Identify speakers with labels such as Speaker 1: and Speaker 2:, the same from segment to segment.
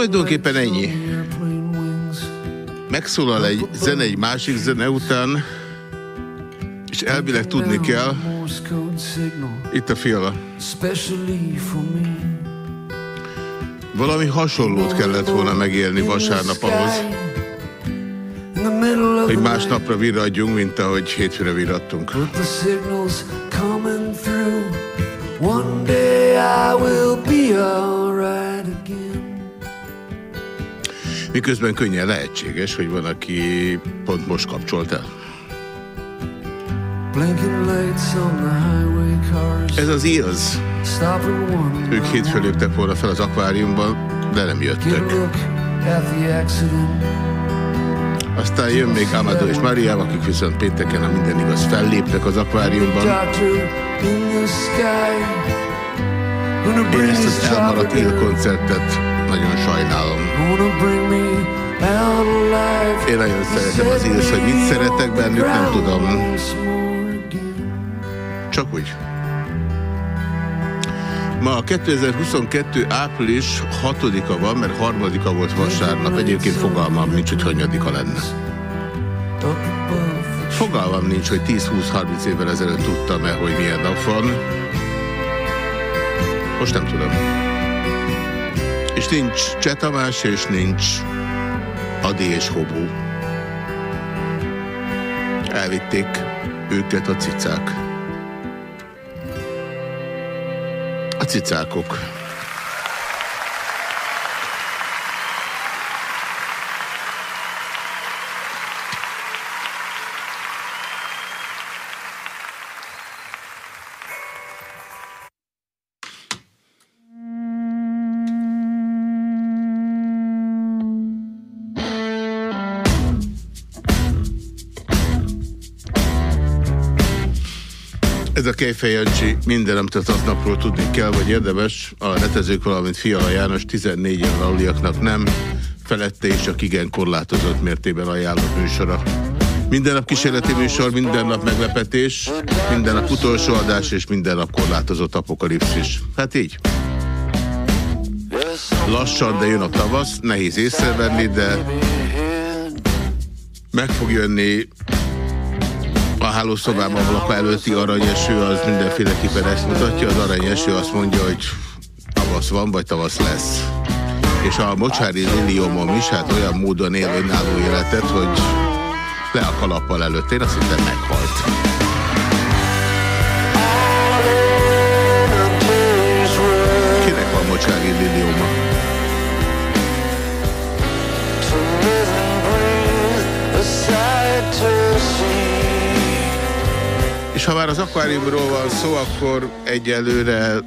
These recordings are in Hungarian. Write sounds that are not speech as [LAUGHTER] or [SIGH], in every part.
Speaker 1: Tulajdonképpen ennyi. Megszólal egy zene egy másik zene után, és elvileg tudni kell, itt a fiala. Valami hasonlót kellett volna megélni vasárnap ahhoz, hogy másnapra virradjunk, mint ahogy hétfőre virradtunk. Miközben könnyen lehetséges, hogy van, aki pont most kapcsolt el. Ez az Eels. Ők hétfő léptek volna fel az akváriumban, de nem jöttek. Aztán jön még Amado és Maria, akik viszont pénteken, a minden igaz, felléptek az akváriumban. Én ezt az elmaradt él koncertet nagyon sajnálom. Én nagyon szeretem az írsz, hogy mit szeretek bennük, nem tudom. Csak úgy. Ma 2022. április 6-a van, mert 3-a volt vasárnap. Egyébként fogalmam nincs, hogy hanyadika lenne. Fogalmam nincs, hogy 10-20-30 évvel ezelőtt tudtam-e, hogy milyen nap van. Most nem tudom. És nincs Csetamás, és nincs Adi és Hobó. Elvitték őket a cicák. A cicákok. Ez a Kejfej Jancsi minden, amit az aznapról tudni kell, vagy érdemes, a netezők, valamint Fiala János 14 év aluliaknak nem, felette és csak igen korlátozott mértében ajánlott műsora. Minden nap kísérleti műsor, minden nap meglepetés, minden nap utolsó adás és minden nap korlátozott apokalipszis. Hát így. Lassan, de jön a tavasz, nehéz észrevenni, de meg fog jönni a hálószobám ablaka előtti aranyeső az mindenféleképpen ezt mutatja. Az aranyeső azt mondja, hogy tavasz van, vagy tavasz lesz. És a mocsári liliomom is hát olyan módon él önálló életet, hogy le a kalappal előtt. Én azt hittem meghalt. Kinek van mocsári lilioma? És ha már az akváriumról van szó, akkor egyelőre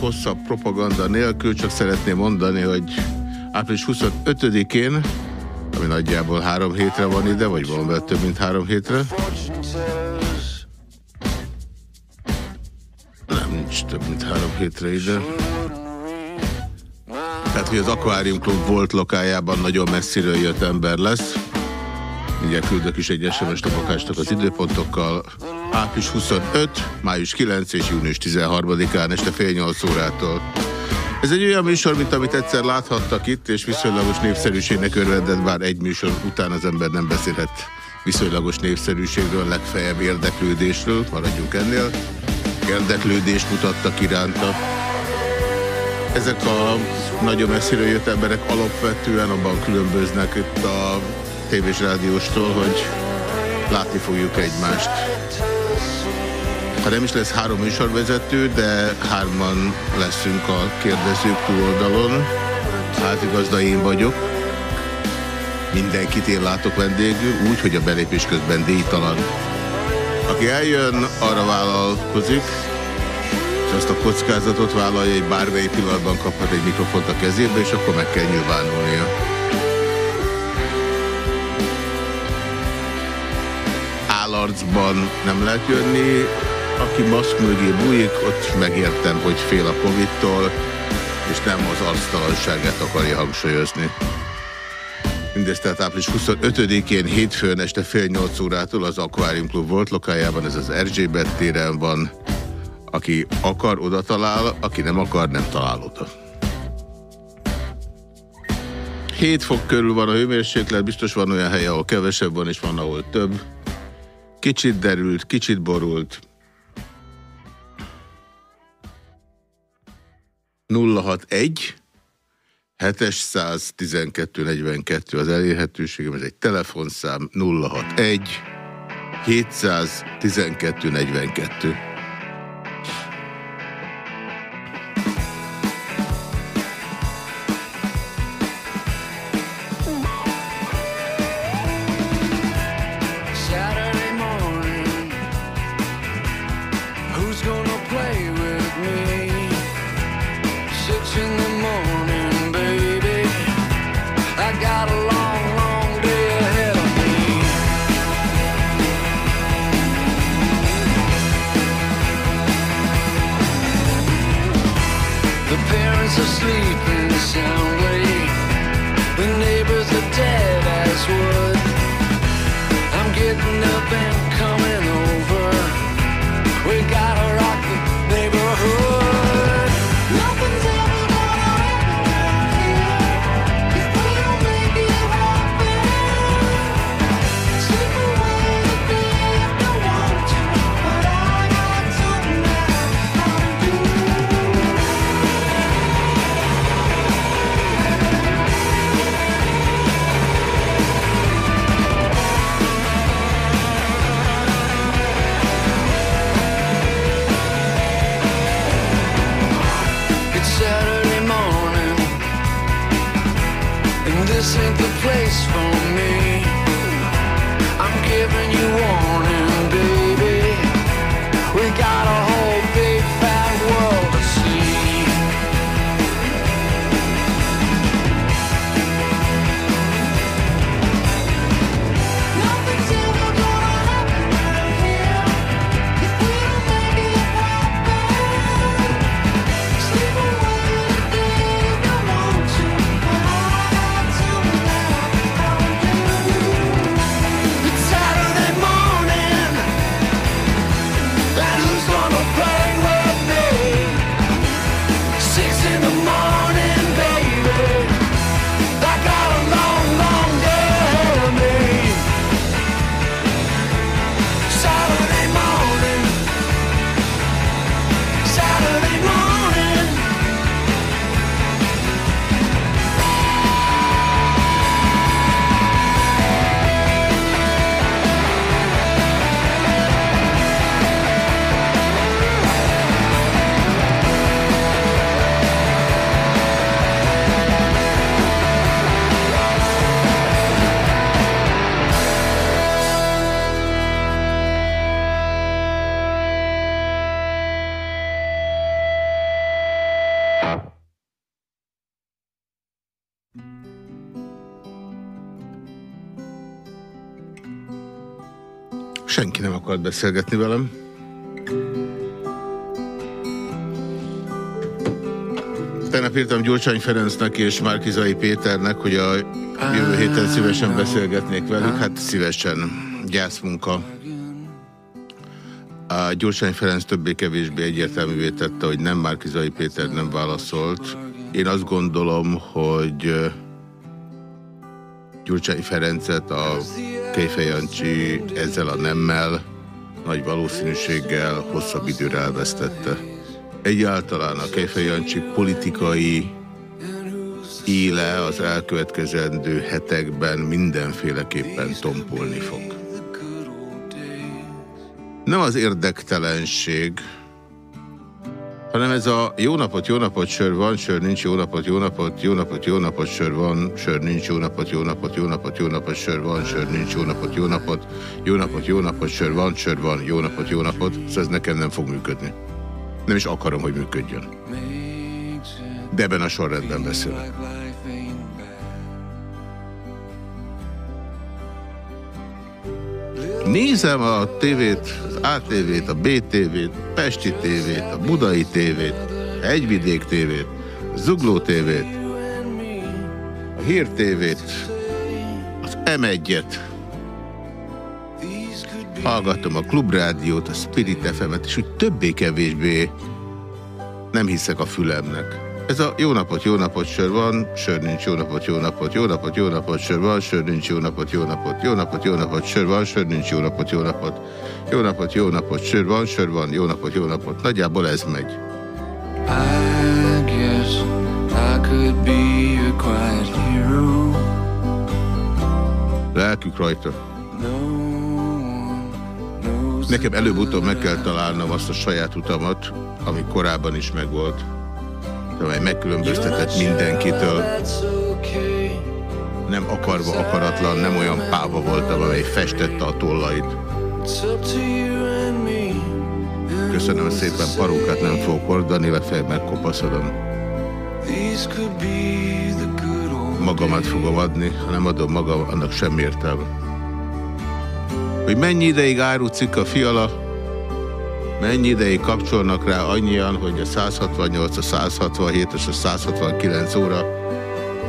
Speaker 1: hosszabb propaganda nélkül csak szeretném mondani, hogy április 25-én, ami nagyjából három hétre van ide, vagy van több, mint három hétre. Nem, nincs több, mint három hétre ide. Tehát, hogy az Aquarium Club volt lokájában nagyon messziről jött ember lesz. Mindjárt küldök is egy SMS-t a az időpontokkal április 25, május 9 és június 13-án este fél 8 órától. Ez egy olyan műsor, mint amit egyszer láthattak itt, és viszonylagos népszerűségnek örvendett, bár egy műsor után az ember nem beszélhet viszonylagos népszerűségről, legfeljebb érdeklődésről, maradjunk ennél. Érdeklődést mutattak iránta. Ezek a nagyon messziről jött emberek alapvetően abban különböznek itt a tévés rádióstól, hogy látni fogjuk egymást. Ha nem is lesz három műsorvezető, de hárman leszünk a kérdezők túloldalon. Házigazda én vagyok. Mindenkit én látok vendégül, úgy, hogy a belépés közben díjtalan. Aki eljön, arra vállalkozik, és azt a kockázatot vállalja, hogy bármely pillanatban kaphat egy mikrofont a kezébe, és akkor meg kell nyilvánulnia. Állarcban nem lehet jönni, aki maszk mögé bújik, ott megértem, hogy fél a Covid-tól, és nem az arctalanságát akarja hangsúlyozni. Mindezt tehát április 25-én hétfőn este fél nyolc órától az Aquarium Club volt lokájában, ez az Erzsébet téren van. Aki akar, oda talál, aki nem akar, nem talál oda. 7 fok körül van a hőmérséklet, biztos van olyan hely, ahol kevesebb van, és van, ahol több. Kicsit derült, kicsit borult. 061 712 az elérhetőségem, ez egy telefonszám 061 712 42. this ain't the place for me. I'm giving you all. Akart beszélgetni velem. Tegnap írtam Gyurcsány Ferencnek és Márkizai Péternek, hogy a jövő héten szívesen beszélgetnék velük. Hát szívesen. Gyászmunka. A Gyurcsány Ferenc többé-kevésbé egyértelművé tette, hogy nem Márkizai Péter nem válaszolt. Én azt gondolom, hogy Gyurcsány Ferencet a Kejfej Jancsi ezzel a nemmel nagy valószínűséggel hosszabb időre elvesztette. Egyáltalán a Kejfej Jancsi politikai éle az elkövetkezendő hetekben mindenféleképpen tompulni fog. Nem az érdektelenség, hanem ez a jó napot, jó napot, sör van, sör nincs, jó napot, jó napot, jó napot, jó napot, sör van, sör nincs, jó napot, jó napot, jó napot, jó napot, sör van, sör nincs, jó napot, jó napot, jó napot, jó napot, sör van, sör van, jó napot, jó napot, szóval ez nekem nem fog működni. Nem is akarom, hogy működjön. De ebben a sorrendben beszélek. Nézem a tévét, az ATV-t, a BTV-t, Pesti tévét, a Budai tévét, Egyvidék tévét, Zugló tévét, a Hír tévét, az M1-et, hallgatom a Klubrádiót, a Spirit FM-et, és úgy többé-kevésbé nem hiszek a fülemnek. Ez a jó napot, jó napot, sör van, sör nincs, jó napot, jó napot, jó napot, jó napot, sör van, sör nincs, jó napot, jó napot, jó napot, jó napot, sör van, sör nincs, jó napot, jó napot, jó napot, jó napot, sör van, sör van, jó napot, jó napot. Nagyjából ez megy. I guess I could be a quiet hero. Lelkük rajta. Nekem előbb-utóbb meg kell találnom azt a saját utamat, ami korábban is megvolt amely megkülönböztetett mindenkitől. Nem akarva, akaratlan, nem olyan páva voltam, amely festette a tollait. Köszönöm szépen, parókát nem fogok hordani, legfeljebb megkopaszodom. Magamat fogom adni, ha nem adom magam, annak sem értelme. Hogy mennyi ideig árucik a fiala, Mennyi ideig kapcsolnak rá annyian, hogy a 168, a 167 és a 169 óra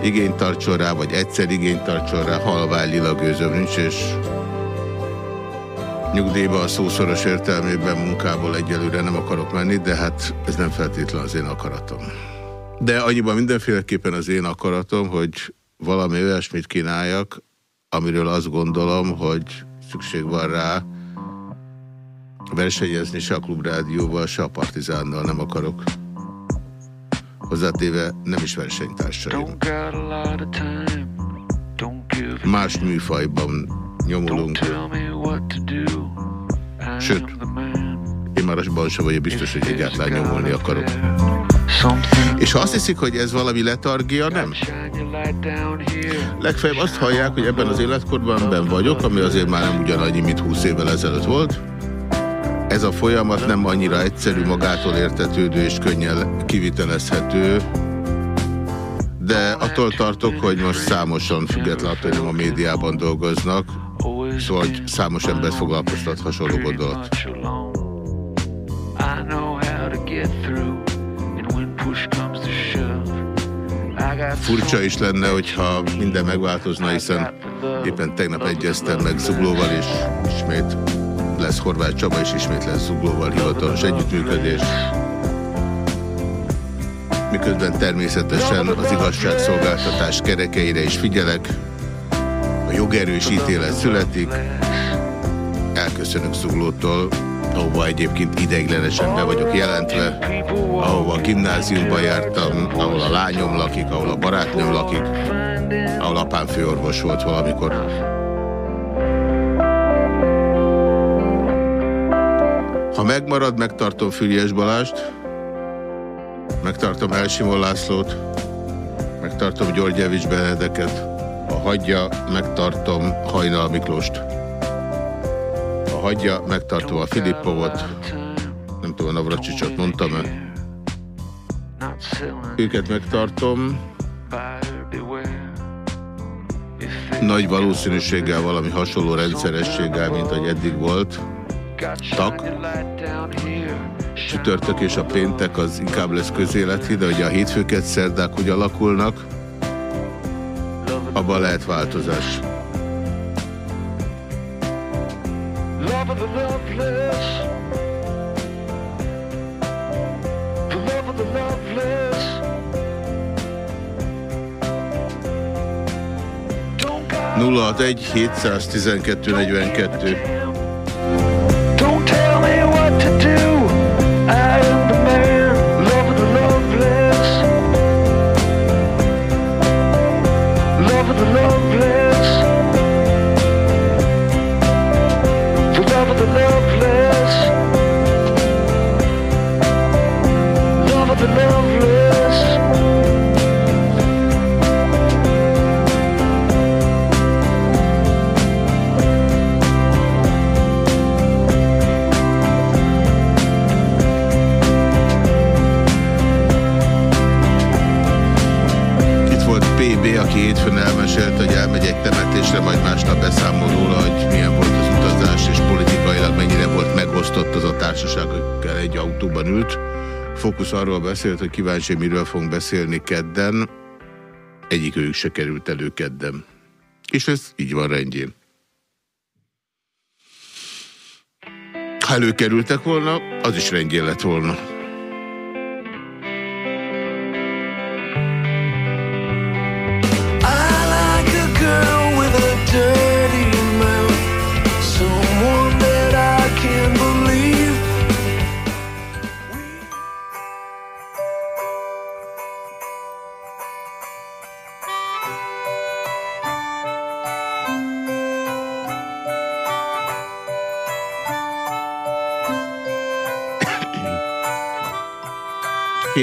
Speaker 1: igényt tartson rá, vagy egyszer igényt tartson rá, halvány lila nincs, és nyugdíjba a szószoros értelmében munkából egyelőre nem akarok menni, de hát ez nem feltétlen az én akaratom. De annyiban mindenféleképpen az én akaratom, hogy valami olyasmit kínáljak, amiről azt gondolom, hogy szükség van rá, versenyezni se a klubrádióval, se a partizánnal nem akarok. Hozzátéve nem is versenytársaim. Más műfajban nyomulunk. Sőt, én már asban sem vagyok biztos, hogy egyáltalán nyomulni akarok. És ha azt hiszik, hogy ez valami letargia, nem. Legfeljebb azt hallják, hogy ebben az életkorban ben vagyok, ami azért már nem ugyanannyi, mint 20 évvel ezelőtt volt, ez a folyamat nem annyira egyszerű, magától értetődő és könnyen kivitelezhető, de attól tartok, hogy most számosan függetlenül, hogy nem a médiában dolgoznak, szóval hogy számos embert foglalkoztat hasonló gondolat. Furcsa is lenne, hogyha minden megváltozna, hiszen éppen tegnap egyeztem meg Zuglóval, és ismét lesz Horváth Csaba, és ismét lesz Zuglóval hivatalos együttműködés. Miközben természetesen az igazságszolgáltatás kerekeire is figyelek. A jogerős ítélet születik. Elköszönök Zuglótól, ahova egyébként ideiglenesen be vagyok jelentve, ahova a gimnáziumba jártam, ahol a lányom lakik, ahol a barátnőm lakik, ahol apám főorvos volt valamikor. Ha megmarad, megtartom Füriás Balást, megtartom Elsimon Lászlót, megtartom György Evics Benedeket, ha hagyja, megtartom Hajnal Miklóst. Ha hagyja, megtartom a Filippovot, nem tudom, Navracsicsot mondtam-e. Őket megtartom. Nagy valószínűséggel valami hasonló rendszerességgel, mint ahogy eddig volt tak. Csütörtök és a péntek az inkább lesz közéleti, de ugye a hétfőket, szerdák úgy alakulnak, abban lehet változás. Nulla egy 712 42. Fókusz arról beszélt, hogy kíváncsi, miről fogunk beszélni kedden. Egyik ők se került elő kedden. És ez így van rendjén. Ha előkerültek volna, az is rendjén lett volna.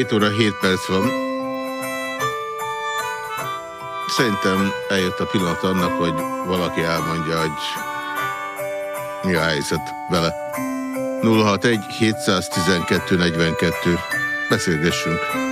Speaker 1: 7 óra 7 perc van. Szerintem eljött a pillanat annak, hogy valaki elmondja, hogy mi a helyzet vele. 061 712 42. Beszélgessünk.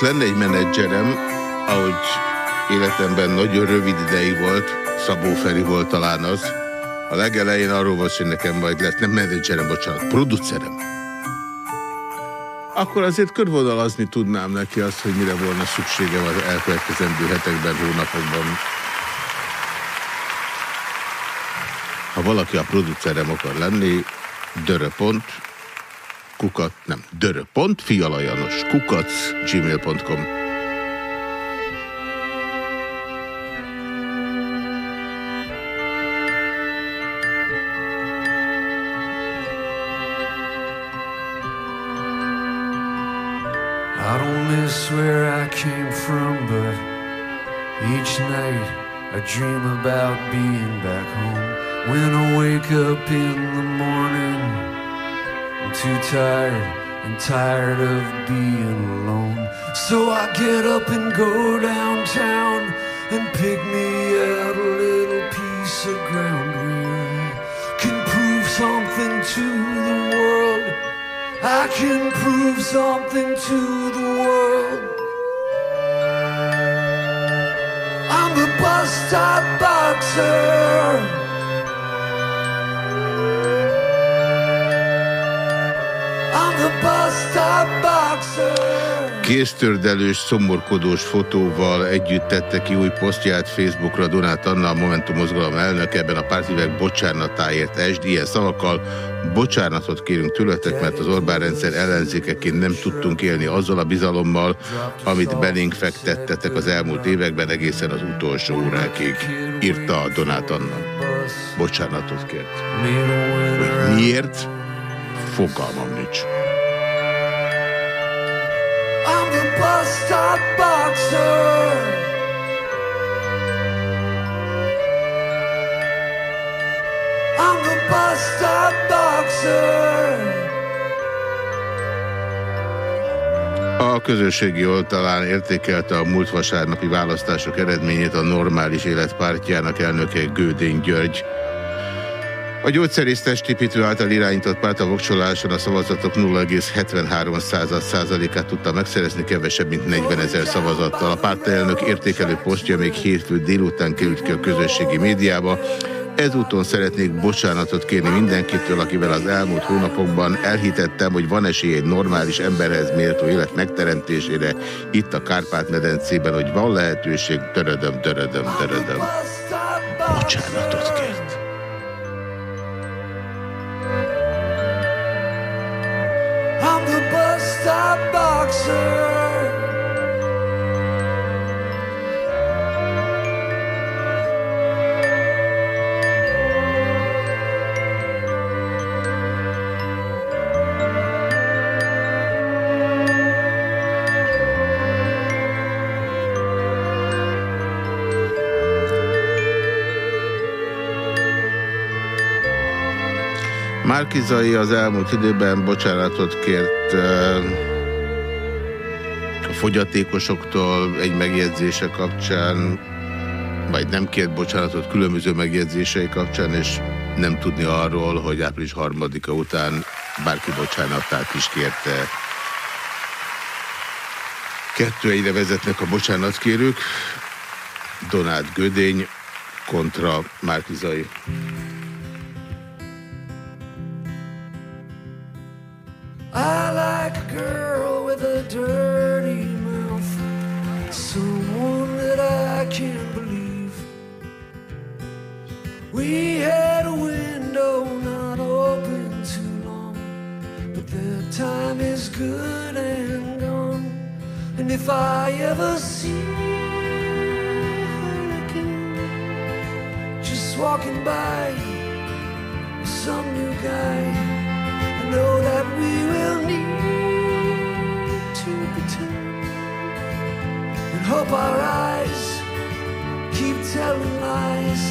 Speaker 1: Most lenne egy menedzserem, ahogy életemben nagyon rövid ideig volt, Szabó Feri volt talán az, a legelején arról volt, hogy nekem majd lesz, nem menedzserem, bocsánat, producerem. Akkor azért körvonalazni tudnám neki azt, hogy mire volna szükségem az elkövetkezendő hetekben, hónapokban. Ha valaki a producerem akar lenni, döröpont, kukat, nem, kukac, gmail.com. I don't miss where I came from, but each night I dream about being back home. When I wake up in the morning I'm too tired and tired of being alone. So I get up and go downtown and pick me out a little piece of ground where I can prove something to the world. I can prove something to the world. I'm the bus stop boxer. Kéztördelős, szomorkodós fotóval együtt tette ki új posztját Facebookra Donát Anna, a Momentum mozgalom elnök, ebben a pártívek bocsánatáért esd. Ilyen szavakkal bocsánatot kérünk tőletek, mert az Orbán rendszer ellenzékeként nem tudtunk élni azzal a bizalommal, amit belénk fektettetek az elmúlt években egészen az utolsó órákig, írta Donát Anna. Bocsánatot kért. Hogy miért? Fogalmam nincs. A közösségi oldalán értékelte a múlt vasárnapi választások eredményét a normális életpártjának elnöke Gődény György. A gyógyszerésztestépítő által irányított párt a voksoláson a szavazatok 0,73%-át tudta megszerezni kevesebb, mint 40 ezer szavazattal. A pártelnök értékelő posztja még hétfő délután került ki a közösségi médiába. Ezúton szeretnék bocsánatot kérni mindenkitől, akivel az elmúlt hónapokban elhitettem, hogy van esély egy normális emberhez méltó élet megteremtésére itt a Kárpát-medencében, hogy van lehetőség, törödöm, törödöm, törödöm. Bocsánatot kért. Márkizai az elmúlt időben bocsánatot kért fogyatékosoktól egy megjegyzése kapcsán, vagy nem kért bocsánatot különböző megjegyzései kapcsán, és nem tudni arról, hogy április harmadika után bárki bocsánatát is kérte. Kettő egyre vezetnek a bocsánatkérők, Donát Gödény kontra Márkizai. I
Speaker 2: if I ever see her again, just walking by with some new guy, I know that we will need to pretend and hope our eyes keep telling lies.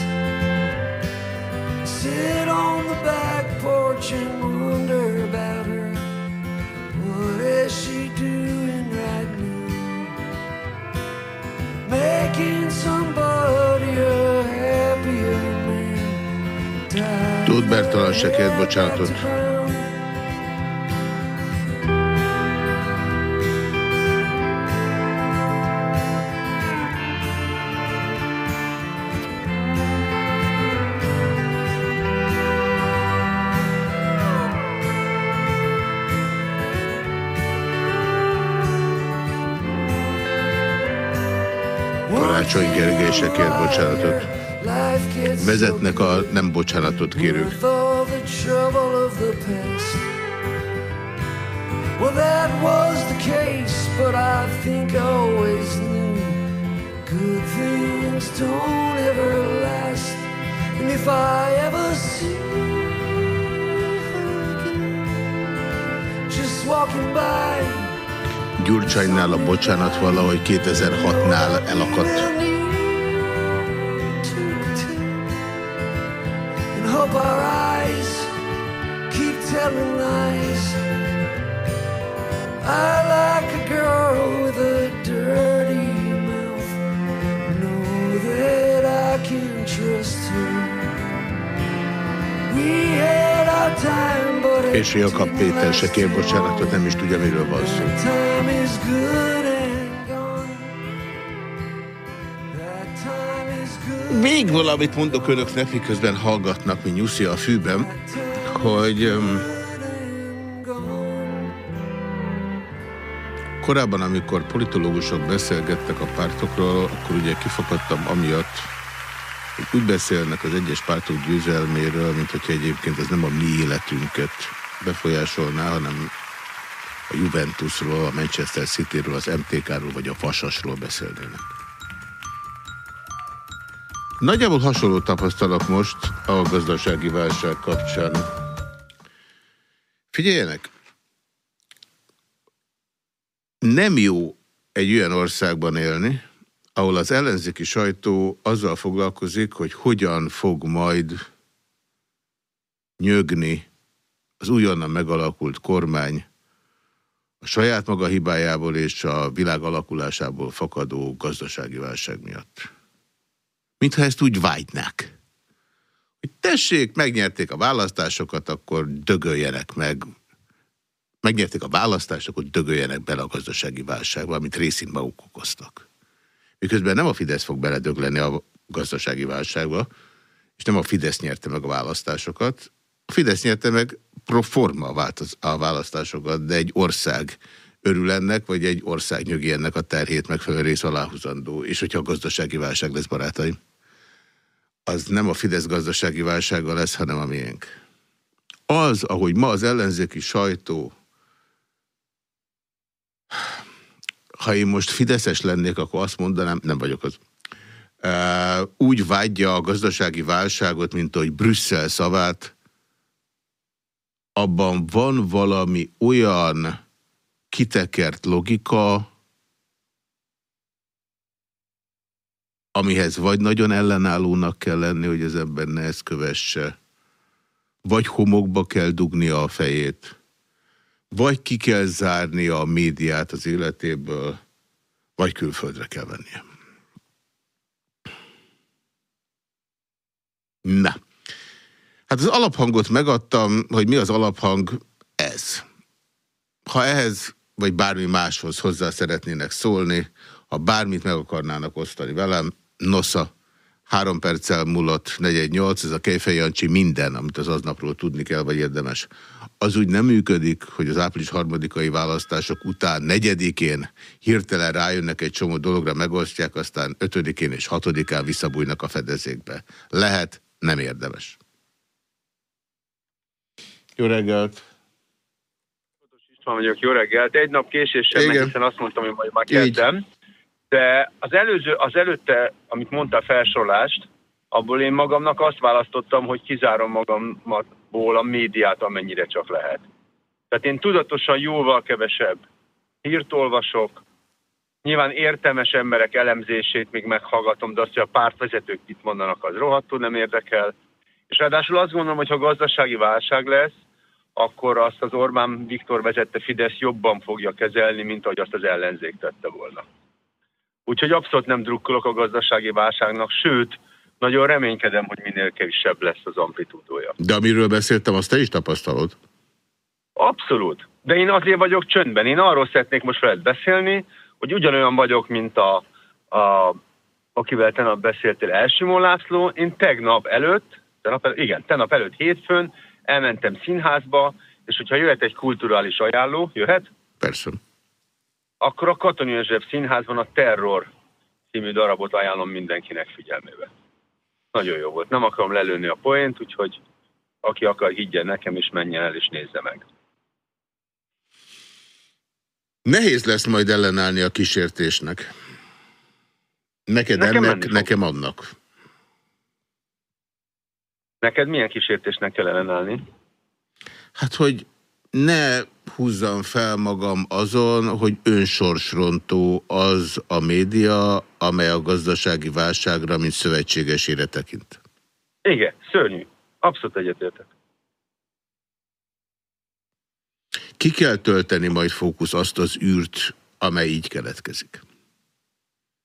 Speaker 2: Sit on the back porch and wonder
Speaker 1: Bertalan se kért bocsánatot. Karácsony Gergely se kért bocsánatot. Vezetnek a nem bocsánatot kérők. Well, that was the case, but I think I always knew good things don't ever last. And if I ever see her again, just walking by. Gyurcsánynál a bocsánat valahogy 2006-nál elakadt. I like a girl with a dirty mouth. Know that I can trust her. We had our time. És Jakab Péter se kér bocsánatot, nem is tudja, miről van szó. Még valamit mondok önöknek, miközben hallgatnak, mi nyuszi a fűben, hogy um, korábban, amikor politológusok beszélgettek a pártokról, akkor ugye kifakadtam amiatt, hogy úgy beszélnek az egyes pártok győzelméről, mint hogyha egyébként ez nem a mi életünket befolyásolná, hanem a Juventusról, a Manchester Cityről, az MTK-ról vagy a Fasasról beszélnének. Nagyjából hasonló tapasztalak most a gazdasági válság kapcsán. Figyeljenek! Nem jó egy olyan országban élni, ahol az ellenzéki sajtó azzal foglalkozik, hogy hogyan fog majd nyögni az újonnan megalakult kormány a saját maga hibájából és a világ alakulásából fakadó gazdasági válság miatt. Mintha ezt úgy vágynák. Hogy tessék, megnyerték a választásokat, akkor dögöljenek meg. Megnyerték a választásokat, dögöljenek bele a gazdasági válságba, amit részint maguk okoztak. Miközben nem a Fidesz fog beledögleni a gazdasági válságba, és nem a Fidesz nyerte meg a választásokat. A Fidesz nyerte meg pro forma a választásokat, de egy ország örül ennek, vagy egy ország nyögi ennek a terhét megfelelő rész aláhuzandó. És hogyha a gazdasági válság lesz, barátaim, az nem a Fidesz gazdasági válsága lesz, hanem a miénk. Az, ahogy ma az ellenzéki sajtó ha én most fideszes lennék, akkor azt mondanám, nem vagyok az. Úgy vágyja a gazdasági válságot, mint ahogy Brüsszel szavát, abban van valami olyan kitekert logika, amihez vagy nagyon ellenállónak kell lenni, hogy az ember ne ezt kövesse, vagy homokba kell dugnia a fejét, vagy ki kell zárnia a médiát az életéből, vagy külföldre kell vennie. Na. Hát az alaphangot megadtam, hogy mi az alaphang, ez. Ha ehhez, vagy bármi máshoz hozzá szeretnének szólni, ha bármit meg akarnának osztani velem, nosza, három perccel múlott 418, ez a Kejfej Jancsi minden, amit az aznapról tudni kell, vagy érdemes az úgy nem működik, hogy az április harmadikai választások után negyedikén hirtelen rájönnek egy csomó dologra, megosztják, aztán ötödikén és hatodikán visszabújnak a fedezékbe. Lehet, nem érdemes. Jó reggelt!
Speaker 3: István vagyok, jó reggelt. Egy nap késéssel, hiszen azt mondtam, hogy majd már
Speaker 1: Így.
Speaker 3: De az előző, az előtte, amit mondta felsorolást, abból én magamnak azt választottam, hogy kizárom magamból a médiát, amennyire csak lehet. Tehát én tudatosan jóval kevesebb hírt olvasok, nyilván értelmes emberek elemzését még meghallgatom, de azt, hogy a pártvezetők mit mondanak, az rohadtul nem érdekel. És ráadásul azt gondolom, hogy ha gazdasági válság lesz, akkor azt az Orbán Viktor vezette Fidesz jobban fogja kezelni, mint ahogy azt az ellenzék tette volna. Úgyhogy abszolút nem drukkolok a gazdasági válságnak, sőt, nagyon reménykedem, hogy minél kevesebb lesz az amplitúdója.
Speaker 1: De amiről beszéltem, azt te is tapasztalod?
Speaker 3: Abszolút. De én azért vagyok csöndben. Én arról szeretnék most veled beszélni, hogy ugyanolyan vagyok, mint a, a akivel tegnap beszéltél Elsimó László. Én tegnap előtt, tegnap előtt, igen, tegnap előtt hétfőn elmentem színházba, és hogyha jöhet egy kulturális ajánló, jöhet,
Speaker 1: Persze.
Speaker 3: Akkor a Katona József Színházban a Terror című darabot ajánlom mindenkinek figyelmébe. Nagyon jó volt. Nem akarom lelőni a poént, úgyhogy aki akar, higgyen nekem, és menjen el, és nézze meg.
Speaker 1: Nehéz lesz majd ellenállni a kísértésnek. Neked
Speaker 3: Nekem
Speaker 1: ennek,
Speaker 3: fog.
Speaker 1: nekem annak.
Speaker 3: Neked milyen kísértésnek kell ellenállni?
Speaker 1: Hát, hogy ne húzzam fel magam azon, hogy önsorsrontó az a média, amely a gazdasági válságra, mint szövetségesére tekint.
Speaker 3: Igen, szörnyű. Abszolút egyetértek.
Speaker 1: Ki kell tölteni majd fókusz azt az űrt, amely így keletkezik.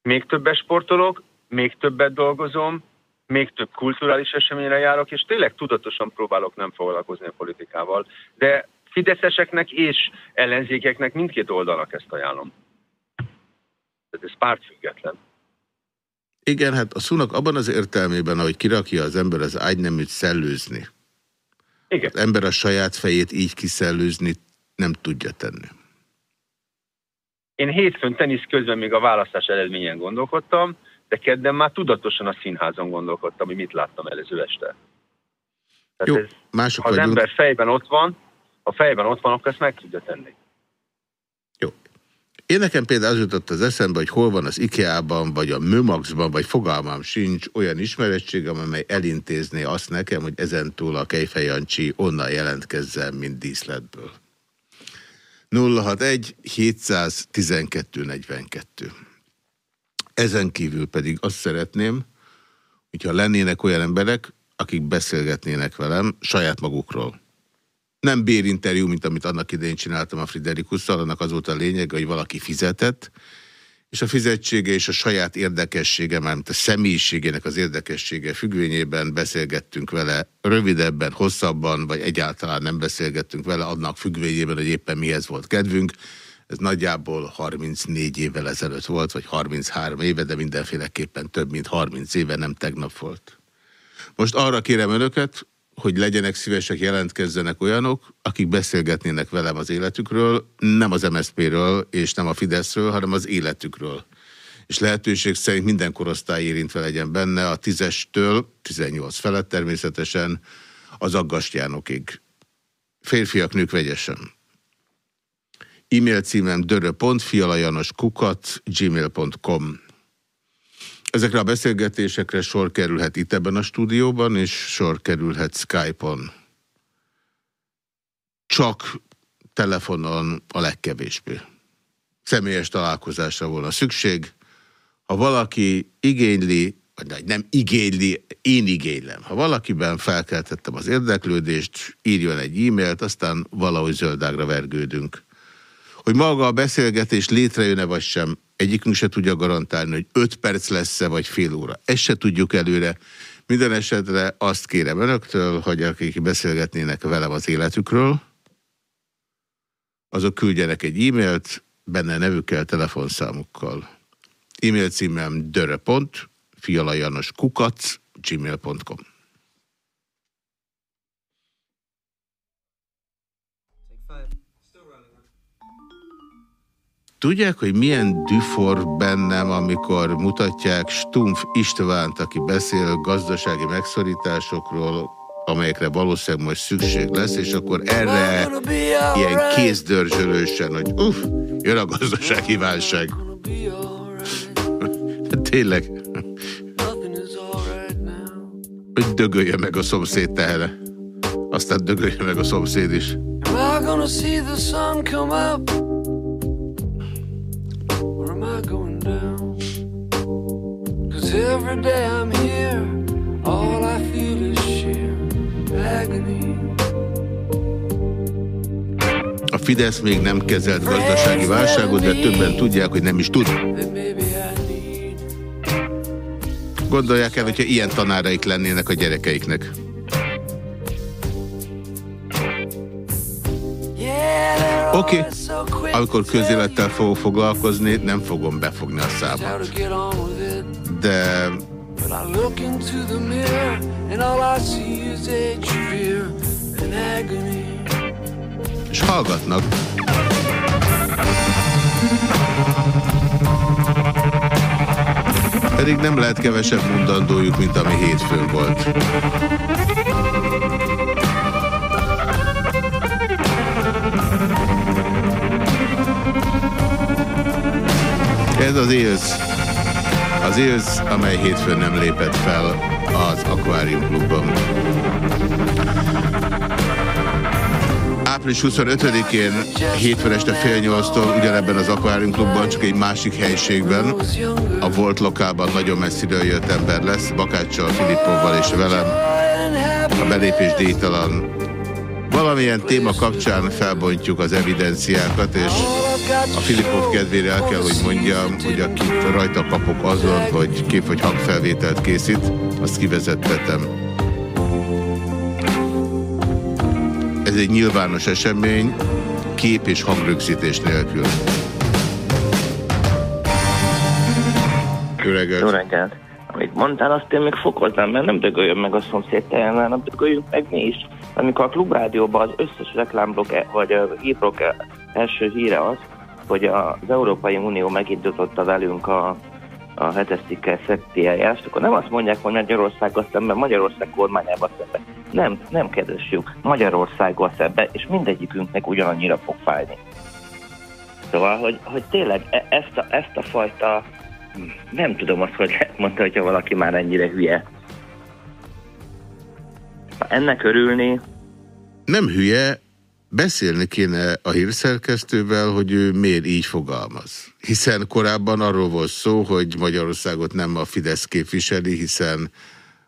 Speaker 3: Még többet sportolok, még többet dolgozom, még több kulturális eseményre járok, és tényleg tudatosan próbálok nem foglalkozni a politikával. De fideszeseknek és ellenzékeknek mindkét oldalnak ezt ajánlom. Tehát ez pártfüggetlen.
Speaker 1: Igen, hát a szónak abban az értelmében, ahogy kirakja az ember az ágyneműt szellőzni.
Speaker 3: Igen.
Speaker 1: Az ember a saját fejét így kiszellőzni nem tudja tenni.
Speaker 3: Én hétfőn tenisz közben még a választás eredményen gondolkodtam, de kedden már tudatosan a színházon gondolkodtam, hogy mit láttam előző este.
Speaker 1: Jó,
Speaker 3: Tehát ez,
Speaker 1: mások
Speaker 3: ha az
Speaker 1: vagyunk.
Speaker 3: ember fejben ott van, ha fejben ott van, akkor ezt meg tudja tenni.
Speaker 1: Jó. Én nekem például az jutott az eszembe, hogy hol van az IKEA-ban, vagy a Mömaxban, vagy fogalmam sincs olyan ismerettségem, amely elintézné azt nekem, hogy ezentúl a Kejfej Jancsi onnan jelentkezzen, mint díszletből. 061 712 42. Ezen kívül pedig azt szeretném, hogyha lennének olyan emberek, akik beszélgetnének velem saját magukról. Nem bérinterjú, mint amit annak idején csináltam a Friderikusszal, annak az volt a lényeg, hogy valaki fizetett, és a fizetsége és a saját érdekessége, mármint a személyiségének az érdekessége függvényében beszélgettünk vele rövidebben, hosszabban, vagy egyáltalán nem beszélgettünk vele, annak függvényében, hogy éppen mihez volt kedvünk. Ez nagyjából 34 évvel ezelőtt volt, vagy 33 éve, de mindenféleképpen több, mint 30 éve, nem tegnap volt. Most arra kérem önöket, hogy legyenek szívesek, jelentkezzenek olyanok, akik beszélgetnének velem az életükről, nem az MSZP-ről és nem a Fideszről, hanem az életükről. És lehetőség szerint minden korosztály érintve legyen benne, a 10-estől, 18 felett természetesen, az aggastyánokig. Férfiak, nők vegyesen. E-mail címem dörö.fialajanoskukat gmail.com Ezekre a beszélgetésekre sor kerülhet itt ebben a stúdióban, és sor kerülhet Skype-on. Csak telefonon a legkevésbé. Személyes találkozásra volna szükség. Ha valaki igényli, vagy nem igényli, én igénylem. Ha valakiben felkeltettem az érdeklődést, írjon egy e-mailt, aztán valahogy zöldágra vergődünk. Hogy maga a beszélgetés létrejön-e vagy sem, egyikünk se tudja garantálni, hogy 5 perc lesz-e vagy fél óra. Ezt se tudjuk előre. Minden esetre azt kérem önöktől, hogy akik beszélgetnének velem az életükről, azok küldjenek egy e-mailt, benne nevükkel, telefonszámukkal. E-mail címem dörö.pont, fialajanoskukac, gmail.com. Tudják, hogy milyen düfor bennem, amikor mutatják Stumpf Istvánt, aki beszél gazdasági megszorításokról, amelyekre valószínűleg most szükség lesz, és akkor erre ilyen kézdörzsölősen, hogy uff, jön a gazdasági válság. [LAUGHS] Tényleg. Hogy dögölje meg a szomszéd tehele. Aztán dögölje meg a szomszéd is. Am I gonna see the sun come up? Going down? Cause every day I'm here, all I feel is sheer agony. A Fidesz még nem kezelt gazdasági válságot, de többen tudják, hogy nem is tud. Gondolják el, hogyha ilyen tanáraik lennének a gyerekeiknek. Oké, okay. amikor közélettel fogok foglalkozni, nem fogom befogni a számot. De... És hallgatnak. Pedig nem lehet kevesebb mondandójuk, mint ami hétfőn volt. Ez az élsz. Az élsz, amely hétfőn nem lépett fel az Aquarium Klubban. Április 25-én hétfőn este fél nyolctól ugyanebben az Aquarium Klubban, csak egy másik helyiségben, a Volt Lokálban nagyon messziről jött ember lesz, Bakáccsal, Filippovval és velem. A belépés díjtalan. Valamilyen téma kapcsán felbontjuk az evidenciákat, és a Filipov kedvére el kell, hogy mondjam, hogy akit rajta kapok azon, hogy kép vagy hangfelvételt készít, azt kivezettetem. Ez egy nyilvános esemény, kép és hangrögzítés nélkül.
Speaker 4: Jó reggelt! Jó reggelt! Amit mondtál, azt én még fokoznám, mert nem dögöljön meg a szomszéd teljesen, nem dögöljünk meg mi is. Amikor a klubrádióban az összes reklámblok, vagy hírblok első híre az, hogy az Európai Unió megindította velünk a, a hetes cikkel szekti eljárást, akkor nem azt mondják, hogy Magyarországgal szemben, Magyarország kormányával szemben. Nem, nem kérdésük, Magyarországgal szemben, és mindegyikünknek ugyanannyira fog fájni. Szóval, hogy, hogy tényleg e, ezt a, ezt a fajta, nem tudom azt, hogy lehet mondani, hogyha valaki már ennyire hülye. Ennek örülni...
Speaker 1: Nem hülye, Beszélni kéne a hírszerkesztővel, hogy ő miért így fogalmaz. Hiszen korábban arról volt szó, hogy Magyarországot nem a Fidesz képviseli, hiszen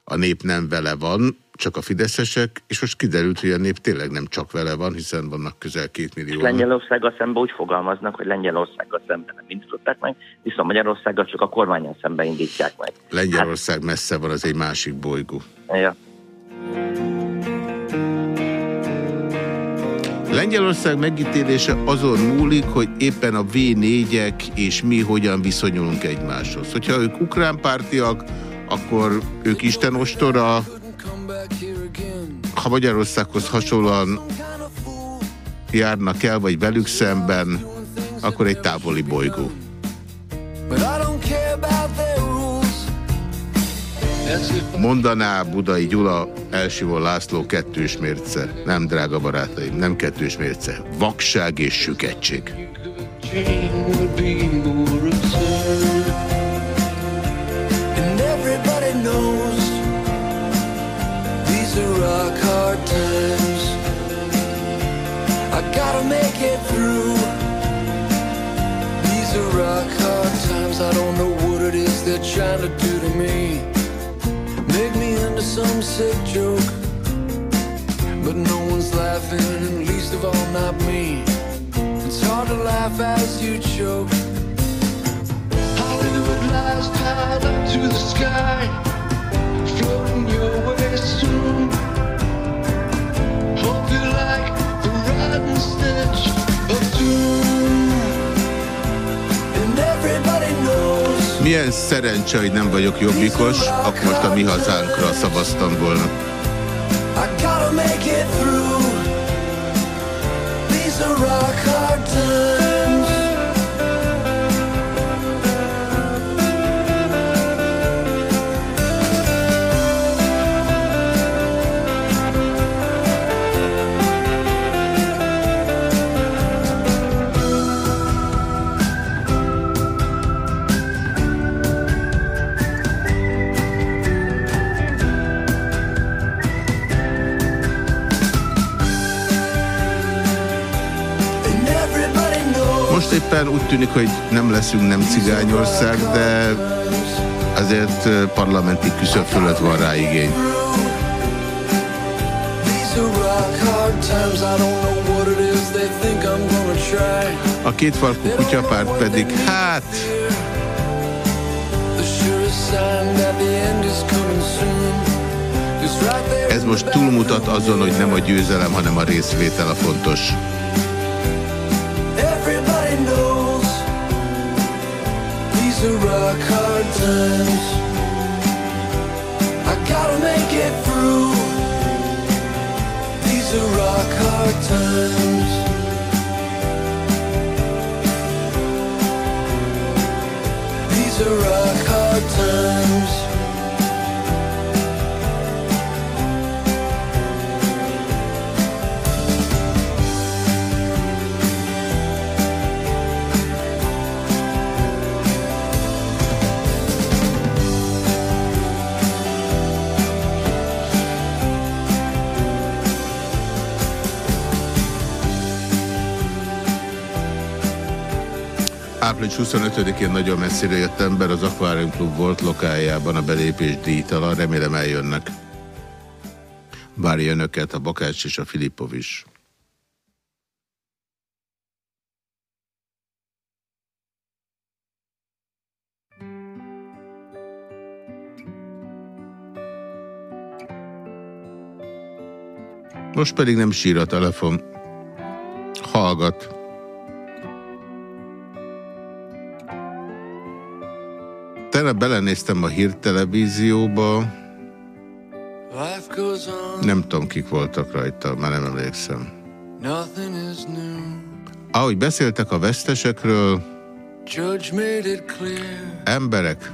Speaker 1: a nép nem vele van, csak a fideszesek, és most kiderült, hogy a nép tényleg nem csak vele van, hiszen vannak közel két millió.
Speaker 4: Lengyelországgal szemben úgy fogalmaznak, hogy Lengyelországgal szemben nem indították meg, viszont Magyarországgal csak a kormányon szemben indítják meg.
Speaker 1: Lengyelország hát... messze van, az egy másik bolygó.
Speaker 4: Ja.
Speaker 1: Lengyelország megítélése azon múlik, hogy éppen a V4-ek és mi hogyan viszonyulunk egymáshoz. Hogyha ők ukrán pártiak, akkor ők Isten ostora, ha Magyarországhoz hasonlóan járnak el, vagy velük szemben, akkor egy távoli bolygó. Mondaná Budai Gyula, Elsivó László kettős mérce. Nem, drága barátaim, nem kettős mérce. Vakság és süketség. Trying to do Into some sick joke. But no one's laughing, and least of all not me. It's hard to laugh as you choke. Hollywood lies tied up to the sky, floating your way soon. Hope you like the rotten stench Milyen szerencse, hogy nem vagyok jobbikos, akkor most a mi hazánkra szavaztam volna. These are rock hard times. Éppen úgy tűnik, hogy nem leszünk nem cigányország, de azért parlamenti küszöb fölött van rá igény. A két falkú kutyapárt pedig, hát... Ez most túlmutat azon, hogy nem a győzelem, hanem a részvétel a fontos. Rock hard times. I gotta make it through. These are rock hard times. These are rock hard times. Április 25-én nagyon messzire jött ember az Aquarium Club volt lokájában a belépés díjtalan. Remélem eljönnek. Várja önöket a Bakács és a Filippov is. Most pedig nem sír a telefon. Hallgat. Tegnap belenéztem a hírtelevízióba. Nem tudom, kik voltak rajta, már nem emlékszem. Ahogy beszéltek a vesztesekről, emberek,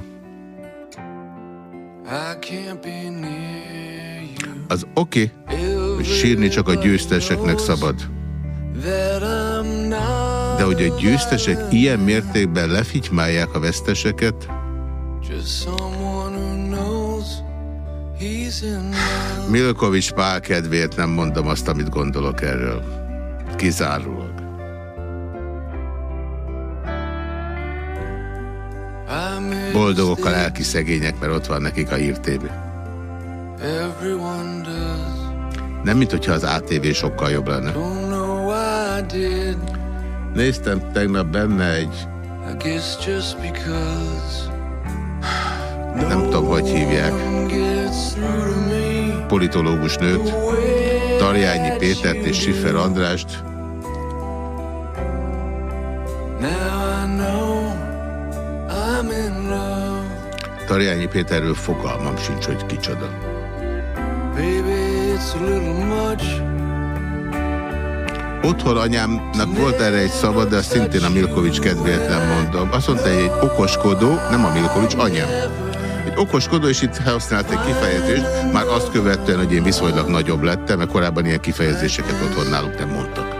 Speaker 1: az oké, okay, sírni csak a győzteseknek szabad. De hogy a győztesek ilyen mértékben lefitymálják a veszteseket, Milkovics Pál kedvéért nem mondom azt, amit gondolok erről. Kizárólag. Boldogok a lelki szegények, mert ott van nekik a hírtévé. Nem, mint hogyha az ATV sokkal jobb lenne. Néztem tegnap benne egy nem tudom, hogy hívják, politológus nőt, Tarjányi Pétert és Siffer Andrást. Tarjányi Péterről fogalmam sincs, hogy kicsoda. Otthon anyámnak volt erre egy szabad, de szintén a Milkovics kedvéért nem mondom. Azt mondta, hogy egy okoskodó, nem a Milkovics, anyám okoskodó, és itt használt egy kifejezést, már azt követően, hogy én viszonylag nagyobb lettem, mert korábban ilyen kifejezéseket otthon náluk nem mondtak.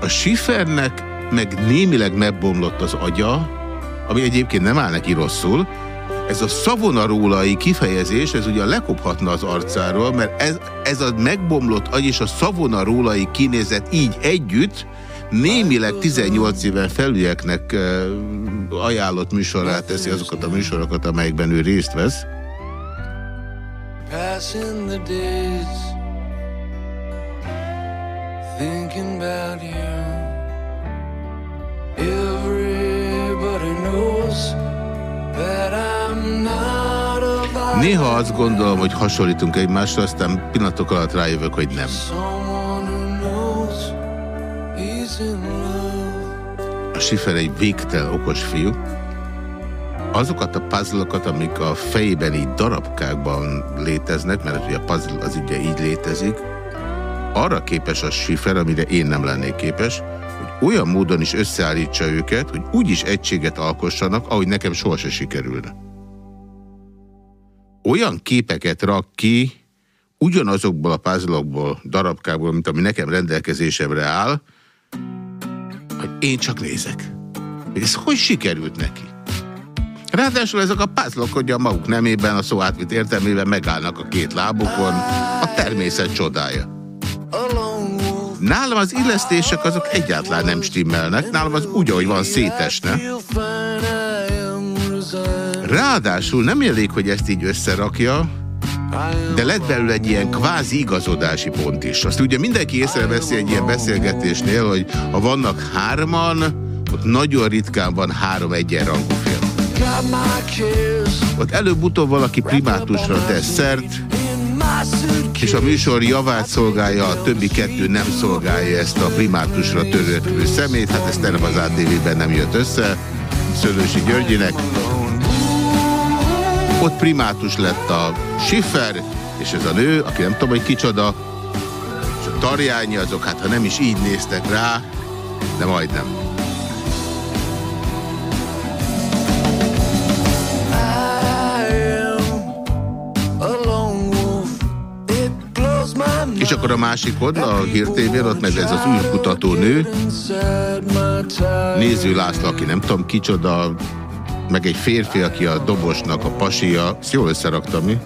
Speaker 1: A Schiffernek meg némileg megbomlott az agya, ami egyébként nem áll neki rosszul, ez a szavonarólai kifejezés, ez ugye lekophatna az arcáról, mert ez, ez a megbomlott agy és a szavonarólai kinézet így együtt némileg 18 éven felülieknek ajánlott műsorrá teszi azokat a műsorokat, amelyekben ő részt vesz. Néha azt gondolom, hogy hasonlítunk egymásra, aztán pillanatok alatt rájövök, hogy nem. Schiffer egy végtel okos fiú. Azokat a puzzle amik a fejében így darabkákban léteznek, mert ugye a puzzle az ugye így létezik, arra képes a Schiffer, amire én nem lennék képes, hogy olyan módon is összeállítsa őket, hogy úgy is egységet alkossanak, ahogy nekem sohasem sikerülne. Olyan képeket rak ki, ugyanazokból a puzzle darabkákból, mint ami nekem rendelkezésemre áll, én csak nézek. Ez hogy sikerült neki? Ráadásul ezek a pázlok, hogy a maguk nemében, a szó átvitt értelmében megállnak a két lábukon, a természet csodája. Nálam az illesztések azok egyáltalán nem stimmelnek, nálam az úgy, ahogy van, szétesne. Ráadásul nem elég, hogy ezt így összerakja, de lett belőle egy ilyen kvázi igazodási pont is. Azt ugye mindenki észreveszi egy ilyen beszélgetésnél, hogy ha vannak hárman, ott nagyon ritkán van három egyenrangú film. Ott előbb-utóbb valaki primátusra tesz szert, és a műsor javát szolgálja, a többi kettő nem szolgálja ezt a primátusra törőkvő szemét, hát ez nem az ATV-ben nem jött össze, Szőlősi Györgyinek. Ott primátus lett a Schiffer, és ez a nő, aki nem tudom, hogy kicsoda, és a Tarjányi azok, hát ha nem is így néztek rá, de majdnem. És akkor a másik old, a Hír tv ott meg ez az űrkutató nő, Néző László, aki nem tudom kicsoda, meg egy férfi, aki a dobosnak a pasia, ezt jól összeraktam mi?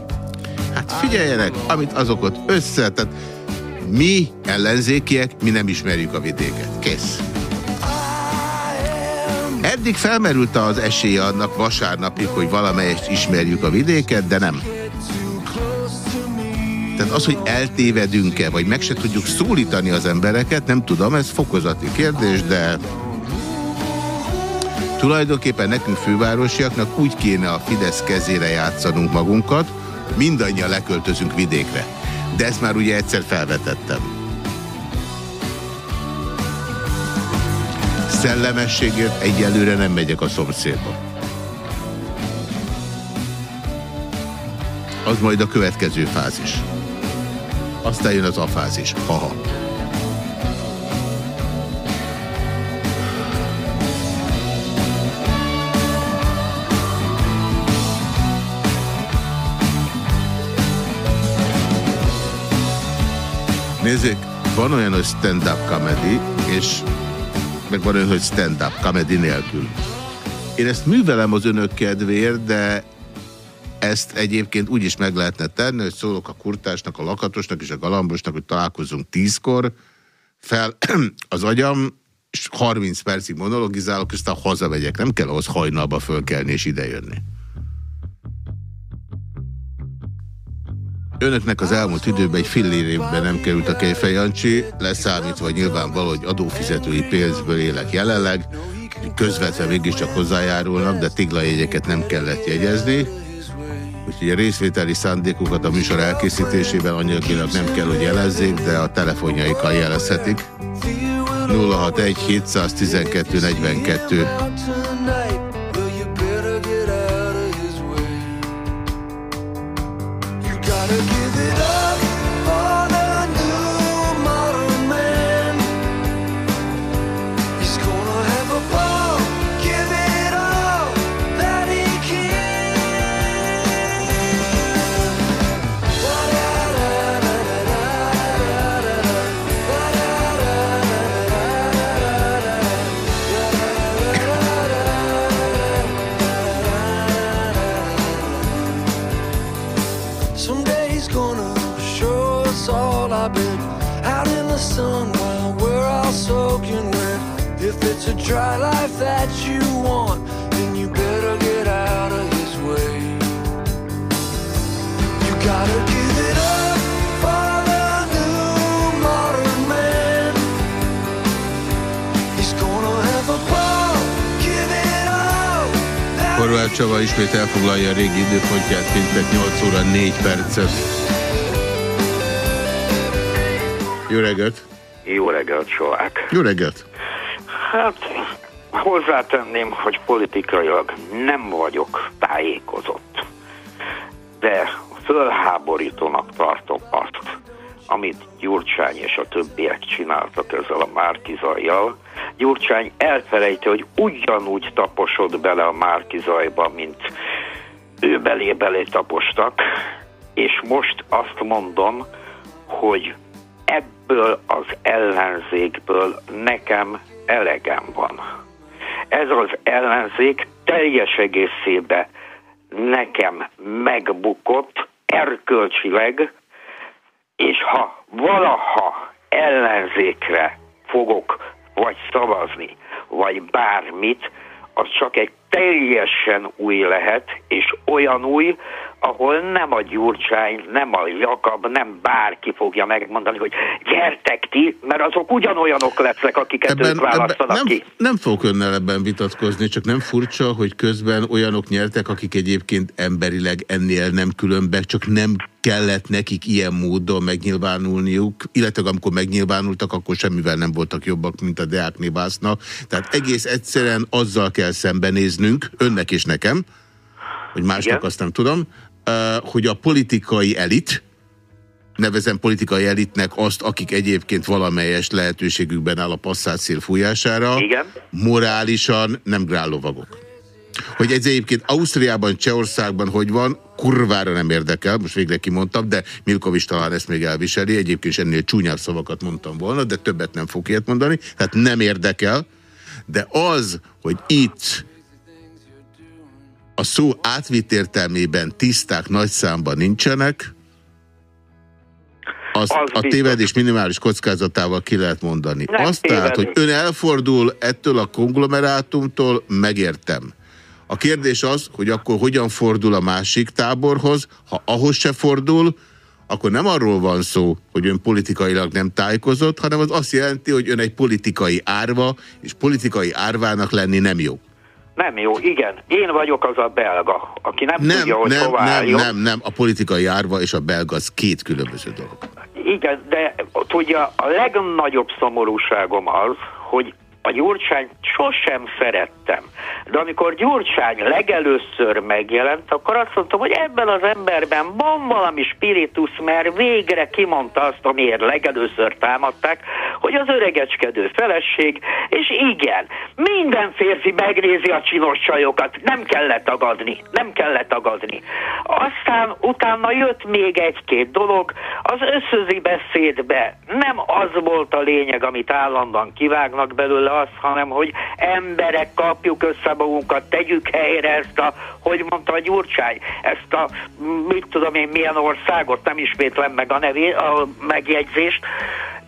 Speaker 1: Hát figyeljenek, amit azok ott össze, tehát mi ellenzékiek, mi nem ismerjük a vidéket. Kész. Eddig felmerült az esélye annak vasárnapig, hogy valamelyest ismerjük a vidéket, de nem. Tehát az, hogy eltévedünk-e, vagy meg se tudjuk szólítani az embereket, nem tudom, ez fokozati kérdés, de tulajdonképpen nekünk fővárosiaknak úgy kéne a Fidesz kezére játszanunk magunkat, mindannyian leköltözünk vidékre. De ezt már ugye egyszer felvetettem. Szellemességért egyelőre nem megyek a szomszédba. Az majd a következő fázis. Aztán jön az afázis. Haha. Nézzék, van olyan, hogy stand-up comedy, és meg van olyan, hogy stand-up comedy nélkül. Én ezt művelem az önök kedvéért, de ezt egyébként úgy is meg lehetne tenni, hogy szólok a kurtásnak, a lakatosnak és a galambosnak, hogy találkozunk tízkor, fel [CLEARS THROAT] az agyam, és 30 percig monologizálok, aztán hazamegyek. Nem kell ahhoz hajnalba fölkelni és idejönni. Önöknek az elmúlt időben egy fillérében nem került a Kejfej Jancsi, leszámítva nyilvánvaló, hogy adófizetői pénzből élek jelenleg, közvetve mégiscsak hozzájárulnak, de tiglajegyeket nem kellett jegyezni. Úgyhogy a részvételi szándékukat a műsor elkészítésében anyagilag nem kell, hogy jelezzék, de a telefonjaikkal jelezhetik. 061 712 42 dry life that you want, then you better get out of his way. You gotta give it up for the new modern man. He's gonna have a ball, give it all. Horváth Csaba ismét elfoglalja a régi időpontját, péntek 8 óra 4 percet. Jó reggelt!
Speaker 5: Jó reggelt, Solák!
Speaker 1: Jó reggelt!
Speaker 5: Hát hozzátenném, hogy politikailag nem vagyok tájékozott. De fölháborítónak tartom azt, amit Gyurcsány és a többiek csináltak ezzel a Márkizajjal. Gyurcsány elfelejti, hogy ugyanúgy taposod bele a Márkizajba, mint ő belé belé tapostak, és most azt mondom, hogy ebből az ellenzékből nekem elegem van. Ez az ellenzék teljes egészében nekem megbukott erkölcsileg, és ha valaha ellenzékre fogok vagy szavazni, vagy bármit, az csak egy teljesen új lehet, és olyan új, ahol nem a Gyurcsány, nem a Jakab, nem bárki fogja megmondani, hogy gyertek ti, mert azok ugyanolyanok lesznek, akiket ebben, ők választanak ebben
Speaker 1: nem,
Speaker 5: ki.
Speaker 1: Nem fogok önnel ebben vitatkozni, csak nem furcsa, hogy közben olyanok nyertek, akik egyébként emberileg ennél nem különbek, csak nem kellett nekik ilyen módon megnyilvánulniuk, illetve amikor megnyilvánultak, akkor semmivel nem voltak jobbak, mint a Deák Nibászna. Tehát egész egyszerűen azzal kell szembenéznünk, önnek és nekem, hogy másnak Igen. azt nem tudom, hogy a politikai elit, nevezem politikai elitnek azt, akik egyébként valamelyes lehetőségükben áll a passzátszél fújására,
Speaker 5: Igen.
Speaker 1: morálisan nem grálovagok. Hogy ez egyébként Ausztriában, Csehországban hogy van, kurvára nem érdekel, most végre kimondtam, de Milkovics talán ezt még elviseli, egyébként is ennél csúnyább szavakat mondtam volna, de többet nem fog ilyet mondani, tehát nem érdekel, de az, hogy itt a szó átvitt értelmében tiszták nagy számban nincsenek, az, az a tévedés minimális kockázatával ki lehet mondani. Nem Azt tehát, hogy ön elfordul ettől a konglomerátumtól, megértem. A kérdés az, hogy akkor hogyan fordul a másik táborhoz, ha ahhoz se fordul, akkor nem arról van szó, hogy ön politikailag nem tájékozott, hanem az azt jelenti, hogy ön egy politikai árva, és politikai árvának lenni nem jó.
Speaker 5: Nem jó, igen. Én vagyok az a belga, aki nem, nem tudja, hogy
Speaker 1: nem,
Speaker 5: hová
Speaker 1: nem, álljon. Nem, nem, a politikai árva és a belga az két különböző dolog.
Speaker 5: Igen, de tudja, a legnagyobb szomorúságom az, hogy a Gyurcsány sosem szerettem. De amikor Gyurcsány legelőször megjelent, akkor azt mondtam, hogy ebben az emberben van valami spiritus, mert végre kimondta azt, amiért legelőször támadták, hogy az öregecskedő feleség, és igen, minden férfi megnézi a csinos csajokat, nem kell letagadni, nem kell letagadni. Aztán utána jött még egy-két dolog, az összözi beszédbe nem az volt a lényeg, amit állandóan kivágnak belőle, az, hanem hogy emberek kapjuk össze magunkat, tegyük helyre ezt a, hogy mondta a Gyurcsány, ezt a, mit tudom én, milyen országot, nem ismétlem meg a, nevé, a megjegyzést,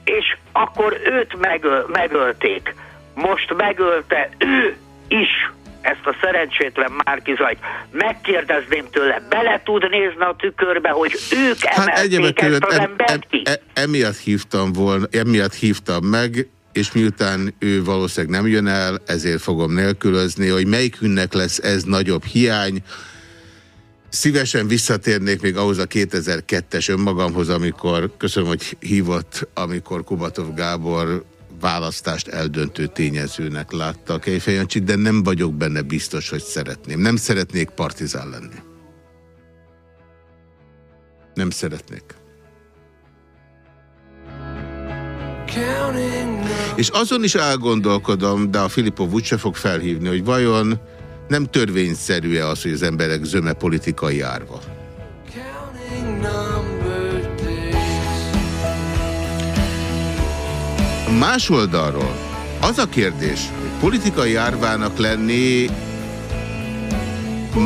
Speaker 5: és akkor őt megöl, megölték. Most megölte ő is ezt a szerencsétlen Márkizajt, megkérdezném tőle, bele tud nézni a tükörbe, hogy ők hát emelték ezt az embert ki?
Speaker 1: E, e, emiatt hívtam volna, emiatt hívtam meg, és miután ő valószínűleg nem jön el, ezért fogom nélkülözni, hogy melyikünknek lesz ez nagyobb hiány. Szívesen visszatérnék még ahhoz a 2002-es önmagamhoz, amikor, köszönöm, hogy hívott, amikor Kubatov Gábor választást eldöntő tényezőnek látta a Kejfejancsit, de nem vagyok benne biztos, hogy szeretném. Nem szeretnék partizán lenni. Nem szeretnék. És azon is elgondolkodom, de a Filipov úgyse fog felhívni, hogy vajon nem törvényszerű-e az, hogy az emberek zöme politikai árva. Más oldalról az a kérdés, hogy politikai árvának lenni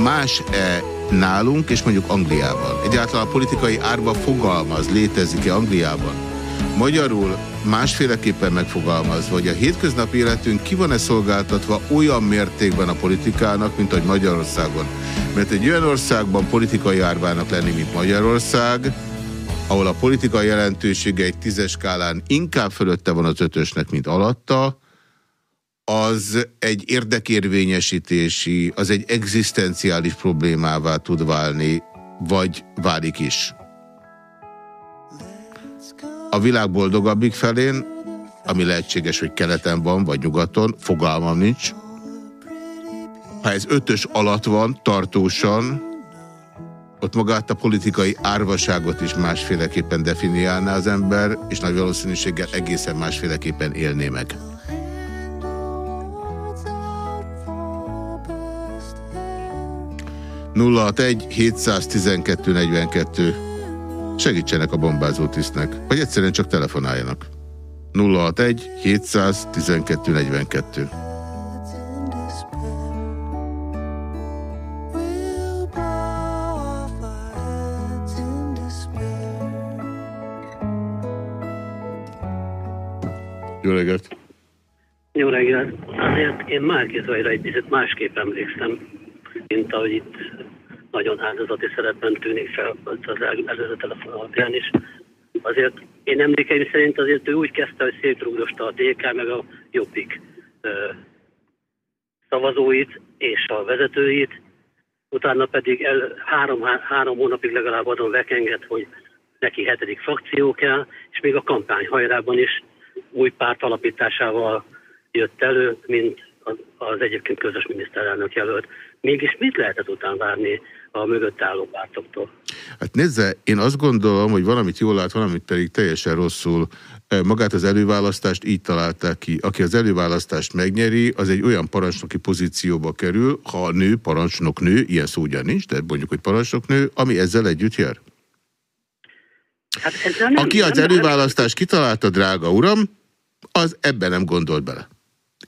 Speaker 1: más-e nálunk, és mondjuk Angliában. Egyáltalán a politikai árva fogalmaz, létezik-e Angliában? Magyarul másféleképpen megfogalmazva, hogy a hétköznapi életünk ki van-e szolgáltatva olyan mértékben a politikának, mint ahogy Magyarországon. Mert egy olyan országban politikai árvának lenni, mint Magyarország, ahol a politika jelentősége egy tízes skálán inkább fölötte van az ötösnek, mint alatta, az egy érdekérvényesítési, az egy egzisztenciális problémává tud válni, vagy válik is a világ boldogabbik felén, ami lehetséges, hogy keleten van, vagy nyugaton, fogalmam nincs. Ha ez ötös alatt van, tartósan, ott magát a politikai árvaságot is másféleképpen definiálná az ember, és nagy valószínűséggel egészen másféleképpen élné meg. nulla 712 42 segítsenek a bombázó tisztnek, vagy egyszerűen csak telefonáljanak. 061 712 42
Speaker 6: Jó reggelt! Jó reggelt! Azért én Márkét vagyra egy picit másképp emlékszem, mint ahogy itt nagyon áldozati szerepben tűnik fel az előző telefon alapján is. Azért én emlékeim szerint azért ő úgy kezdte, hogy szétrúgdosta a DK meg a Jobbik szavazóit és a vezetőit, utána pedig el, három, három hónapig legalább adon vekengett, hogy neki hetedik frakció kell, és még a kampány hajrában is új párt alapításával jött elő, mint az, egyébként közös miniszterelnök jelölt. Mégis mit lehetett után várni a mögött álló pártoktól?
Speaker 1: Hát nézze, én azt gondolom, hogy valamit jól lát, valamit pedig teljesen rosszul. Magát az előválasztást így találták ki. Aki az előválasztást megnyeri, az egy olyan parancsnoki pozícióba kerül, ha a nő, parancsnok nő, ilyen szó ugyan nincs, de mondjuk, hogy parancsnok nő, ami ezzel együtt jár. Hát nem, Aki az előválasztást kitalálta, drága uram, az ebben nem gondolt bele.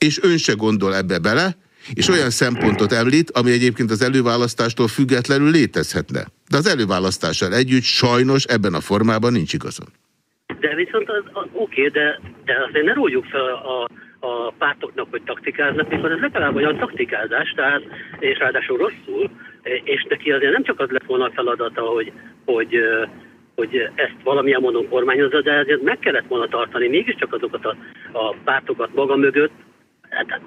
Speaker 1: És ön se gondol ebbe bele, és olyan szempontot említ, ami egyébként az előválasztástól függetlenül létezhetne. De az előválasztással együtt sajnos ebben a formában nincs igazon.
Speaker 6: De viszont az, az oké, de, de azért ne rójuk fel a, a pártoknak, hogy taktikáznak, mikor ez legalább olyan taktikázás, tehát, és ráadásul rosszul, és neki azért nem csak az lett volna a feladata, hogy, hogy hogy ezt valamilyen módon kormányozza, de ezért meg kellett volna tartani mégiscsak azokat a, a pártokat maga mögött,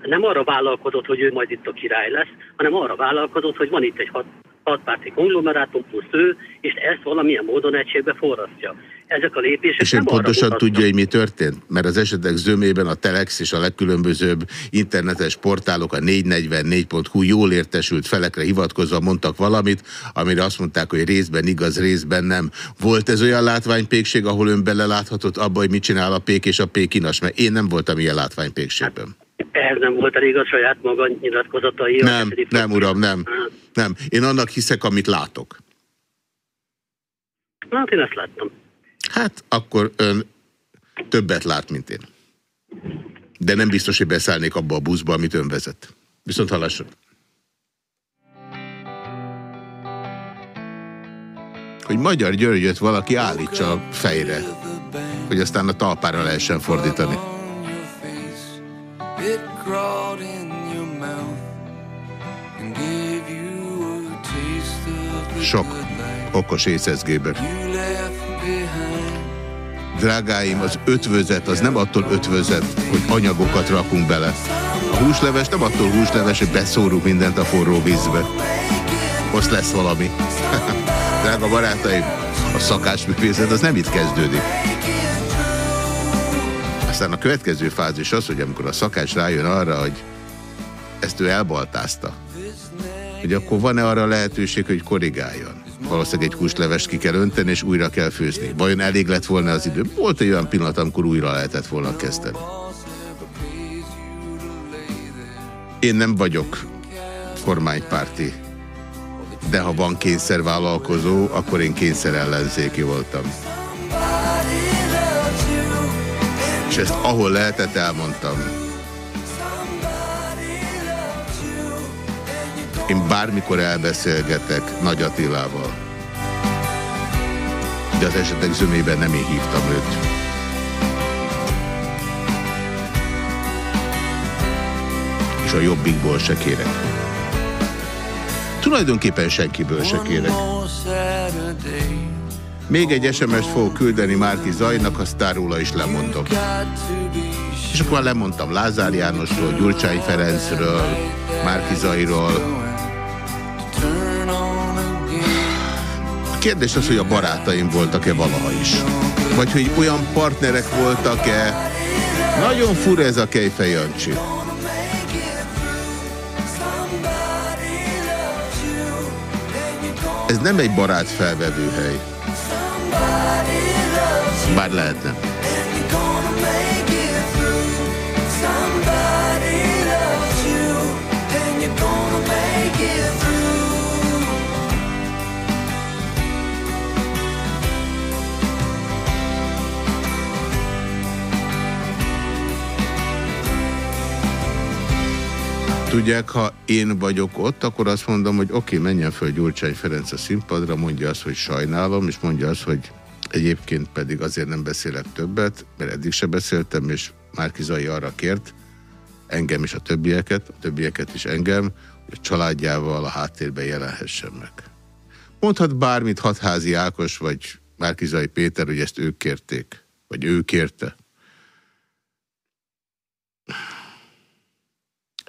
Speaker 6: nem arra vállalkozott, hogy ő majd itt a király lesz, hanem arra vállalkozott, hogy van itt egy hat, hatpárti konglomerátum plusz ő, és ezt valamilyen módon egységbe forrasztja. Ezek a lépések
Speaker 1: És ön pontosan mutatnak. tudja, hogy mi történt? Mert az esetek zömében a Telex és a legkülönbözőbb internetes portálok, a 444.hu jól értesült felekre hivatkozva mondtak valamit, amire azt mondták, hogy részben igaz, részben nem. Volt ez olyan látványpékség, ahol ön beleláthatott abba, hogy mit csinál a pék és a pékinas? Mert én nem voltam ilyen látványpékségben. Hát
Speaker 6: ehhez nem volt elég a saját maga nyilatkozatai.
Speaker 1: Nem, nem uram, nem. Nem. Én annak hiszek, amit látok.
Speaker 6: Hát én ezt láttam.
Speaker 1: Hát akkor ön többet lát, mint én. De nem biztos, hogy beszállnék abba a buszba, amit ön vezet. Viszont hallásra. Hogy Magyar Györgyöt valaki állítsa a fejre, hogy aztán a talpára lehessen fordítani. It crawled in your mouth and gave you a taste of the Sok okos észezgéber. Drágáim, az ötvözet az nem attól ötvözet, hogy anyagokat rakunk bele. A húsleves nem attól húsleves, hogy beszórunk mindent a forró vízbe. Most lesz valami. [LAUGHS] Drága barátaim, a szakásművészet az nem itt kezdődik. Aztán a következő fázis az, hogy amikor a szakács rájön arra, hogy ezt ő elbaltázta, hogy akkor van-e arra lehetőség, hogy korrigáljon? Valószínűleg egy húslevest ki kell önteni, és újra kell főzni. Vajon elég lett volna az idő? Volt egy olyan pillanat, amikor újra lehetett volna kezdeni. Én nem vagyok kormánypárti, de ha van kényszervállalkozó, akkor én kényszer ellenzéki voltam. És ezt ahol lehetett elmondtam. Én bármikor elbeszélgetek Nagy Attilával. De az esetek zömében nem én hívtam őt. És a jobbikból se kérek. Tulajdonképpen senkiből se kérek. Még egy SMS-t fogok küldeni Márki Zajnak, aztán róla is lemondom. És akkor lemondtam Lázár Jánosról, Gyurcsány Ferencről, Márki Zajról. A kérdés az, hogy a barátaim voltak-e valaha is. Vagy hogy olyan partnerek voltak-e. Nagyon fura ez a Kejfej Jancsi. Ez nem egy barát felvevő hely. Bár lehetne. Tudják, ha én vagyok ott, akkor azt mondom, hogy oké, okay, menjen föl Gyurcsány Ferenc a színpadra, mondja azt, hogy sajnálom, és mondja azt, hogy Egyébként pedig azért nem beszélek többet, mert eddig se beszéltem, és Márki Zai arra kért, engem és a többieket, a többieket is engem, hogy a családjával a háttérben jelenhessen meg. Mondhat bármit Hatházi Ákos, vagy Márkizai Péter, hogy ezt ők kérték, vagy ő kérte.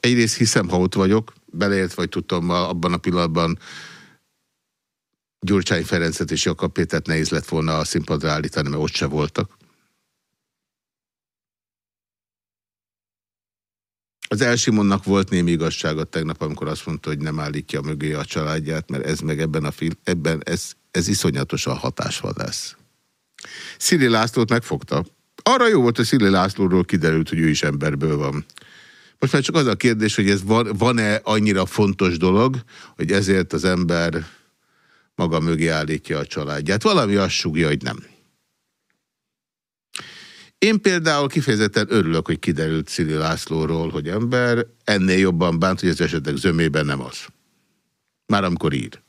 Speaker 1: Egyrészt hiszem, ha ott vagyok, beleért vagy tudtam abban a pillanatban Gyurcsány Ferencet és Jakab Pétert nehéz lett volna a színpadra állítani, mert ott se voltak. Az Elsimonnak volt némi igazsága tegnap, amikor azt mondta, hogy nem állítja mögé a családját, mert ez meg ebben a film, ebben ez, ez iszonyatosan hatásvadász. Szili Lászlót megfogta. Arra jó volt, hogy Szili Lászlóról kiderült, hogy ő is emberből van. Most már csak az a kérdés, hogy ez van-e van annyira fontos dolog, hogy ezért az ember maga mögé állítja a családját. Valami azt sugja, hogy nem. Én például kifejezetten örülök, hogy kiderült Szili Lászlóról, hogy ember ennél jobban bánt, hogy az esetek zömében nem az. Már amikor ír.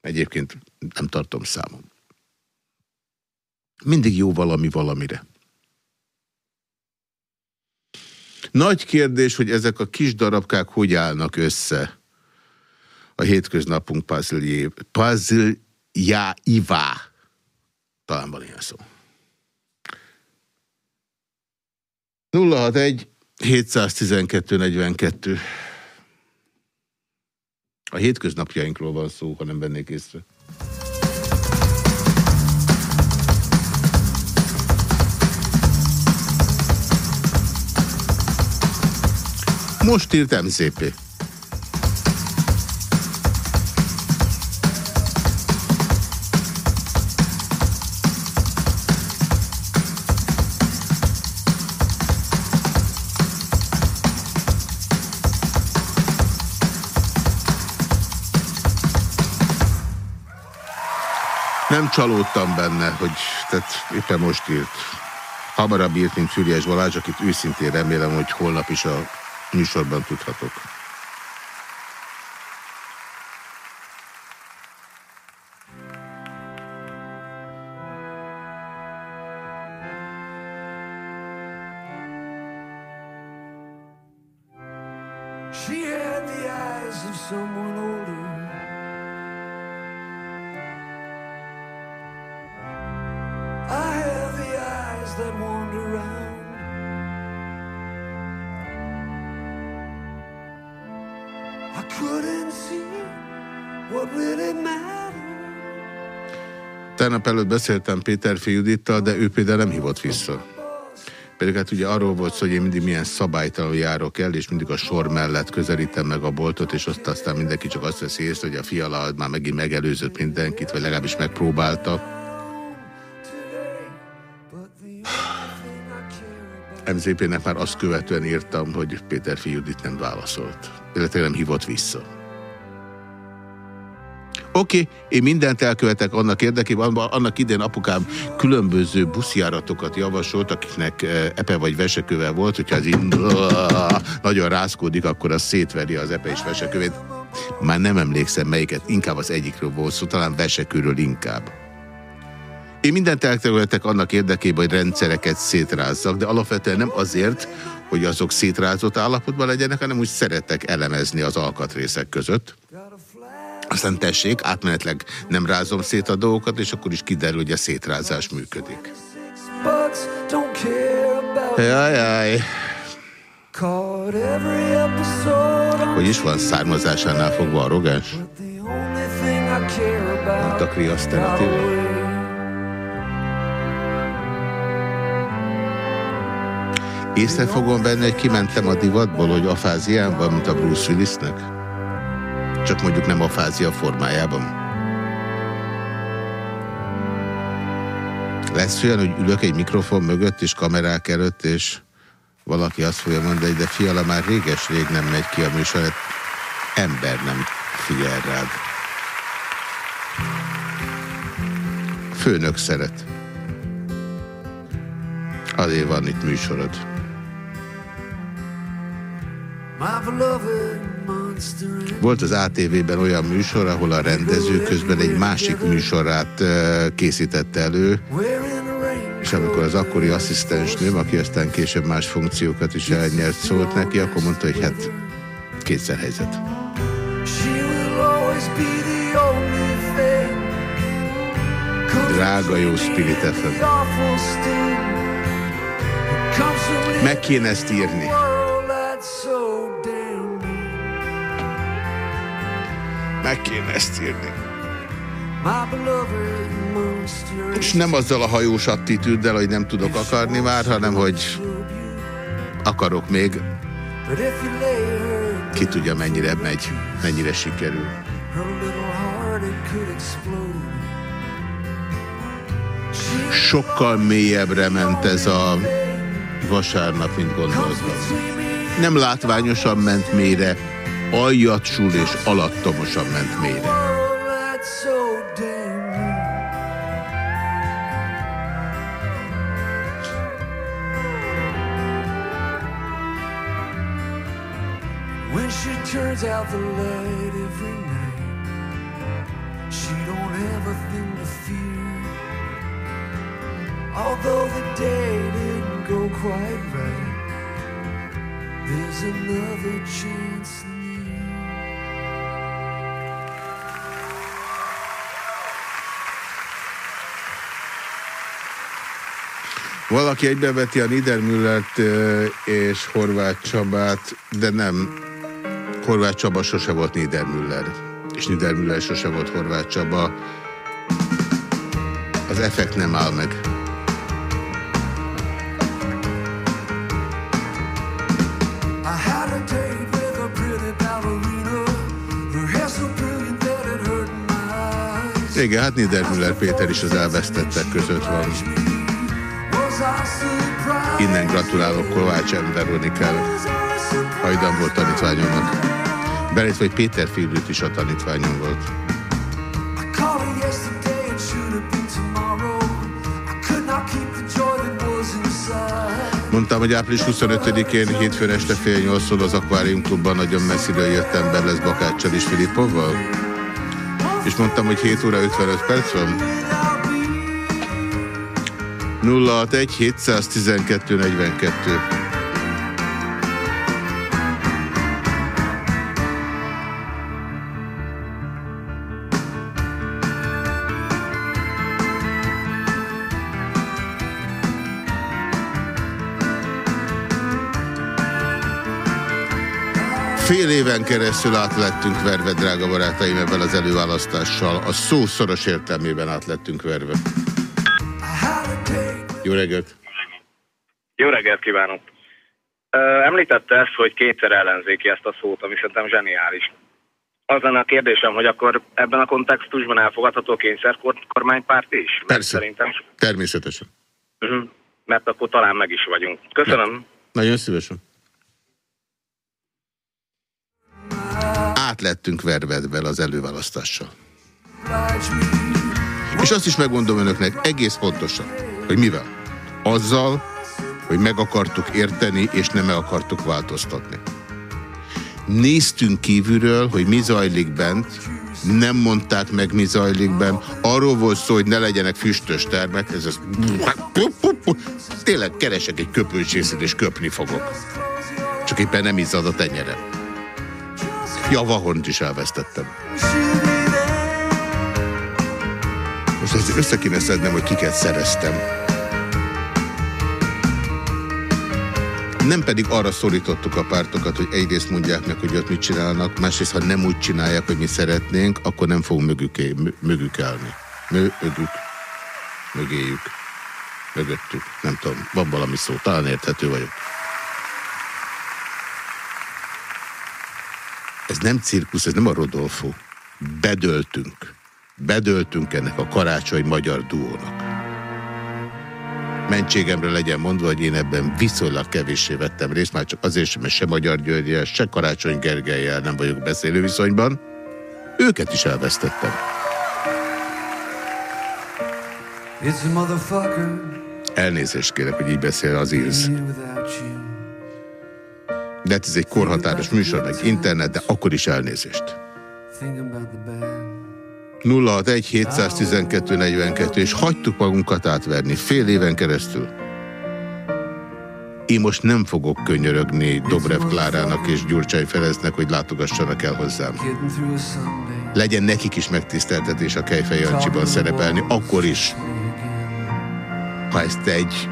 Speaker 1: Egyébként nem tartom számom. Mindig jó valami valamire. Nagy kérdés, hogy ezek a kis darabkák hogy állnak össze a hétköznapunk puzzle-jáivá. Talán van ilyen szó. 061 712 42. A hétköznapjainkról van szó, ha nem vennék észre. Most írt MZP. Nem csalódtam benne, hogy tehát éppen most írt. Hamarabb írt, mint Füriás Balázs, akit őszintén remélem, hogy holnap is a műsorban tudhatok. Beszéltem Péter Judittal, de ő például nem hívott vissza. Pedig hát ugye arról volt szó, hogy én mindig milyen szabálytalanul járok el, és mindig a sor mellett közelítem meg a boltot, és azt aztán mindenki csak azt veszi észre, hogy a fiala már megint megelőzött mindenkit, vagy legalábbis megpróbálta. MZP-nek már azt követően írtam, hogy Péter Judit nem válaszolt. Illetve nem hívott vissza. Oké, én mindent elkövetek annak érdekében, annak idén apukám különböző buszjáratokat javasolt, akiknek eh, epe vagy veseköve volt, hogyha az így nagyon rázkódik, akkor az szétveri az epe és vesekövét. Már nem emlékszem melyiket, inkább az egyikről volt szó, talán vesekőről inkább. Én mindent elkövetek annak érdekében, hogy rendszereket szétrázzak, de alapvetően nem azért, hogy azok szétrázott állapotban legyenek, hanem úgy szeretek elemezni az alkatrészek között. Aztán tessék, átmenetleg nem rázom szét a dolgokat, és akkor is kiderül, hogy a szétrázás működik.
Speaker 2: About
Speaker 1: Jaj, Hogy is van származásánál fogva arrogáns? Mondta Kri alternatíva. Észre fogom venni, hogy kimentem a divatból, hogy afázián van, mint a Bruce Willisnek? Csak mondjuk nem afázia formájában. Lesz olyan, hogy ülök egy mikrofon mögött és kamerák előtt, és valaki azt fogja mondani, de fiala már réges-rég nem megy ki a műsor, hát ember nem figyel rád. Főnök szeret. Azért van itt műsorod.
Speaker 2: My beloved
Speaker 1: Volt az ATV-ben olyan műsor, ahol a rendező közben egy másik műsorát készítette elő, és amikor az akkori asszisztensnőm, aki aztán később más funkciókat is elnyert, szólt neki, akkor mondta, hogy hát kétszer helyzet. Drága jó Spirit FM. Meg kéne ezt írni. Meg kéne ezt írni. És nem azzal a hajós attitűddel, hogy nem tudok akarni már, hanem hogy akarok még. Ki tudja, mennyire megy, mennyire sikerül. Sokkal mélyebbre ment ez a vasárnap, mint gondoltam. Nem látványosan ment mélyre, aljatsul és alattomosan ment mélyre. turns out the light every night. She don't fear. Although the day didn't go quite right, there's another chance Valaki egybeveti a Niedermüllert és Horváth Csabát, de nem Horváth Csaba sose volt Niedermüller, és Niedermüller sose volt Horváth Csaba. Az effekt nem áll meg. Igen, hát Niedermüller Péter is az elvesztettek között van. Innen gratulálok Kovács M. Veronikának. Hajdan volt tanítványomnak. Belét, hogy Péter Filőt is a tanítványom volt. Mondtam, hogy április 25-én hétfőn este fél nyolcszor az Aquarium Klubban nagyon messziről jött ember lesz Bakáccsal és Filippovval. És mondtam, hogy 7 óra 55 perc van. 061 712 42 Fél éven keresztül átlettünk verve, drága barátaim, ebben az előválasztással. A szó szoros értelmében átlettünk verve. Jó reggelt!
Speaker 7: Jó reggelt kívánok! Említette ezt, hogy kétszer ellenzéki ezt a szót, ami szerintem zseniális. Az lenne a kérdésem, hogy akkor ebben a kontextusban elfogadható kényszerkormánypárt is?
Speaker 1: Persze. Szerintem... Természetesen.
Speaker 7: Uh -huh. Mert akkor talán meg is vagyunk. Köszönöm. Mert.
Speaker 1: Nagyon szívesen. átlettünk vervedvel az előválasztással. És azt is megmondom önöknek egész pontosan, hogy mivel? Azzal, hogy meg akartuk érteni, és nem meg akartuk változtatni. Néztünk kívülről, hogy mi zajlik bent, nem mondták meg, mi zajlik bent. Arról volt szó, hogy ne legyenek füstös termek. Ez az... Tényleg keresek egy köpőcsészét, és köpni fogok. Csak éppen nem izzad a. Ja, Vahont is elvesztettem. Most ezt össze kéne szednem, hogy kiket szereztem. Nem pedig arra szorítottuk a pártokat, hogy egyrészt mondják meg, hogy ott mit csinálnak, másrészt, ha nem úgy csinálják, hogy mi szeretnénk, akkor nem fogunk mögük, mögük állni. Mögük. Mögéjük. Mögöttük. Nem tudom, van valami szó, talán érthető vagyok. Ez nem cirkusz, ez nem a Rodolfo. Bedöltünk. Bedöltünk ennek a karácsony magyar duónak. Mentségemre legyen mondva, hogy én ebben viszonylag kevéssé vettem részt, már csak azért sem, mert se Magyar Györgyel, se Karácsony Gergelyel nem vagyok beszélő viszonyban. Őket is elvesztettem. Elnézést kérek, hogy így beszél az Ilz. De hát ez egy korhatáros műsor, meg internet, de akkor is elnézést. 061 712 42, és hagytuk magunkat átverni fél éven keresztül. Én most nem fogok könyörögni Dobrev Klárának és Gyurcsány Ferencnek, hogy látogassanak el hozzám. Legyen nekik is megtiszteltetés a Kejfej Jancsiban szerepelni, akkor is, ha ezt egy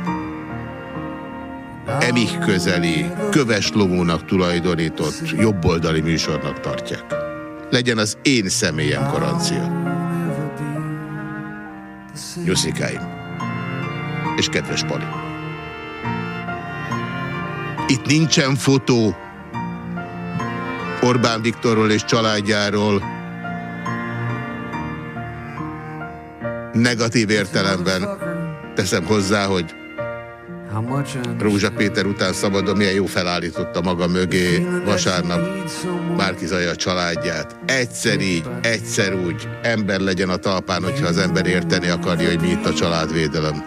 Speaker 1: emik közeli, köves lomónak tulajdonított jobboldali műsornak tartják. Legyen az én személyem garancia. Nyuszikáim. És kedves Pali. Itt nincsen fotó Orbán Viktorról és családjáról negatív értelemben teszem hozzá, hogy Rózsa Péter után szabadon milyen jó felállította maga mögé vasárnap Márki Zaja családját. Egyszer így, egyszer úgy, ember legyen a talpán, hogyha az ember érteni akarja, hogy mi itt a családvédelem.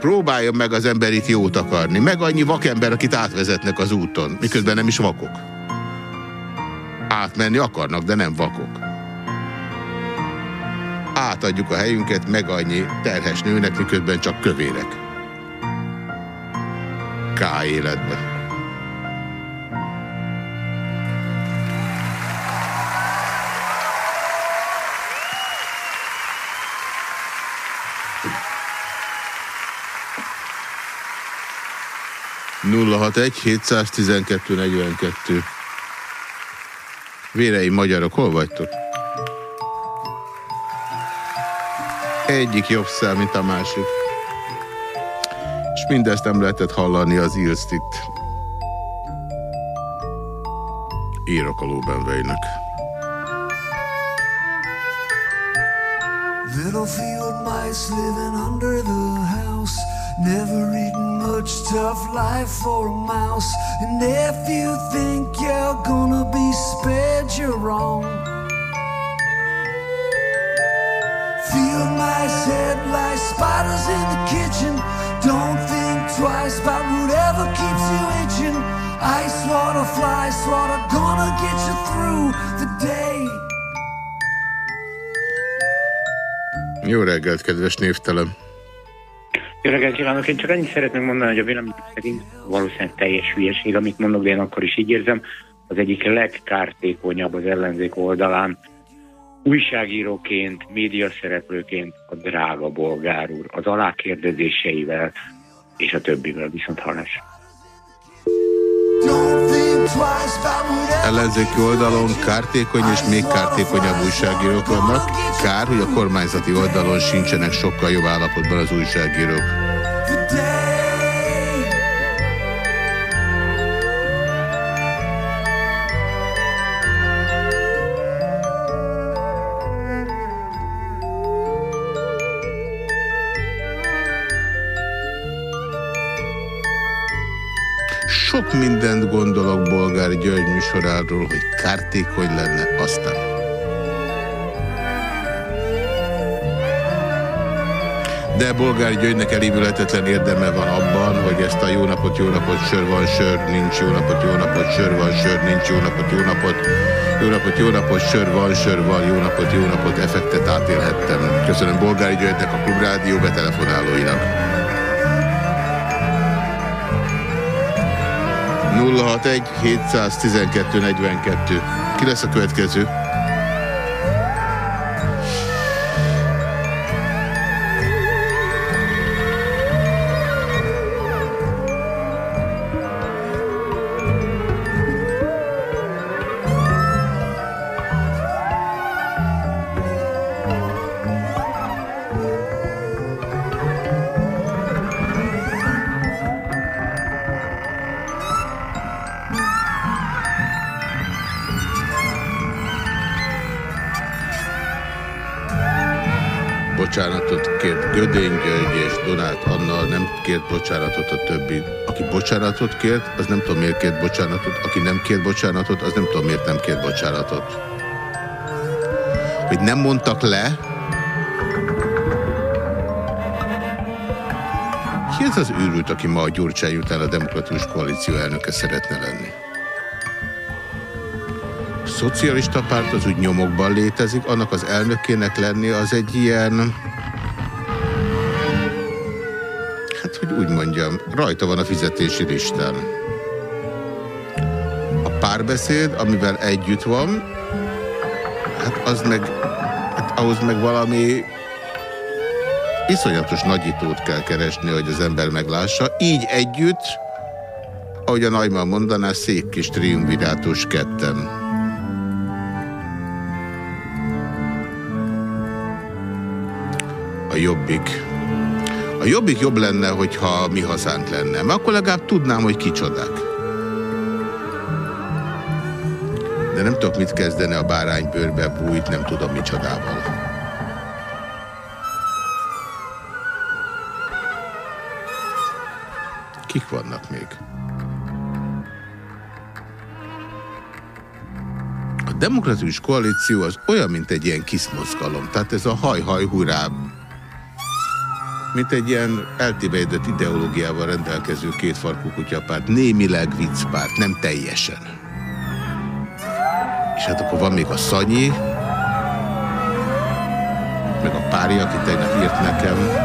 Speaker 1: Próbáljon meg az ember itt jót akarni. Meg annyi vakember, akit átvezetnek az úton, miközben nem is vakok. Átmenni akarnak, de nem vakok átadjuk a helyünket meg annyi terhes nőnek, miközben csak kövérek. K életbe. Nulla hat egy 712 42. Vérei magyarok, hol vagytok? Egyik jobb szám, mint a másik. És mindezt nem lehetett hallani az Ilstit. Írok a Lóbenvejnek. Little field mice living under the house Never eaten much tough life for a mouse And if you think you're gonna be spared, you're wrong Field mice, head lice, spiders in the kitchen. Don't think twice about whatever keeps you itching. Ice water, fly swatter, gonna get you through the day. Jó reggelt, kedves névtelem!
Speaker 8: Jó reggelt kívánok! Én csak annyit szeretném mondani, hogy a vélemény szerint valószínűleg teljes hülyeség, amit mondok, de én akkor is így érzem, az egyik legkártékonyabb az ellenzék oldalán újságíróként, médiaszereplőként a drága bolgár úr, az alákérdezéseivel és a többivel viszont hallás.
Speaker 1: Ellenzéki oldalon kártékony és még kártékonyabb újságírók vannak. Kár, hogy a kormányzati oldalon sincsenek sokkal jobb állapotban az újságírók. Sok mindent gondolok Bolgár György műsoráról, hogy kártékony lenne, aztán. De Bolgár Györgynek elévületetlen érdeme van abban, hogy ezt a jó napot, jó napot, sör van, sör, nincs jó napot, jó napot, sör van, sör, nincs jó napot, jó napot, jó napot, jó napot, sör van, sör van, jó napot, jó napot, effektet átélhettem. Köszönöm Bolgár Györgynek a Klubrádió betelefonálóinak. 061 712 42. Ki lesz a következő? Bocsánatot kért, az nem tudom miért kért bocsánatot. Aki nem kért bocsánatot, az nem tudom miért nem kért bocsánatot. Hogy nem mondtak le, Ki ez az őrült, aki ma a Gyurcsány után a Demokratikus Koalíció elnöke szeretne lenni? szocialista párt az úgy nyomokban létezik, annak az elnökének lenni az egy ilyen, rajta van a fizetési listán. A párbeszéd, amivel együtt van, hát az meg, hát ahhoz meg valami iszonyatos nagyítót kell keresni, hogy az ember meglássa. Így együtt, ahogy a Najman mondaná, szép kis triumvirátus ketten. A jobbik. A jobbik jobb lenne, hogyha mi hazánk lenne, mert akkor legalább tudnám, hogy kicsodák. De nem tudok mit kezdeni a báránybőrbe bújt, nem tudom micsodával. Kik vannak még? A demokratikus koalíció az olyan, mint egy ilyen kis mozgalom. Tehát ez a haj-haj hurrá, mint egy ilyen eltévejedett ideológiával rendelkező kétfarkú kutyapárt, némileg viccpárt, nem teljesen. És hát akkor van még a Szanyi, meg a párja, aki tegnap írt nekem,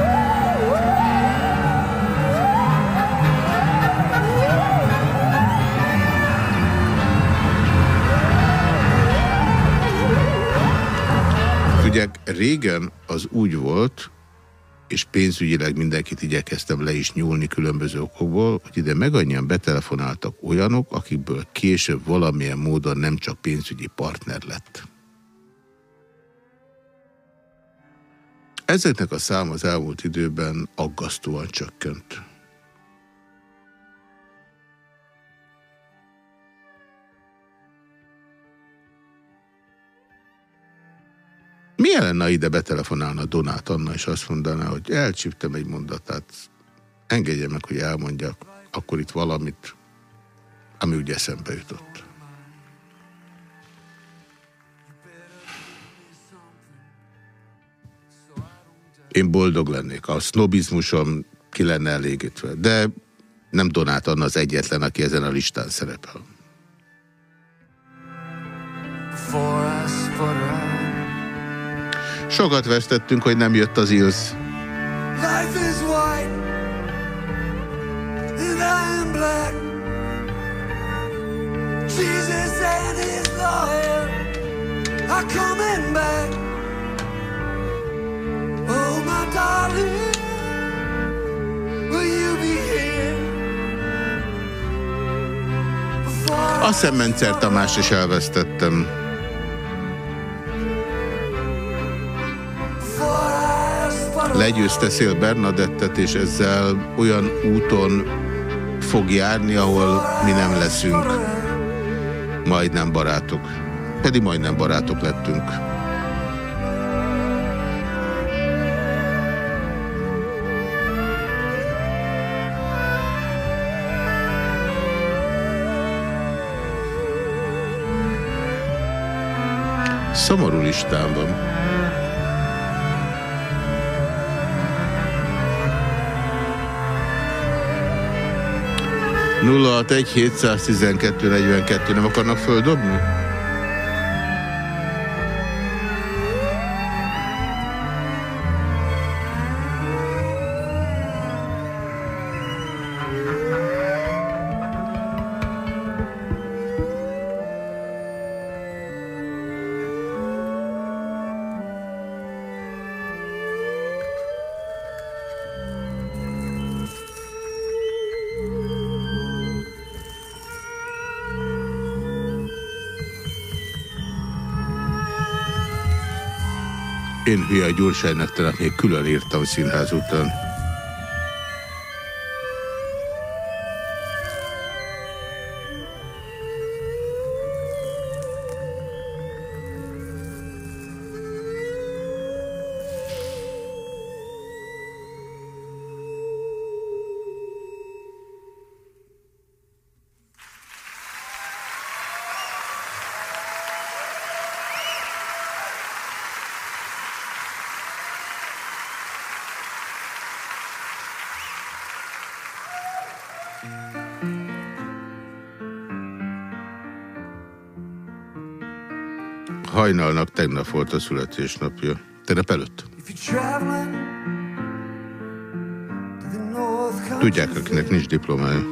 Speaker 1: Ugye régen az úgy volt, és pénzügyileg mindenkit igyekeztem le is nyúlni különböző okokból, hogy ide meg annyian betelefonáltak olyanok, akikből később valamilyen módon nem csak pénzügyi partner lett. Ezeknek a szám az elmúlt időben aggasztóan csökkent. Milyen lenne, ide betelefonálna Donát Anna, és azt mondaná, hogy elcsíptem egy mondatát, engedje meg, hogy elmondjak, akkor itt valamit, ami ugye eszembe jutott. Én boldog lennék, a sznobizmusom ki lenne elégítve, de nem Donát Anna az egyetlen, aki ezen a listán szerepel. For us, for us. Sokat vesztettünk, hogy nem jött az Ilsz. Life is white and I legyőzte Szél Bernadettet, és ezzel olyan úton fog járni, ahol mi nem leszünk majdnem barátok. Pedig majdnem barátok lettünk. Szomorú listán van. 061 712 42 nem akarnak földobni? Én hülye a Gyurcsánynak talán még külön írtam színház után. Hajnalnak tegnap volt a születésnapja. Tegnap előtt. Tudják, akinek nincs diplomája.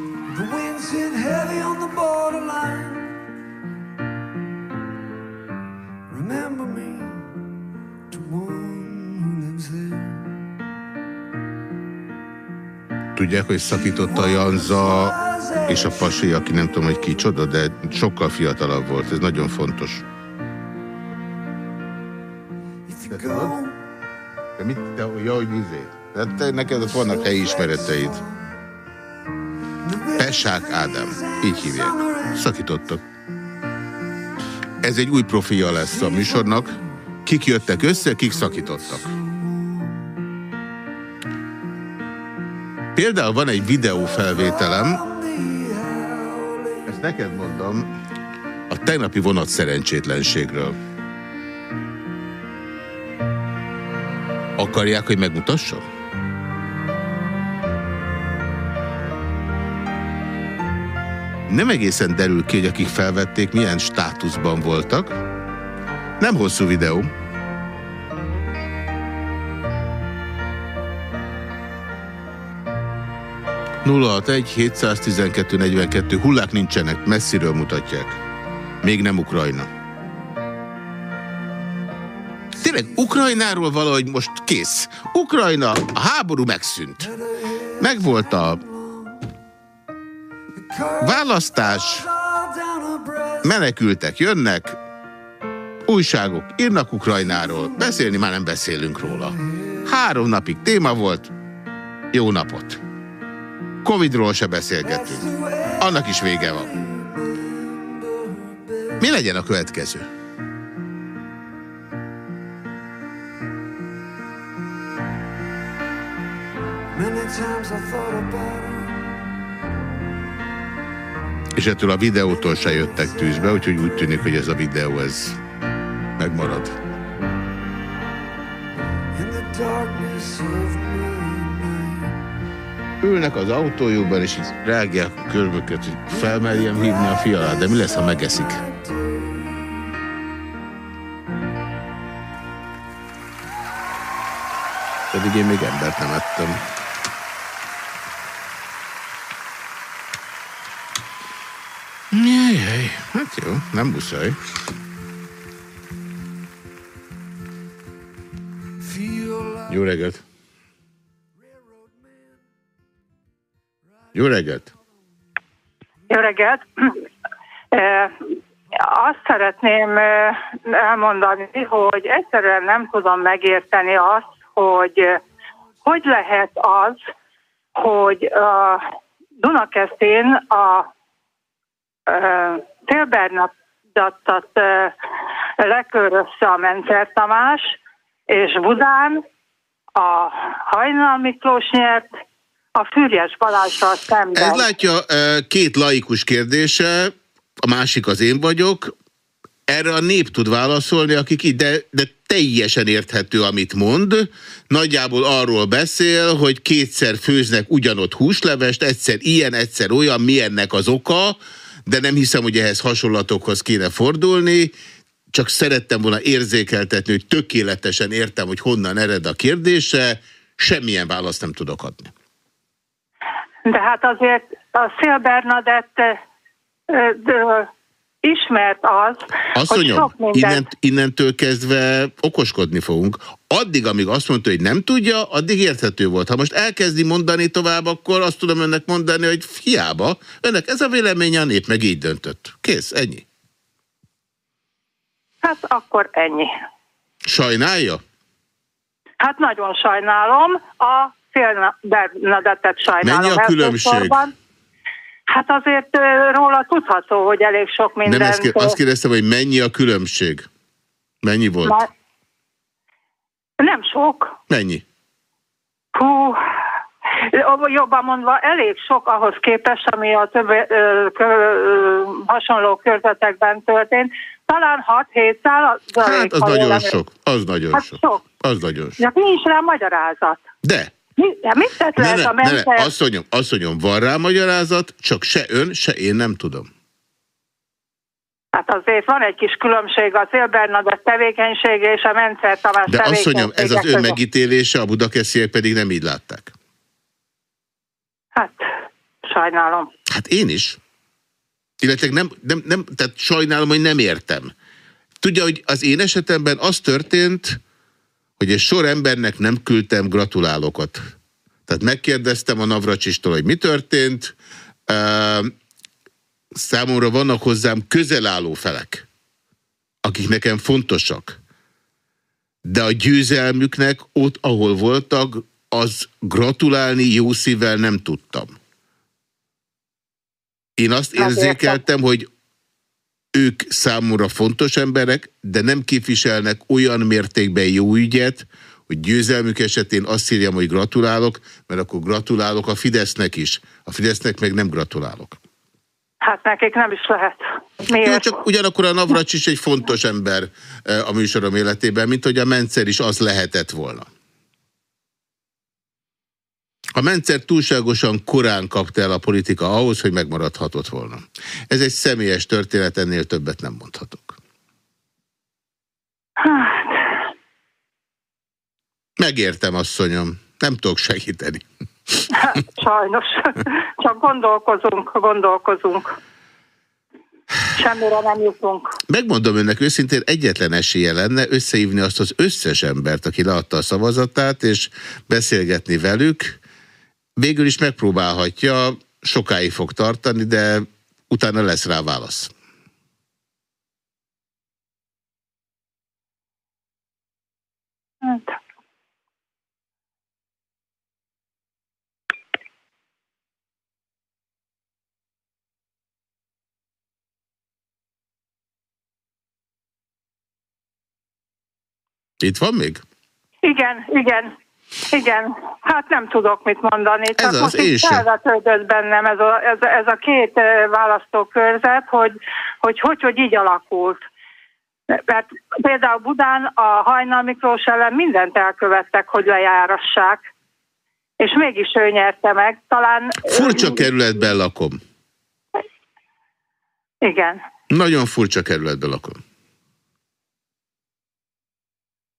Speaker 1: Tudják, hogy szakította Janza és a pasi, aki nem tudom, hogy kicsoda, de sokkal fiatalabb volt. Ez nagyon fontos. Mit? Te, ja, hogy izé. De te, neked ott vannak helyi ismereteid. Pessák Ádám. Így hívják. Szakítottak. Ez egy új profilja lesz a műsornak. Kik jöttek össze, kik szakítottak. Például van egy videófelvételem, ezt neked mondom, a tegnapi vonat szerencsétlenségről. Akarják, hogy megmutassam? Nem egészen derül ki, hogy akik felvették, milyen státuszban voltak. Nem hosszú videó. egy 712 42 hullák nincsenek, messziről mutatják. Még nem Ukrajna. Tényleg Ukrajnáról valahogy most kész. Ukrajna, a háború megszűnt. Megvolt a választás, menekültek jönnek, újságok írnak Ukrajnáról, beszélni már nem beszélünk róla. Három napig téma volt, jó napot. Covidról se beszélgetünk. Annak is vége van. Mi legyen a következő? És ettől a videótól se jöttek tűzbe, úgyhogy úgy tűnik, hogy ez a videó ez megmarad. Ülnek az autójukban, és így rágják a körböket, hogy felmerjem hívni a fialát, de mi lesz, ha megeszik? Pedig én még embert nem ettem. Jaj, hát jó, nem muszáj. Jó reggelt! Jó reggelt!
Speaker 9: Jó reggelt! Azt szeretném elmondani, hogy egyszerűen nem tudom megérteni azt, hogy hogy lehet az, hogy a Dunakeszin a Télbernadottat lekörözte a Mencer Tamás, és Budán a Hajnal Miklós nyert, a Fürjes Balázsral szemben.
Speaker 1: Ez látja, két laikus kérdése, a másik az én vagyok. Erre a nép tud válaszolni, akik így, de, de teljesen érthető, amit mond. Nagyjából arról beszél, hogy kétszer főznek ugyanott húslevest, egyszer ilyen, egyszer olyan, mi ennek az oka, de nem hiszem, hogy ehhez hasonlatokhoz kéne fordulni. Csak szerettem volna érzékeltetni, hogy tökéletesen értem, hogy honnan ered a kérdése, semmilyen választ nem tudok adni.
Speaker 9: De hát azért a Szél Bernadett ismert az, hogy
Speaker 1: Asszonyom,
Speaker 9: sok mindent...
Speaker 1: innent, innentől kezdve okoskodni fogunk. Addig, amíg azt mondta, hogy nem tudja, addig érthető volt. Ha most elkezdi mondani tovább, akkor azt tudom önnek mondani, hogy hiába, önnek ez a véleménye, a nép meg így döntött. Kész, ennyi.
Speaker 9: Hát akkor ennyi.
Speaker 1: Sajnálja?
Speaker 9: Hát nagyon sajnálom, a Szél Bernadettet sajnálom.
Speaker 1: Mennyi a különbség?
Speaker 9: elsősorban. Hát azért róla tudható, hogy elég sok
Speaker 1: Nem
Speaker 9: mindent...
Speaker 1: ezt, ké- azt kérdeztem, hogy mennyi a különbség? Mennyi volt?
Speaker 9: Ma- Nem sok.
Speaker 1: Mennyi?
Speaker 9: Hú, jobban mondva, elég sok ahhoz képest, ami a több ö, kö, ö, hasonló körzetekben történt. Talán 6-7 szál. az
Speaker 1: Hát az nagyon sok. Az nagyon
Speaker 9: Hát
Speaker 1: sok.
Speaker 9: sok.
Speaker 1: Az nagyon sok.
Speaker 9: De nincs rá magyarázat.
Speaker 1: De
Speaker 9: Mi, de mit tett
Speaker 1: Ne,
Speaker 9: ez
Speaker 1: ne,
Speaker 9: a
Speaker 1: ne, ne, asszonyom, asszonyom, van rá magyarázat, csak se ön, se én nem tudom.
Speaker 9: Hát azért van egy kis különbség a Szél Bernadett tevékenysége és a Mencer Tamás
Speaker 1: De asszonyom, ez az ön megítélése, a budakesziek pedig nem így látták.
Speaker 9: Hát, sajnálom.
Speaker 1: Hát én is. Illetve nem, nem, nem, tehát sajnálom, hogy nem értem. Tudja, hogy az én esetemben az történt, hogy egy sor embernek nem küldtem gratulálókat. Tehát megkérdeztem a Navracsistól, hogy mi történt. Számomra vannak hozzám közel álló felek, akik nekem fontosak. De a győzelmüknek ott, ahol voltak, az gratulálni jó szívvel nem tudtam. Én azt érzékeltem, hogy ők számomra fontos emberek, de nem képviselnek olyan mértékben jó ügyet, hogy győzelmük esetén azt írjam, hogy gratulálok, mert akkor gratulálok a Fidesznek is. A Fidesznek meg nem gratulálok.
Speaker 9: Hát nekik nem is lehet.
Speaker 1: Jó,
Speaker 9: Miért?
Speaker 1: csak ugyanakkor a Navracs is egy fontos ember eh, a műsorom életében, mint hogy a Mencer is az lehetett volna. A Mencer túlságosan korán kapta el a politika ahhoz, hogy megmaradhatott volna. Ez egy személyes történet, ennél többet nem mondhatok.
Speaker 9: Hát,
Speaker 1: Megértem, asszonyom. Nem tudok segíteni.
Speaker 9: hát, sajnos. Csak gondolkozunk, gondolkozunk. Semmire nem jutunk.
Speaker 1: Megmondom önnek őszintén, egyetlen esélye lenne összehívni azt az összes embert, aki leadta a szavazatát, és beszélgetni velük. Végül is megpróbálhatja, sokáig fog tartani, de utána lesz rá válasz.
Speaker 9: Hát,
Speaker 1: Itt van még?
Speaker 9: igen, igen. Igen, hát nem tudok mit mondani. Csak
Speaker 1: Ez az,
Speaker 9: most itt felvetődött bennem ez a, ez, ez a két választókörzet, hogy, hogy hogy, hogy így alakult. Mert például Budán a Hajnal Miklós ellen mindent elkövettek, hogy lejárassák. És mégis ő nyerte meg. Talán...
Speaker 1: Furcsa kerületben lakom.
Speaker 9: Igen.
Speaker 1: Nagyon furcsa kerületben lakom.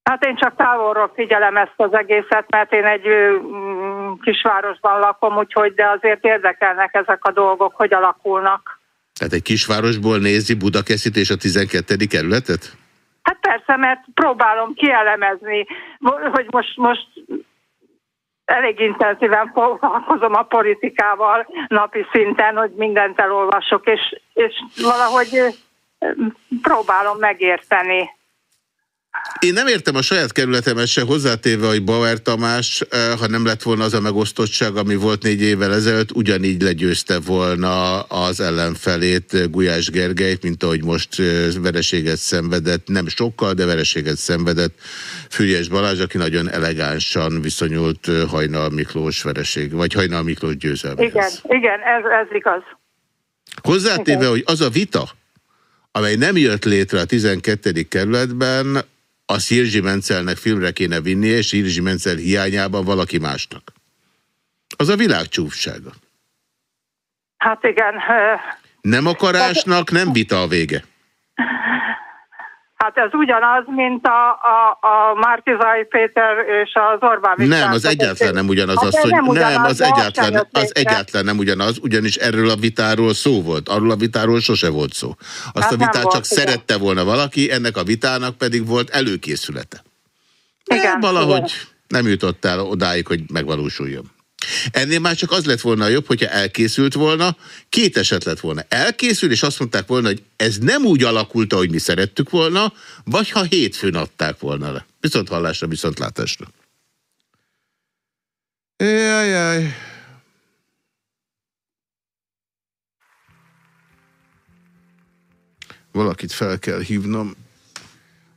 Speaker 9: Hát én csak távolról figyelem ezt az egészet, mert én egy mm, kisvárosban lakom, úgyhogy de azért érdekelnek ezek a dolgok, hogy alakulnak.
Speaker 1: Tehát egy kisvárosból nézi Budakeszit és a 12. kerületet?
Speaker 9: Hát persze, mert próbálom kielemezni, hogy most, most elég intenzíven foglalkozom a politikával napi szinten, hogy mindent elolvasok, és, és valahogy próbálom megérteni.
Speaker 1: Én nem értem a saját kerületemet se hozzátéve, hogy Bauer Tamás, eh, ha nem lett volna az a megosztottság, ami volt négy évvel ezelőtt, ugyanígy legyőzte volna az ellenfelét, eh, Gulyás Gergelyt, mint ahogy most eh, vereséget szenvedett, nem sokkal, de vereséget szenvedett Füriás Balázs, aki nagyon elegánsan viszonyult Hajnal Miklós vereség, vagy Hajnal Miklós
Speaker 9: Igen,
Speaker 1: győzelméhez.
Speaker 9: igen, ez, ez igaz.
Speaker 1: Hozzátéve,
Speaker 9: Igen.
Speaker 1: hogy az a vita, amely nem jött létre a 12. kerületben, azt Jirzsi Mencelnek filmre kéne vinni, és Jirzsi Mencel hiányában valaki másnak. Az a világ csúfsága.
Speaker 9: Hát igen,
Speaker 1: Nem akarásnak, nem vita a vége. [LAUGHS]
Speaker 9: Hát ez ugyanaz, mint a, a, a Márkizai Péter és az Orbán Viktor.
Speaker 1: Nem, az egyáltalán nem ugyanaz.
Speaker 9: Hát
Speaker 1: Az,
Speaker 9: ez
Speaker 1: hogy
Speaker 9: nem
Speaker 1: nem,
Speaker 9: ugyanaz,
Speaker 1: az
Speaker 9: de azt sem
Speaker 1: egyáltalán, az egyáltalán nem ugyanaz, ugyanis erről a vitáról szó volt. Arról a vitáról sose volt szó. Azt
Speaker 9: Hát
Speaker 1: a
Speaker 9: nem
Speaker 1: vitát
Speaker 9: volt,
Speaker 1: csak
Speaker 9: igen.
Speaker 1: szerette volna valaki, ennek a vitának pedig volt előkészülete.
Speaker 9: Igen,
Speaker 1: Igen, valahogy
Speaker 9: igen.
Speaker 1: nem jutott el odáig, hogy megvalósuljon. Ennél már csak az lett volna jobb, hogyha elkészült volna, két eset lett volna. Elkészül, és azt mondták volna, hogy ez nem úgy alakult, ahogy mi szerettük volna, vagy ha hétfőn adták volna le. Viszont hallásra, viszont látásra. Jajjaj. Valakit fel kell hívnom,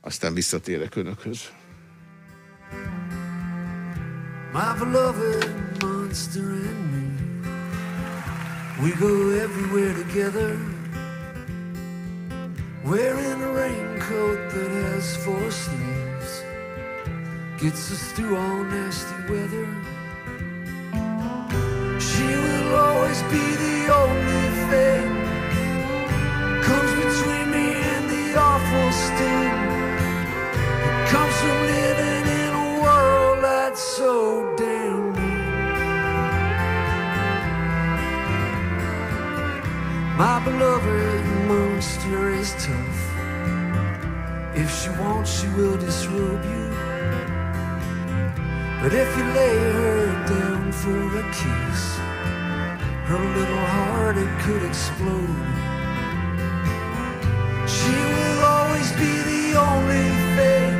Speaker 1: aztán visszatérek önökhöz.
Speaker 2: My beloved monster and me. We go everywhere together. Wearing a raincoat that has four sleeves. Gets us through all nasty weather. She will always be the only thing. Comes between me that's so damn me. My beloved monster is tough. If she wants, she will disrobe you. But if you lay her down for a kiss, her little heart it could explode. She will always be the only thing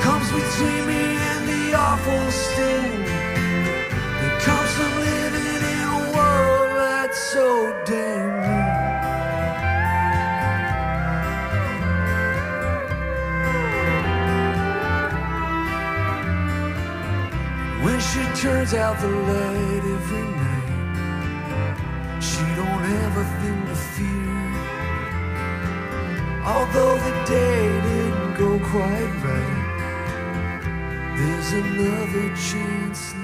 Speaker 2: comes between me the awful sting that comes from living in a world that's so damn. When she turns out the light every night, she don't have a thing to fear. Although the day didn't go quite right, there's another chance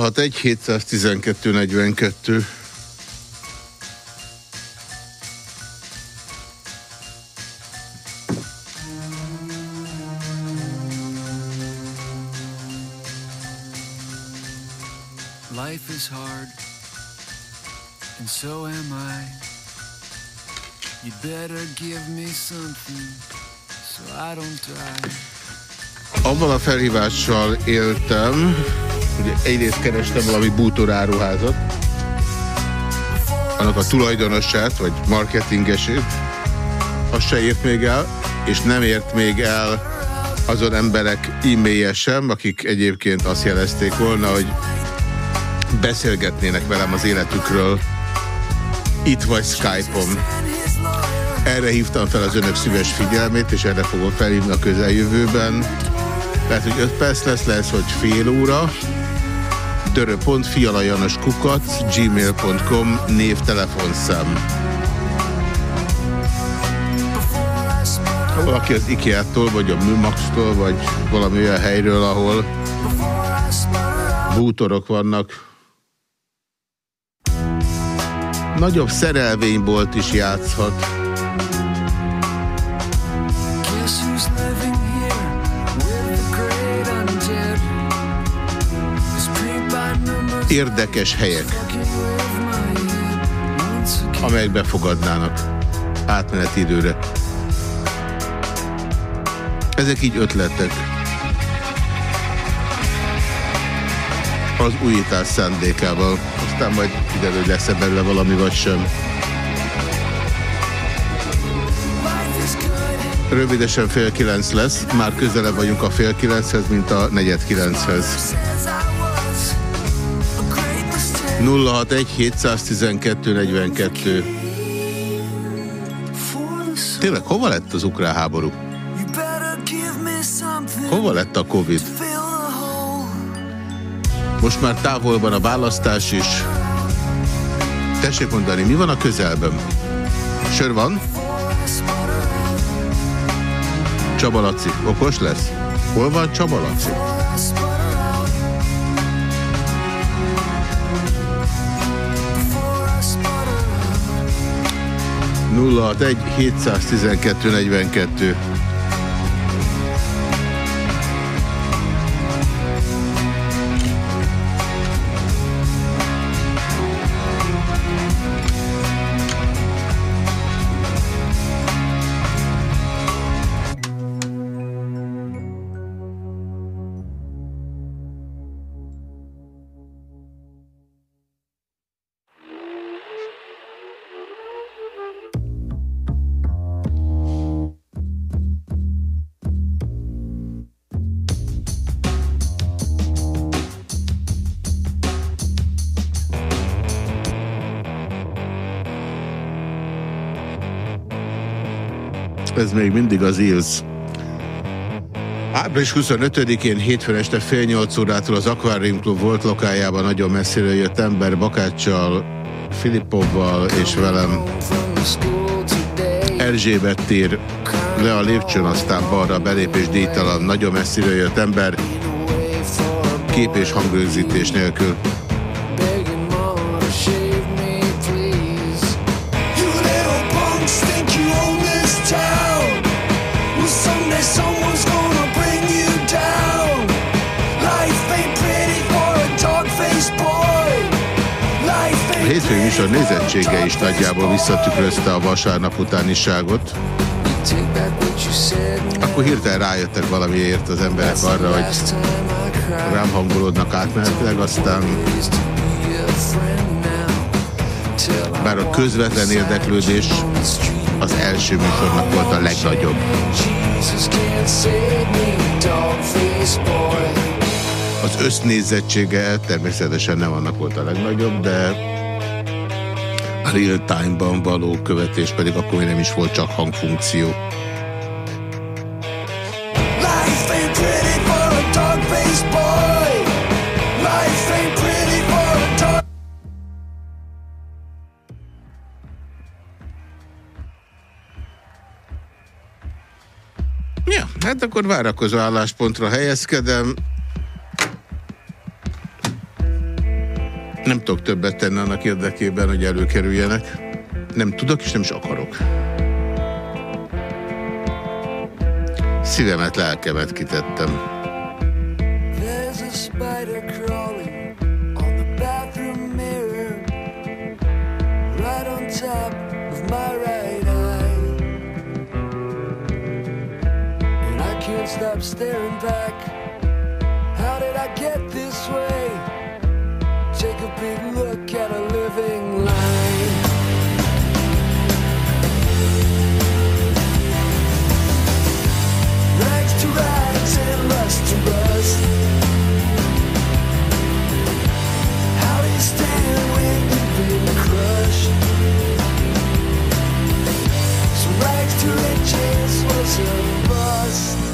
Speaker 1: 061 712
Speaker 2: Life is hard, and so am I. You better give me something so I don't die.
Speaker 1: Abban a felhívással éltem, hogy egyrészt kerestem valami bútoráruházat, annak a tulajdonosát, vagy marketingesét, az se ért még el, és nem ért még el azon emberek e-mailje sem, akik egyébként azt jelezték volna, hogy beszélgetnének velem az életükről itt vagy Skype-on. Erre hívtam fel az önök szíves figyelmét, és erre fogom felhívni a közeljövőben. Lehet, hogy 5 perc lesz, lesz, hogy fél óra. dörö.fialajanoskukac gmail.com név-telefonszám. Ha valaki az IKEA-tól, vagy a Műmax-tól, vagy valami olyan helyről, ahol bútorok vannak, nagyobb szerelvénybolt is játszhat.
Speaker 2: Érdekes helyek, amelyek befogadnának átmeneti időre. Ezek így ötletek. Az újítás szándékával. Aztán majd kiderül, lesz-e belőle valami vagy sem. Rövidesen fél kilenc lesz, már közelebb vagyunk a fél kilenchez, mint a negyed kilenchez. 061 712 42 Tényleg, hova lett az ukrán háború? Hova lett a Covid? Most már távol van a választás is. Tessék mondani, mi van a közelben? Sör van? Csaba Laci, okos lesz? Hol van Csaba Laci? Nulla egy 712 42 ez még mindig az Ilsz. Április 25-én hétfőn este fél nyolc órától az Aquarium Club volt lokájában nagyon messziről jött ember Bakáccsal, Filippovval és velem. Erzsébet tér le a lépcsőn, aztán balra belépés díjtalan, nagyon messziről jött ember, kép és hangrögzítés nélkül. Hétfői műsor nézettsége is nagyjából visszatükrözte a vasárnap utániságot. Akkor hirtelen rájöttek valamiért az emberek arra, hogy rám hangolódnak átmenetileg, aztán bár a közvetlen érdeklődés az első műsornak volt a legnagyobb. Az össznézettsége természetesen nem annak volt a legnagyobb, de real-time-ban való követés pedig akkor még nem is volt csak hangfunkció. Ja, hát akkor várakozó álláspontra helyezkedem. Nem tudok többet tenni annak érdekében, hogy előkerüljenek. Nem tudok, és nem is akarok. Szívemet, lelkemet kitettem. stop staring back. How did I get this way? Big look at a living line. Rags to rags and rust to rust. How do you stand when you've been crushed? So rags to riches was a bust.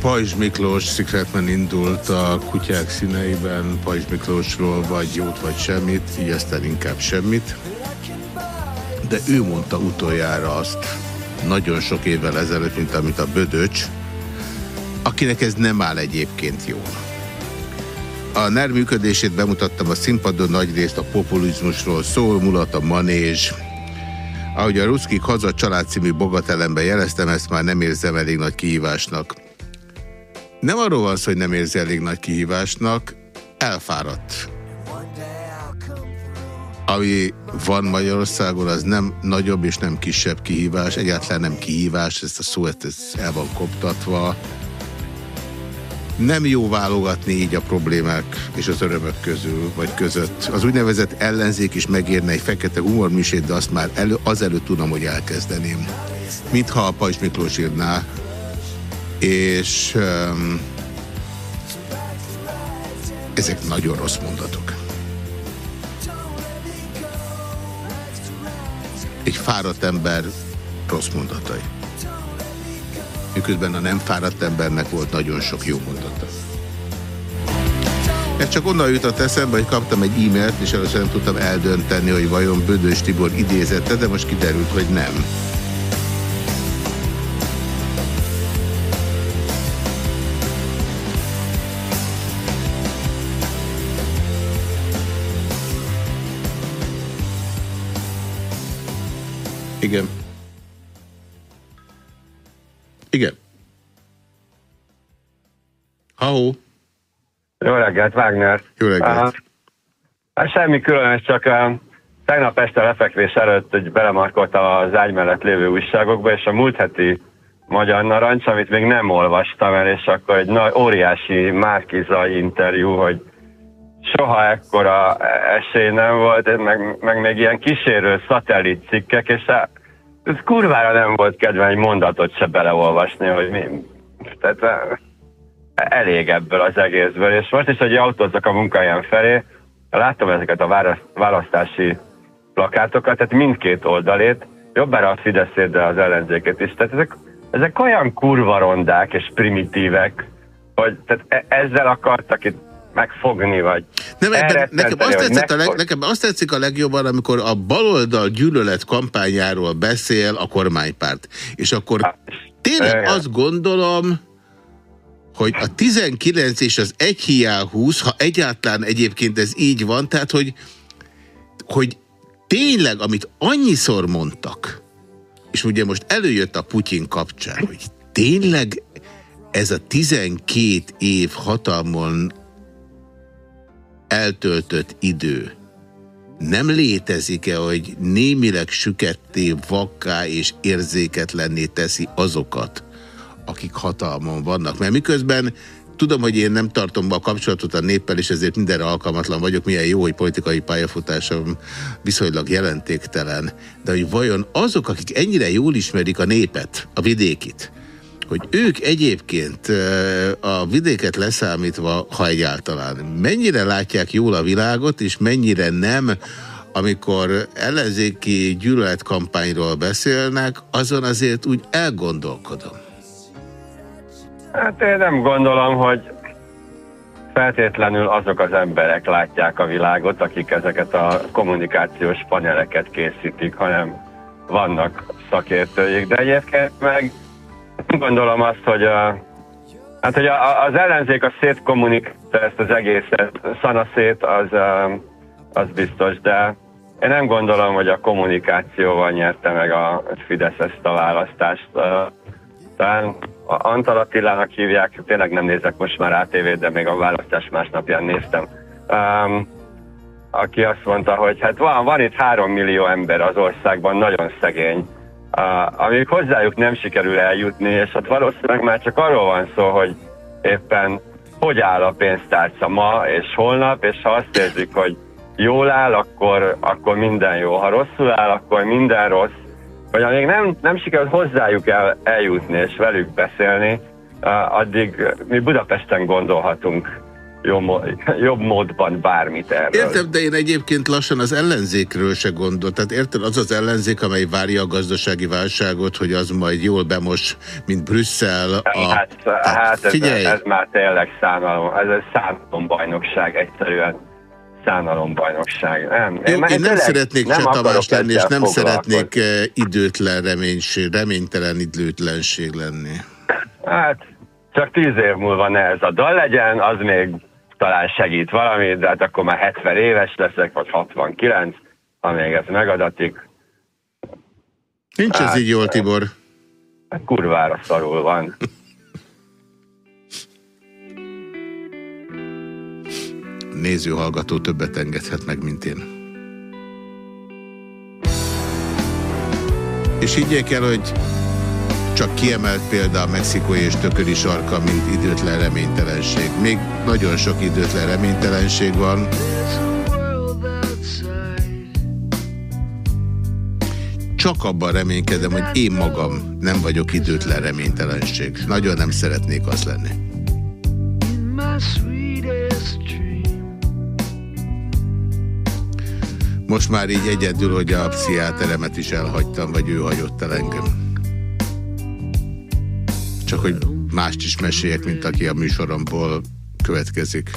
Speaker 1: Pajzs Miklós Secretman indult a kutyák színeiben, Pajzs Miklósról vagy jót vagy semmit, így aztán inkább semmit. De ő mondta utoljára azt nagyon sok évvel ezelőtt, mint amit a Bödöcs, akinek ez nem áll egyébként jól. A NER működését bemutattam a színpadon, nagyrészt a populizmusról szól, mulat a manézs. Ahogy a Ruszkik Haza család című bogatelemben jeleztem, ezt már nem érzem elég nagy kihívásnak. Nem arról van szó, hogy nem érzi elég nagy kihívásnak, elfáradt. Ami van Magyarországon, az nem nagyobb és nem kisebb kihívás, egyáltalán nem kihívás, ezt a szót ez el van koptatva. Nem jó válogatni így a problémák és az örömök közül, vagy között. Az úgynevezett ellenzék is megérne egy fekete humormisét, de azt már elő, azelőtt tudom, hogy elkezdeném. Mintha a Pajs Miklós írná, és um, ezek nagyon rossz mondatok. Egy fáradt ember rossz mondatai. Miközben a nem fáradt embernek volt nagyon sok jó mondata. Ez csak onnan jutott eszembe, hogy kaptam egy e-mailt, és először nem tudtam eldönteni, hogy vajon Bödös Tibor idézette, de most kiderült, hogy nem. Igen. Igen. Halló.
Speaker 10: Jó reggelt, Wagner.
Speaker 1: Jó reggelt.
Speaker 10: Uh, semmi különös, csak uh, tegnap este lefekvés előtt hogy belemarkoltam az ágy mellett lévő újságokba, és a múlt heti Magyar Narancs, amit még nem olvastam el, és akkor egy nagy, óriási Márkiza interjú, hogy soha ekkora esély nem volt, meg, meg még ilyen kísérő szatellit cikkek, és ez kurvára nem volt kedve egy mondatot se beleolvasni, hogy mi. Tehát eh, elég ebből az egészből, és most is, hogy autózok a munkáján felé, láttam ezeket a választási plakátokat, tehát mindkét oldalét, jobbára a Fideszét, de az ellenzéket is. Tehát ezek, ezek olyan kurva rondák és primitívek, hogy tehát e- ezzel akartak itt megfogni, vagy
Speaker 1: nem, ebben, nekem, azt tetszik a leg, nekem azt tetszik a legjobban, amikor a baloldal gyűlölet kampányáról beszél a kormánypárt. És akkor hát, tényleg azt gondolom, hogy a 19 és az 1 hiá 20, ha egyáltalán egyébként ez így van, tehát hogy, hogy tényleg, amit annyiszor mondtak, és ugye most előjött a Putyin kapcsán, hogy tényleg ez a 12 év hatalmon eltöltött idő nem létezik-e, hogy némileg süketté, vakká és érzéketlenné teszi azokat, akik hatalmon vannak? Mert miközben tudom, hogy én nem tartom a kapcsolatot a néppel, és ezért mindenre alkalmatlan vagyok, milyen jó, hogy politikai pályafutásom viszonylag jelentéktelen, de hogy vajon azok, akik ennyire jól ismerik a népet, a vidékit, hogy ők egyébként a vidéket leszámítva, ha egyáltalán, mennyire látják jól a világot, és mennyire nem, amikor ellenzéki gyűlöletkampányról beszélnek, azon azért úgy elgondolkodom.
Speaker 10: Hát én nem gondolom, hogy feltétlenül azok az emberek látják a világot, akik ezeket a kommunikációs paneleket készítik, hanem vannak szakértőik, de egyébként meg Gondolom azt, hogy, a, hát, hogy a, az ellenzék a szétkommunikálta ezt az egészet, szanaszét, az, az biztos, de én nem gondolom, hogy a kommunikációval nyerte meg a Fidesz ezt a választást. Talán Antal Attilának hívják, tényleg nem nézek most már ATV-t, de még a választás másnapján néztem. Um, aki azt mondta, hogy hát van, van itt három millió ember az országban, nagyon szegény, amíg hozzájuk nem sikerül eljutni, és hát valószínűleg már csak arról van szó, hogy éppen hogy áll a pénztárca ma és holnap, és ha azt érzik, hogy jól áll, akkor, akkor minden jó. Ha rosszul áll, akkor minden rossz. Vagy amíg nem, nem sikerül hozzájuk el, eljutni és velük beszélni, addig mi Budapesten gondolhatunk jobb, módban bármit erről.
Speaker 1: Értem, de én egyébként lassan az ellenzékről se gondol. Tehát érted, az az ellenzék, amely várja a gazdasági válságot, hogy az majd jól bemos, mint Brüsszel. A...
Speaker 10: Hát, hát ez,
Speaker 1: figyelj!
Speaker 10: ez már tényleg szánalom, ez egy szánalombajnokság egyszerűen szánalombajnokság. Nem,
Speaker 1: Jó, én, nem szeretnék
Speaker 10: nem
Speaker 1: Tamás lenni, és nem szeretnék eh, időtlen reménység, reménytelen időtlenség lenni.
Speaker 10: Hát, csak tíz év múlva ne ez a dal legyen, az még talán segít valamit, de hát akkor már 70 éves leszek, vagy 69, ha még ez megadatik.
Speaker 1: Nincs ez
Speaker 10: Hát,
Speaker 1: így jól, Tibor.
Speaker 10: Hát kurvára szarul van. [LAUGHS]
Speaker 1: Néző-hallgató többet engedhet meg, mint én. És higgyék el, hogy csak kiemelt példa a mexikói és tököli sarka, mint időtlen reménytelenség. Még nagyon sok időtlen reménytelenség van. Csak abban reménykedem, hogy én magam nem vagyok időtlen reménytelenség. Nagyon nem szeretnék az lenni. Most már így egyedül, hogy a pszichiáteremet is elhagytam, vagy ő hagyott el engem. Csak hogy mást is meséljek, mint aki a műsoromból következik.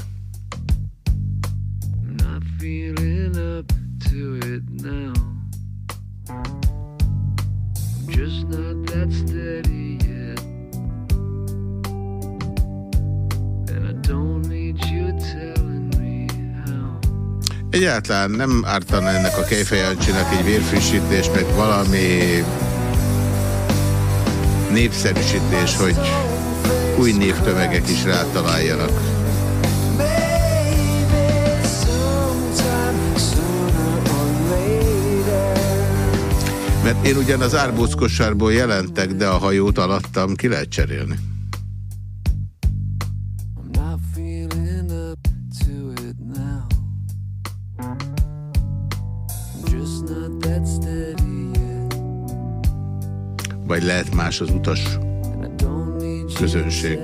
Speaker 1: Egyáltalán nem ártana ennek a kejfejancsinak egy vérfrissítés, meg valami népszerűsítés, hogy új névtömegek is rátaláljanak. Mert én ugyan az árbóckosárból jelentek, de a hajót alattam ki lehet cserélni. Vagy lehet más az utas közönség.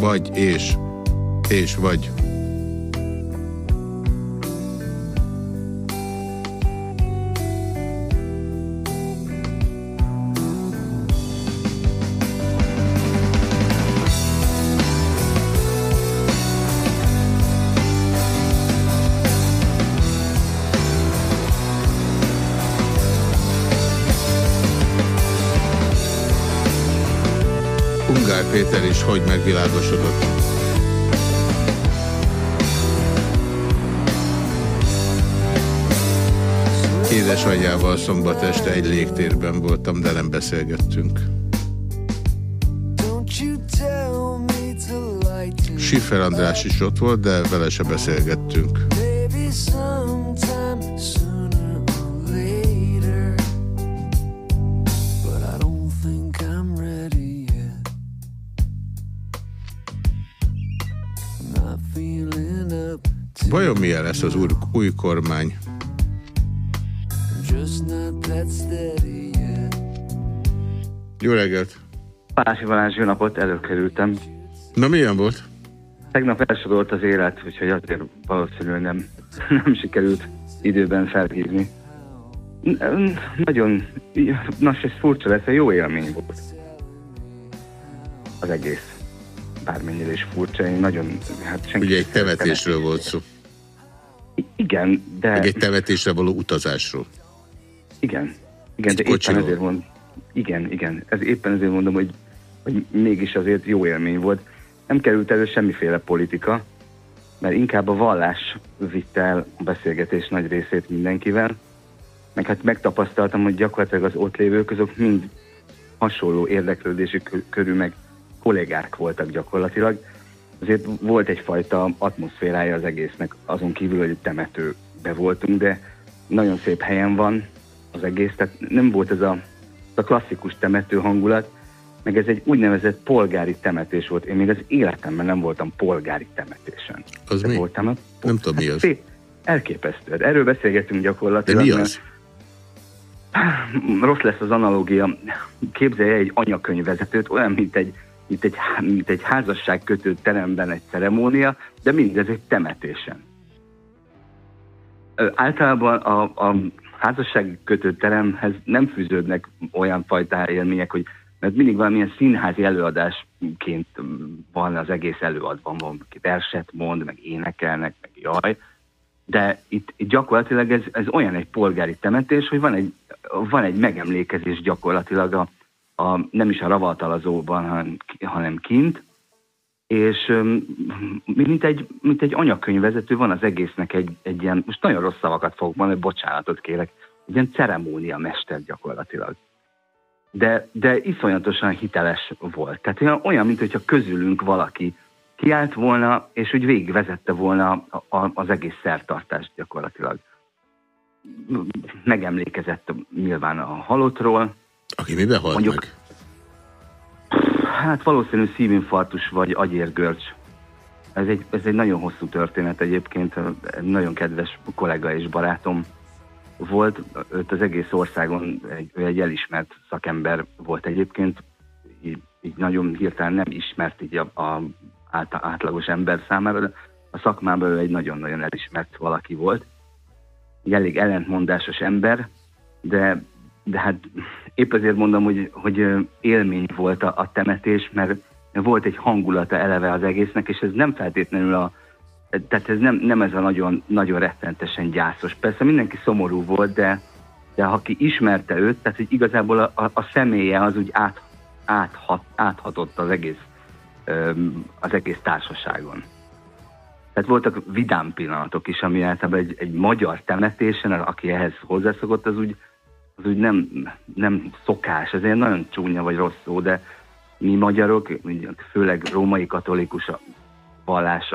Speaker 1: Vagy és, és vagy. Is hogy megvilágosodott. Édesanyjával szombat este egy légtérben voltam, de nem beszélgettünk. Schiffer András is ott volt, de vele se beszélgettünk. Lesz az új, új kormány? Jó reggelt!
Speaker 11: Pási Balázs, jó napot, előkerültem.
Speaker 1: Na milyen volt?
Speaker 11: Tegnap elsodort az élet, úgyhogy azért valószínűleg nem, [LAUGHS] nem sikerült időben felhívni. Nagyon, nos, ez furcsa lesz, jó élmény volt. Az egész. Bármennyire is furcsa, én nagyon, hát senki
Speaker 1: Ugye egy temetésről volt szó.
Speaker 11: Igen, de...
Speaker 1: Meg egy temetésre való utazásról.
Speaker 11: Igen, igen, de éppen
Speaker 1: kocsiról.
Speaker 11: ezért mondom, igen, igen, ez éppen ezért mondom, hogy, hogy mégis azért jó élmény volt. Nem került elő semmiféle politika, mert inkább a vallás vitte el a beszélgetés nagy részét mindenkivel, meg hát megtapasztaltam, hogy gyakorlatilag az ott lévők azok mind hasonló érdeklődési kö- körül meg kollégák voltak gyakorlatilag. Azért volt egyfajta atmoszférája az egésznek, azon kívül, hogy temetőbe voltunk, de nagyon szép helyen van az egész, tehát nem volt ez a, a klasszikus temető hangulat, meg ez egy úgynevezett polgári temetés volt. Én még az életemben nem voltam polgári temetésen.
Speaker 1: Az
Speaker 11: De
Speaker 1: mi?
Speaker 11: Voltam ott.
Speaker 1: Nem tudom, mi az.
Speaker 11: Szép, elképesztő. Hát Erről beszélgetünk
Speaker 1: De
Speaker 11: gyakorlatilag.
Speaker 1: mi
Speaker 11: mert-
Speaker 1: az?
Speaker 11: rossz lesz az analógia. Képzelje egy anyakönyvvezetőt, olyan, mint egy, mint egy, mint egy házasságkötő teremben egy ceremónia, de mindez egy temetésen. Általában a, a házasságkötő teremhez nem fűződnek olyan fajta élmények, hogy mert mindig valamilyen színházi előadásként van az egész előadban, van, verset mond, meg énekelnek, meg jaj, de itt, itt gyakorlatilag ez, ez olyan egy polgári temetés, hogy van egy, van egy megemlékezés gyakorlatilag a, a, nem is a ravaltalazóban, hanem, hanem kint, és mint egy, mint egy anyakönyvvezető van az egésznek egy, egy ilyen, most nagyon rossz szavakat fogok mondani, bocsánatot kérek, egy ilyen ceremónia mester gyakorlatilag. De, de iszonyatosan hiteles volt. Tehát olyan, olyan mint hogyha közülünk valaki kiállt volna, és úgy végigvezette volna a, a, az egész szertartást gyakorlatilag. Megemlékezett nyilván a halottról.
Speaker 1: Aki miben halt
Speaker 11: Mondjuk-
Speaker 1: meg?
Speaker 11: Hát valószínű szívinfarktus vagy agyérgörcs. Ez egy, ez egy nagyon hosszú történet egyébként, egy nagyon kedves kollega és barátom volt, őt az egész országon egy, egy elismert szakember volt egyébként, így, így nagyon hirtelen nem ismert így a, a át, átlagos ember számára, de a szakmában ő egy nagyon-nagyon elismert valaki volt. Egy elég ellentmondásos ember, de, de hát épp azért mondom, hogy, hogy élmény volt a, a temetés, mert volt egy hangulata eleve az egésznek, és ez nem feltétlenül a, tehát ez nem, nem ez a nagyon, nagyon rettentesen gyászos. Persze mindenki szomorú volt, de, de aki ismerte őt, tehát hogy igazából a, a, a személye az úgy át, áthat, áthatott az egész, az egész társaságon. Tehát voltak vidám pillanatok is, ami általában egy, egy magyar temetésen, aki ehhez hozzászokott, az úgy, az úgy nem, nem szokás, ez egy nagyon csúnya vagy rossz szó, de mi magyarok, főleg római katolikus vallás,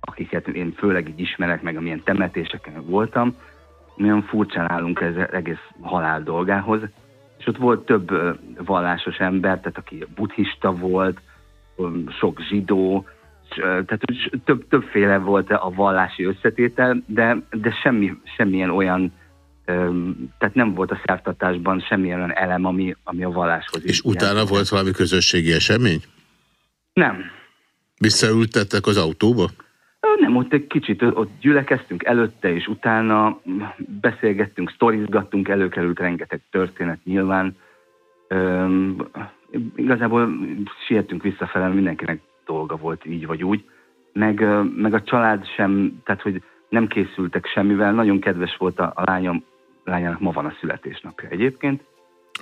Speaker 11: akiket én főleg így ismerek, meg amilyen temetéseken voltam, milyen furcsán állunk ez egész halál dolgához. És ott volt több vallásos ember, tehát aki buddhista volt, sok zsidó, tehát több, többféle volt a vallási összetétel, de, de semmi, semmilyen olyan, tehát nem volt a szertartásban semmilyen olyan elem, ami, ami a valláshoz
Speaker 1: És utána volt valami közösségi esemény?
Speaker 11: Nem.
Speaker 1: Visszaültettek az autóba?
Speaker 11: Nem, ott egy kicsit ott gyülekeztünk előtte és utána, m, beszélgettünk, sztorizgattunk, előkerült rengeteg történet nyilván. Üm, igazából sietünk visszafele, mindenkinek dolga volt így vagy úgy. Meg, meg a család sem, tehát hogy nem készültek semmivel. Nagyon kedves volt a, a lányom, lányának ma van a születésnapja egyébként.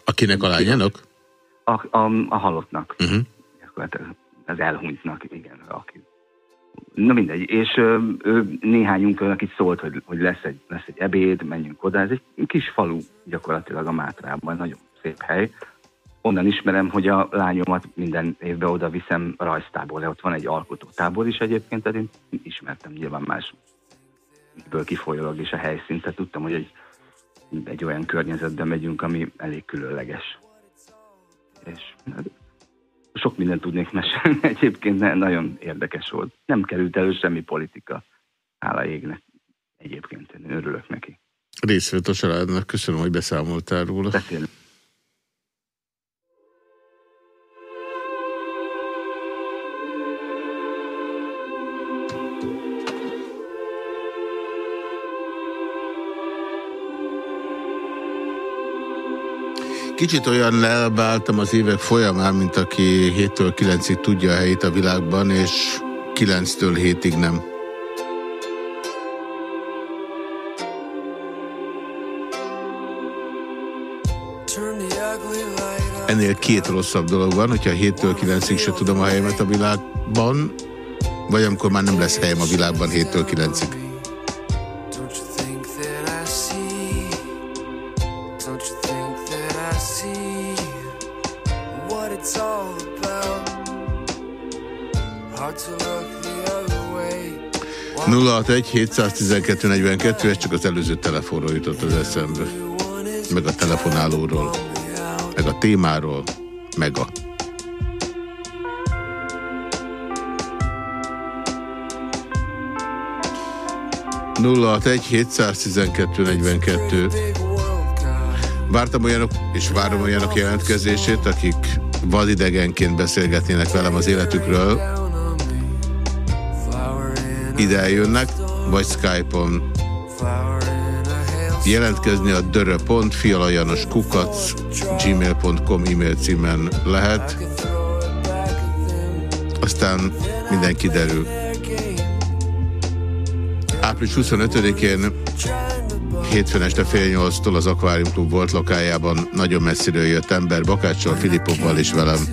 Speaker 1: Akinek a lányának?
Speaker 11: A, a, a halottnak.
Speaker 1: Uh-huh.
Speaker 11: Gyakorlatilag az elhunytnak, igen, aki. Na mindegy, és ö, ő néhányunknak itt szólt, hogy, hogy lesz, egy, lesz egy ebéd, menjünk oda. Ez egy kis falu gyakorlatilag a Mátrában, nagyon szép hely. Onnan ismerem, hogy a lányomat minden évben oda viszem rajztáborra. Ott van egy alkotótábor is egyébként, tehát én ismertem nyilván más ből kifolyólag is a helyszínt, tehát tudtam, hogy egy, egy olyan környezetben megyünk, ami elég különleges. És hát, sok mindent tudnék mesélni, [LAUGHS] egyébként nagyon érdekes volt. Nem került elő semmi politika, hála égnek. Egyébként én örülök neki.
Speaker 1: Részvett a családnak, köszönöm, hogy beszámoltál róla.
Speaker 11: Beszélünk.
Speaker 1: Kicsit olyan lelbáltam az évek folyamán, mint aki 7-től 9-ig tudja a helyét a világban, és 9-től 7-ig nem. Ennél két rosszabb dolog van, hogyha 7-től 9-ig se tudom a helyemet a világban, vagy amikor már nem lesz helyem a világban 7-től 9-ig. 061 712 42, ez csak az előző telefonról jutott az eszembe. Meg a telefonálóról, meg a témáról, meg a... nulla egy 712 42 Vártam olyanok, és várom olyanok jelentkezését, akik vadidegenként beszélgetnének velem az életükről. Ide eljönnek, vagy Skype-on jelentkezni a dörö.fialajanos kukac gmail.com e-mail címen lehet. Aztán minden kiderül. Április 25-én hétfőn este fél nyolctól az Aquarium Club volt lokájában nagyon messziről jött ember, Bakáccsal, Filipovval és velem.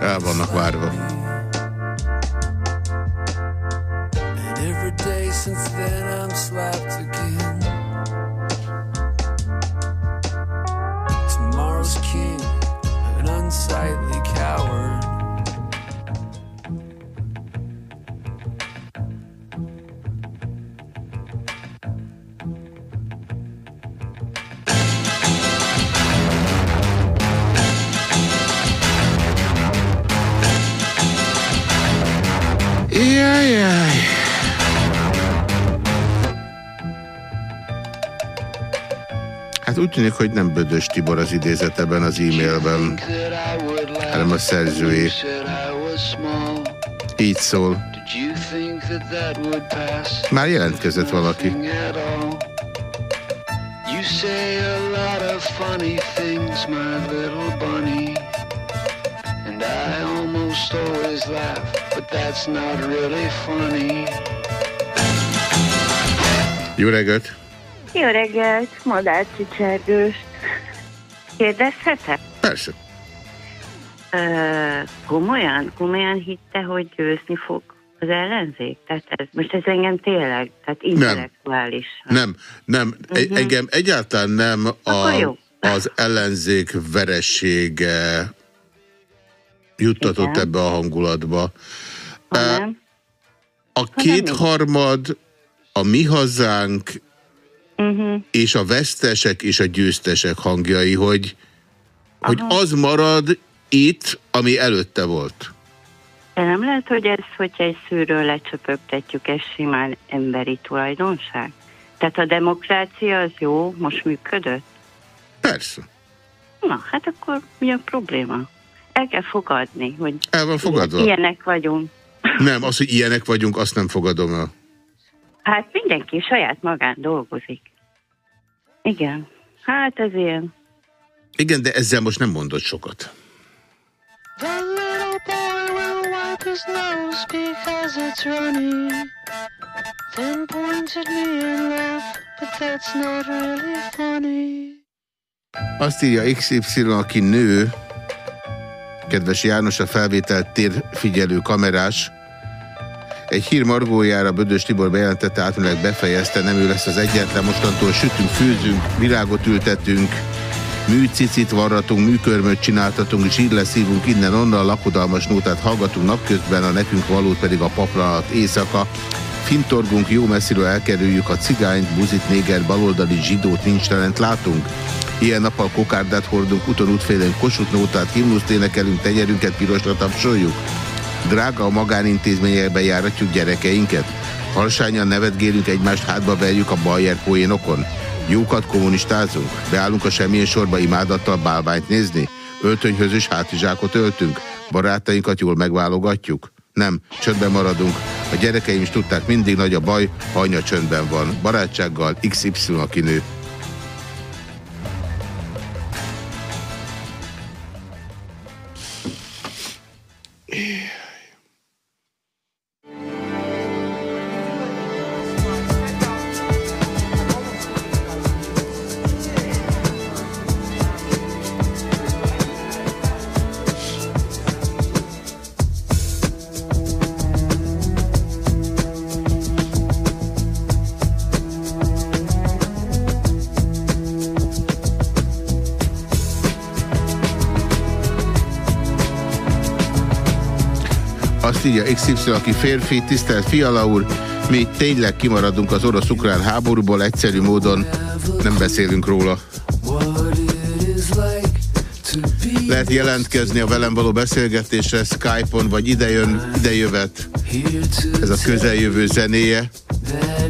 Speaker 1: El vannak várva. Tűnik, hogy nem Bödös Tibor az idézet ebben az e-mailben, hanem a szerzői. Így szól. Már jelentkezett valaki. You say a lot of funny things, my little bunny. And I almost always laugh, but that's not really funny. Jó reggelt!
Speaker 12: Jó reggelt, Madár Csicsergőst. Kérdezhetek?
Speaker 1: Persze.
Speaker 12: Ö, komolyan, komolyan hitte, hogy győzni fog az ellenzék? Tehát ez, most ez engem tényleg, tehát intellektuális.
Speaker 1: Nem, nem. Uh -huh. Engem egyáltalán nem a, az ellenzék veressége juttatott Igen. ebbe a hangulatba.
Speaker 12: Hanem?
Speaker 1: A kétharmad, a mi hazánk uh -huh. és a vesztesek és a győztesek hangjai, hogy, hogy az marad itt, ami előtte volt.
Speaker 12: De nem lehet, hogy ez, hogyha egy szűről lecsöpögtetjük, ez simán emberi tulajdonság? Tehát a demokrácia az jó, most működött?
Speaker 1: Persze.
Speaker 12: Na, hát akkor mi a probléma? El kell fogadni, hogy
Speaker 1: el van fogadva.
Speaker 12: ilyenek vagyunk.
Speaker 1: Nem, az, hogy ilyenek vagyunk, azt nem fogadom el.
Speaker 12: Hát mindenki saját magán dolgozik. Igen. Hát ez ilyen.
Speaker 1: Igen, de ezzel most nem mondott sokat.
Speaker 2: The little boy will wipe his nose because it's runny. Then points at me and laugh, but that's not really funny.
Speaker 1: Azt írja XY, aki nő, kedves János, a felvételt térfigyelő kamerás, egy hír margójára Bödös Tibor bejelentette, átműleg befejezte, nem ő lesz az egyetlen, mostantól sütünk, főzünk, virágot ültetünk, műcicit varratunk, műkörmöt csináltatunk, zsírle szívunk innen-onnan, lakodalmas nótát hallgatunk napközben, a nekünk valót pedig a paplanat éjszaka. Fintorgunk, jó messziről elkerüljük a cigányt, buzit, néger, baloldali zsidót, nincs talent látunk. Ilyen nappal kokárdát hordunk, uton útfélén kosut nótát, himnuszt énekelünk, tenyerünket pirosra tapsoljuk. Drága a magánintézményekbe járatjuk gyerekeinket. Halsányan nevetgélünk, egymást hátba verjük a bajer poénokon. Jókat kommunistázunk, beállunk a semmilyen sorba imádattal bálványt nézni, öltönyhöz és hátizsákot öltünk, barátainkat jól megválogatjuk. Nem, csöndben maradunk. A gyerekeim is tudták, mindig nagy a baj, ha anya csöndben van. Barátsággal XY a kinő. XY, aki férfi, tisztelt Fiala úr, mi tényleg kimaradunk az orosz-ukrán háborúból, egyszerű módon nem beszélünk róla. Lehet jelentkezni a velem való beszélgetésre Skype-on, vagy idejön, idejövet. Ez a közeljövő zenéje.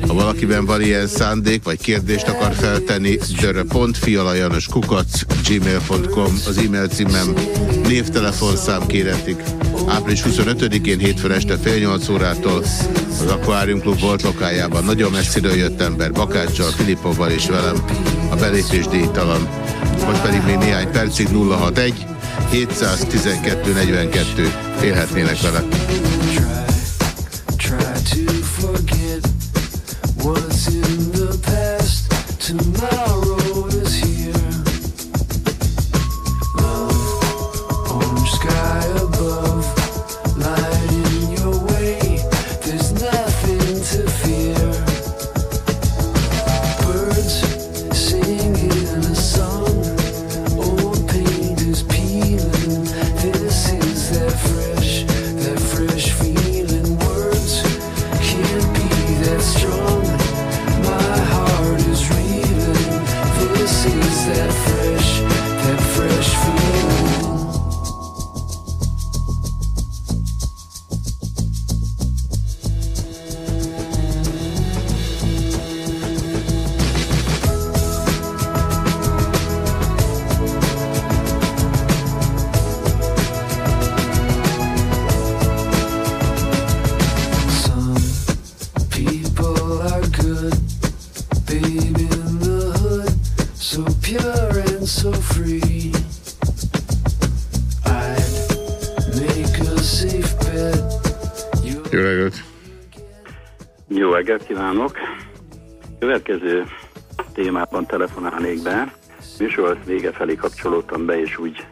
Speaker 1: Ha valakiben van ilyen szándék, vagy kérdést akar feltenni, dörö.fialajanoskukac gmail.com az e-mail címem, névtelefonszám kéretik. Április 25-én hétfőn este fél 8 órától az Aquarium Club volt lokájában. Nagyon messziről jött ember, Bakáccsal, Filipovval és velem. A belépés díjtalan. Most pedig még néhány percig 061 712 42 élhetnének vele.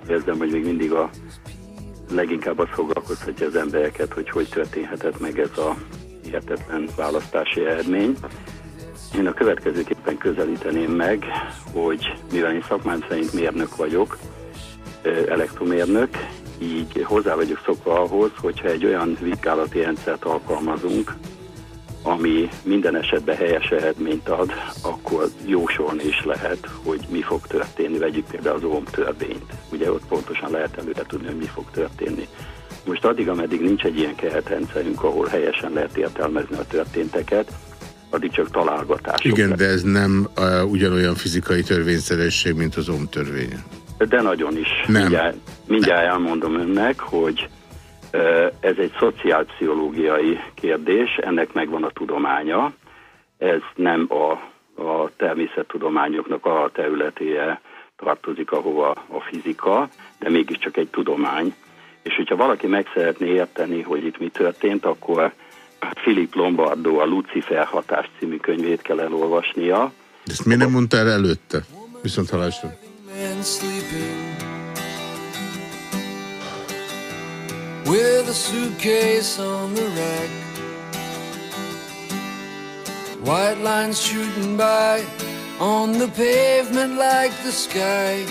Speaker 13: Érzem, hogy még mindig a leginkább az foglalkoztatja az embereket, hogy hogy történhetett meg ez a hihetetlen választási eredmény. Én a következőképpen közelíteném meg, hogy mivel én szakmám szerint mérnök vagyok, elektromérnök, így hozzá vagyok szokva ahhoz, hogyha egy olyan vizsgálati rendszert alkalmazunk, ami minden esetben helyes eredményt ad, akkor jósolni is lehet, hogy mi fog történni. Vegyük például az OM törvényt. Pontosan lehet előre tudni, hogy mi fog történni. Most addig, ameddig nincs egy ilyen keretrendszerünk, ahol helyesen lehet értelmezni a történteket, addig csak találgatások.
Speaker 1: Igen, de ez nem uh, ugyanolyan fizikai törvényszeresség, mint az OM törvény.
Speaker 13: De nagyon is.
Speaker 1: Nem.
Speaker 13: Mindjárt, mindjárt elmondom önnek, hogy ö, ez egy szociálpszichológiai kérdés, ennek megvan a tudománya. Ez nem a, a természettudományoknak a területére tartozik, ahova a fizika, de mégiscsak egy tudomány. És hogyha valaki meg szeretné érteni, hogy itt mi történt, akkor Philip Lombardo a Lucifer hatás című könyvét kell elolvasnia.
Speaker 1: Ezt miért nem mondtál előtte? Viszont halásra.
Speaker 2: with a suitcase on the rack. White lines shooting by on the pavement like the sky.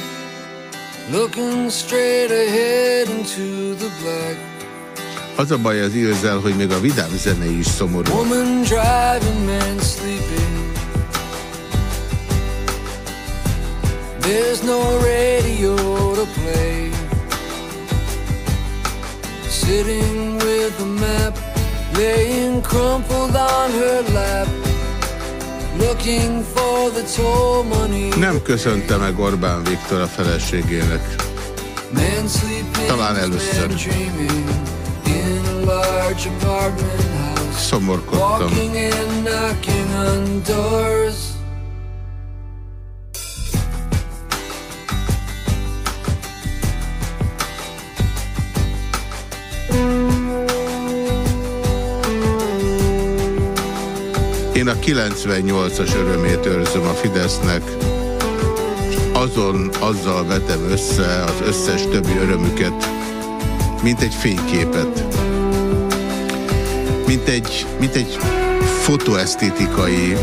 Speaker 2: Looking straight ahead into the black.
Speaker 1: Az a baj az Ilzel, hogy még a vidám zene is szomorú.
Speaker 2: Woman driving, man sleeping. There's no radio to play. Sitting with a map, laying crumpled on her lap.
Speaker 1: Nem köszönte meg Orbán Viktor a feleségének. Talán először. Szomorkodtam. Én a 98-as örömét őrzöm a Fidesznek, és azon azzal vetem össze az összes többi örömüket, mint egy fényképet. Mint egy, mint egy fotoesztétikai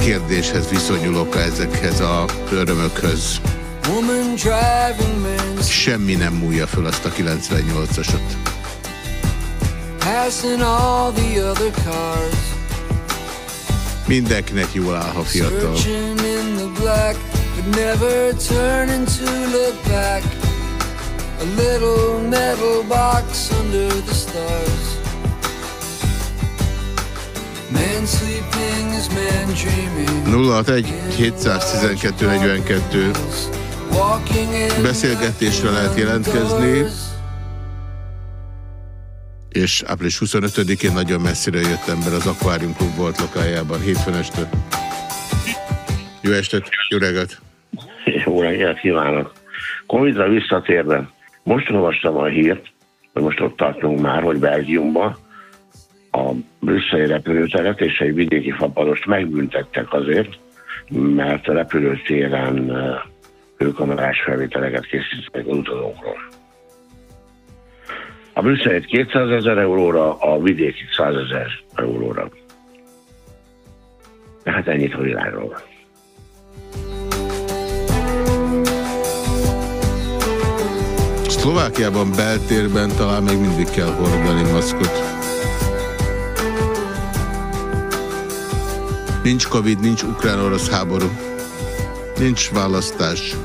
Speaker 1: kérdéshez viszonyulok ezekhez a örömökhöz. Semmi nem múlja föl azt a 98-asot.
Speaker 2: passing all the other cars.
Speaker 1: Mindenkinek jól áll, ha fiatal.
Speaker 2: Black, never turning to look back. A little metal box under the stars. Man sleeping is man dreaming.
Speaker 1: 061 712 42
Speaker 2: Walking in
Speaker 1: beszélgetésre lehet jelentkezni, és április 25-én nagyon messziről jött ember az Aquarium Club volt lokájában, hétfőn este. Jó estet, jó reggelt!
Speaker 14: Jó reggelt kívánok! Covidra visszatérve, most olvastam a hírt, hogy most ott tartunk már, hogy Belgiumban a brüsszeli repülőteret és egy vidéki fapadost megbüntettek azért, mert a repülőtéren eh, hőkamerás felvételeket készítettek az utazókról. A brüsszelit 200 ezer euróra, a vidéki 100 ezer euróra. Hát ennyit a világról.
Speaker 1: Szlovákiában beltérben talán még mindig kell hordani maszkot. Nincs Covid, nincs ukrán-orosz háború. Nincs választás.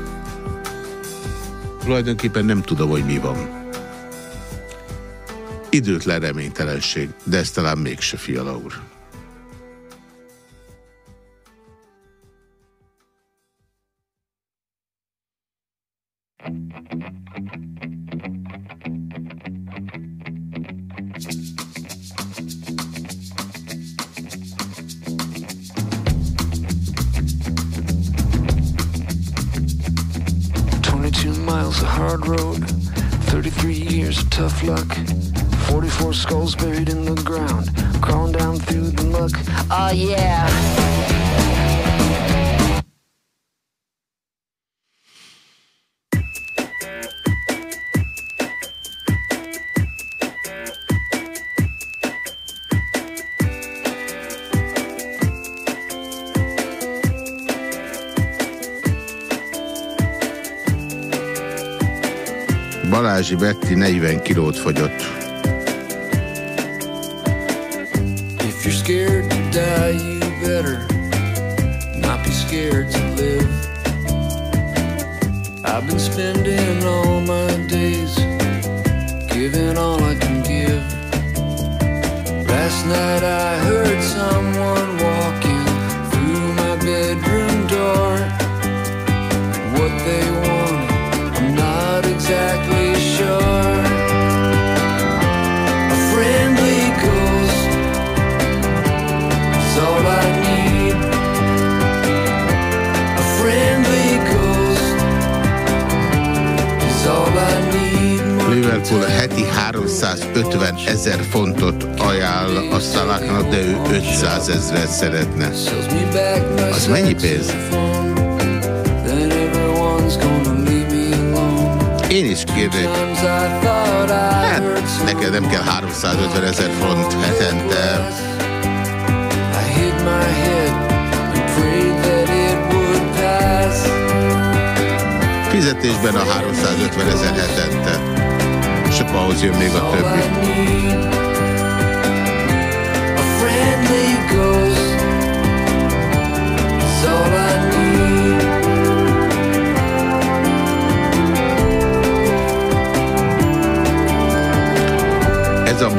Speaker 1: Tulajdonképpen nem tudom, hogy mi van. Időtlen reménytelenség, de ez talán mégse Fiala úr.
Speaker 2: Miles of hard road, thirty-three years of tough luck, forty-four skulls buried in the ground, crawling down through the muck. Oh yeah.
Speaker 1: Balázsi Betti 40 kilót fogyott.
Speaker 2: Better not be scared to live. I've been spending all my days giving all I can give. Last night I heard
Speaker 1: 350 ezer fontot ajánl a szaláknak, de ő 500 ezeret szeretne. Az mennyi pénz? Én is kérnék. Hát, neked nem kell 350 ezer font hetente. Fizetésben a 350 ezer hetente. Akkor ahhoz jön még a többi. Ez a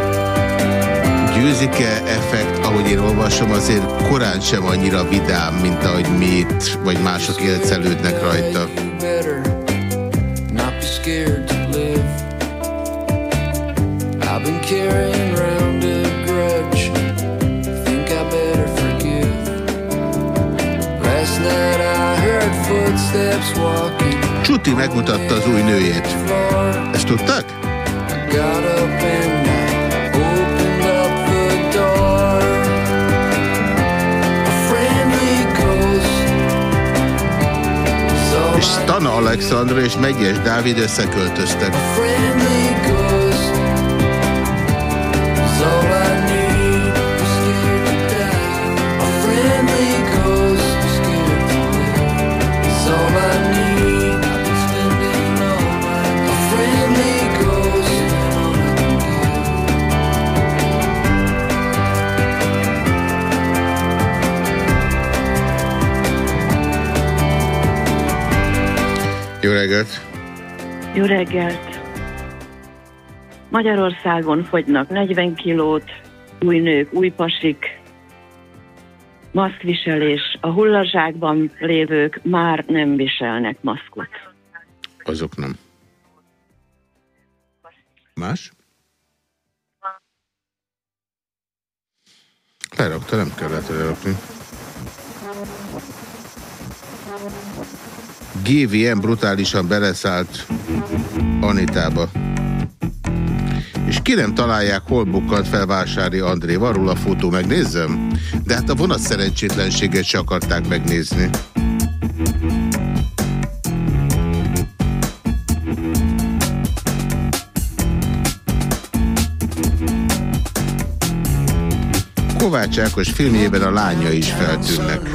Speaker 1: győzike effekt, ahogy én olvasom, azért korán sem annyira vidám, mint ahogy mi itt, vagy mások élcelődnek rajta.
Speaker 2: Not be scared
Speaker 1: Csuti megmutatta az új nőjét. Ezt tudták? És Stana Alexandra és Megyes Dávid összeköltöztek. Reggelt!
Speaker 15: Jó reggelt! Magyarországon fogynak 40 kilót, új nők, új pasik, maszkviselés. A hullazsákban lévők már nem viselnek maszkot.
Speaker 1: Azok nem. Más? Lerakta, nem kellett lerakni. GVM brutálisan beleszállt Anitába. És ki találják, hol bukkant fel Vásári André. Van róla fotó, megnézzem? De hát a vonat szerencsétlenséget se akarták megnézni. Kovács Ákos filmjében a lánya is feltűnnek.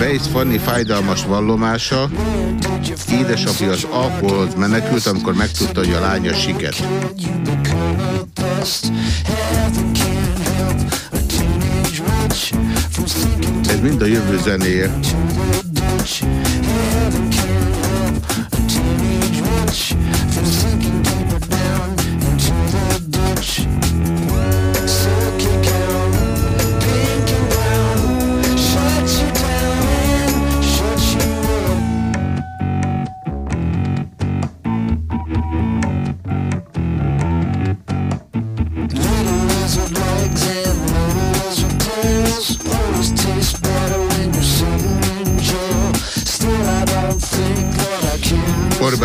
Speaker 1: Weiss Fanni fájdalmas vallomása, édesapja az alkoholhoz menekült, amikor megtudta, hogy a lánya siket. Ez mind a jövő zenéje.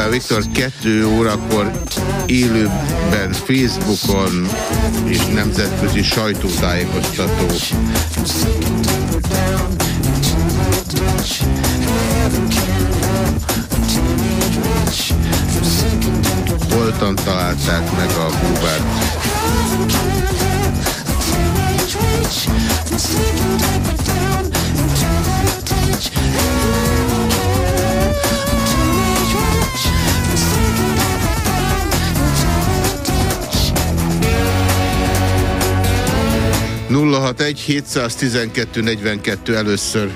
Speaker 1: Orbán Viktor 2 órakor élőben Facebookon és nemzetközi sajtótájékoztató. Holtan találták meg a búbát. Thank you. 061 712 42 először.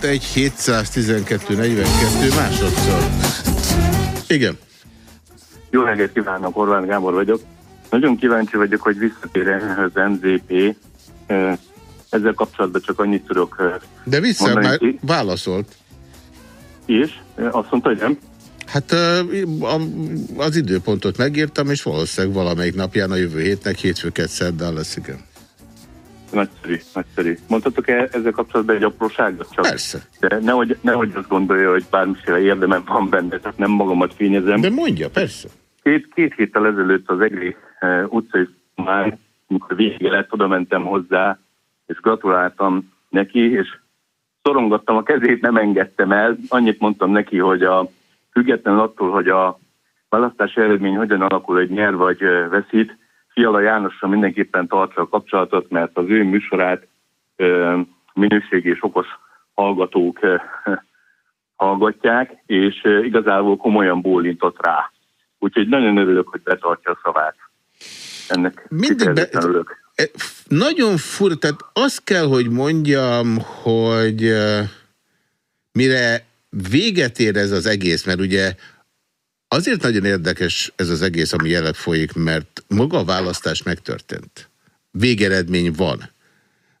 Speaker 1: Nulla hat egy 712 42 másodszor. Igen.
Speaker 16: Jó reggelt kívánok, Orbán Gábor vagyok. Nagyon kíváncsi vagyok, hogy visszatér az MZP. Ezzel kapcsolatban csak annyit tudok
Speaker 1: De vissza
Speaker 16: mondani
Speaker 1: már
Speaker 16: ki.
Speaker 1: válaszolt.
Speaker 16: És azt mondta, hogy nem.
Speaker 1: Hát az időpontot megírtam, és valószínűleg valamelyik napján a jövő hétnek hétfőket szerdán lesz, igen.
Speaker 16: Nagyszerű, nagyszerű. Mondhatok -e ezzel kapcsolatban egy apróságot csak?
Speaker 1: Persze.
Speaker 16: De nehogy, nehogy azt gondolja, hogy bármiféle érdemem van benne, tehát nem magamat fényezem.
Speaker 1: De mondja, persze.
Speaker 16: Két, két héttel ezelőtt az egri uh, utcai már, amikor vége lett, oda mentem hozzá, és gratuláltam neki, és szorongattam a kezét, nem engedtem el. Annyit mondtam neki, hogy a függetlenül attól, hogy a választási eredmény hogyan alakul, egy nyer vagy ö, veszít, Fiala Jánossal mindenképpen tartsa a kapcsolatot, mert az ő műsorát minőségi és okos hallgatók hallgatják, és igazából komolyan bólintott rá. Úgyhogy nagyon örülök, hogy betartja a szavát. Ennek
Speaker 1: Mindig be,
Speaker 16: örülök.
Speaker 1: e, nagyon fura, tehát azt kell, hogy mondjam, hogy mire véget ér ez az egész, mert ugye azért nagyon érdekes ez az egész, ami jelenleg folyik, mert maga a választás megtörtént. Végeredmény van.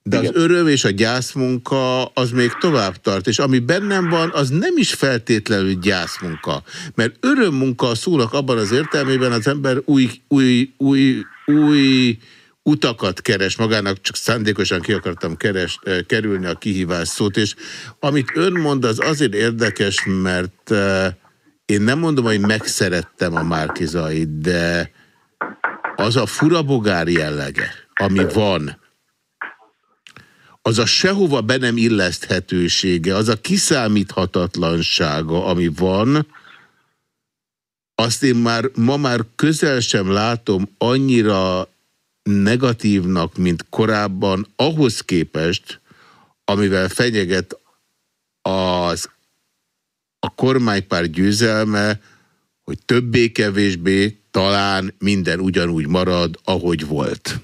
Speaker 1: De az öröm és a gyászmunka az még tovább tart, és ami bennem van, az nem is feltétlenül gyászmunka. Mert örömmunka a szónak abban az értelmében az ember új, új, új, új utakat keres magának, csak szándékosan ki akartam keres, eh, kerülni a kihívás szót, és amit ön mond, az azért érdekes, mert eh, én nem mondom, hogy megszerettem a Márkizait, de az a furabogár jellege, ami van, az a sehova be nem illeszthetősége, az a kiszámíthatatlansága, ami van, azt én már ma már közel sem látom annyira negatívnak, mint korábban, ahhoz képest, amivel fenyeget az a kormánypár győzelme, hogy többé-kevésbé talán minden ugyanúgy marad, ahogy volt.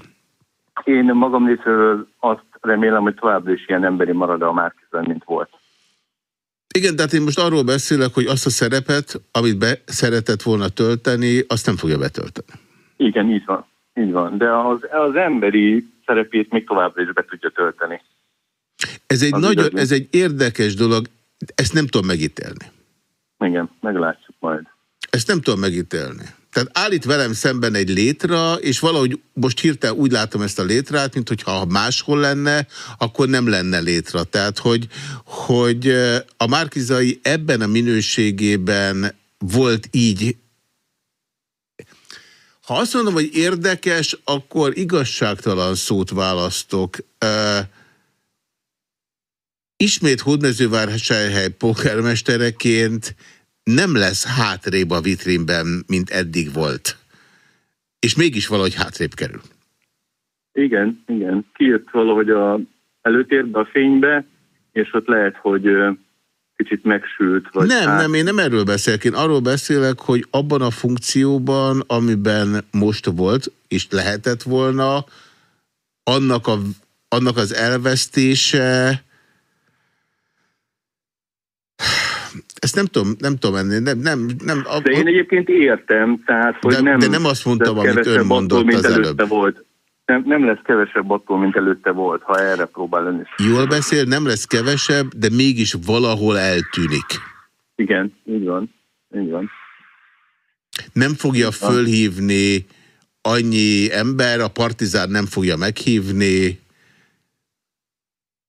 Speaker 13: Én magam részéről azt remélem, hogy továbbra is ilyen emberi marad a Márkizben, mint volt.
Speaker 1: Igen, tehát én most arról beszélek, hogy azt a szerepet, amit be szeretett volna tölteni, azt nem fogja betölteni.
Speaker 13: Igen, így van. Így van. De az, az emberi szerepét még továbbra is be tudja tölteni.
Speaker 1: Ez egy,
Speaker 13: Az
Speaker 1: nagyon, ez egy érdekes dolog, ezt nem tudom megítélni.
Speaker 13: Igen, meglátjuk majd.
Speaker 1: Ezt nem tudom megítélni. Tehát állít velem szemben egy létra, és valahogy most hirtelen úgy látom ezt a létrát, mint hogyha ha máshol lenne, akkor nem lenne létra. Tehát, hogy, hogy a Márkizai ebben a minőségében volt így. Ha azt mondom, hogy érdekes, akkor igazságtalan szót választok. Eh, Ismét Hódmezővásárhely polgármestereként nem lesz hátrébb a vitrínben, mint eddig volt. És mégis valahogy hátrébb kerül.
Speaker 13: Igen, igen. Kijött valahogy a előtérbe, a fénybe, és ott lehet, hogy kicsit megsült. Vagy
Speaker 1: nem,
Speaker 13: hát-
Speaker 1: nem, én nem erről beszélek. Én arról beszélek, hogy abban a funkcióban, amiben most volt, és lehetett volna, annak, a, annak az elvesztése, ezt nem tudom, nem tudom enni, nem, nem, nem, a,
Speaker 13: De én egyébként értem, tehát, hogy
Speaker 1: De-
Speaker 13: nem...
Speaker 1: de nem azt mondtam, amit ön mondott
Speaker 13: attól, mint
Speaker 1: az
Speaker 13: előtte
Speaker 1: előbb.
Speaker 13: volt. Nem, nem lesz kevesebb attól, mint előtte volt, ha erre próbál lenni.
Speaker 1: jól beszél, nem lesz kevesebb, de mégis valahol eltűnik.
Speaker 13: Igen, így van. Így van.
Speaker 1: nem fogja fölhívni annyi ember, a partizán nem fogja meghívni.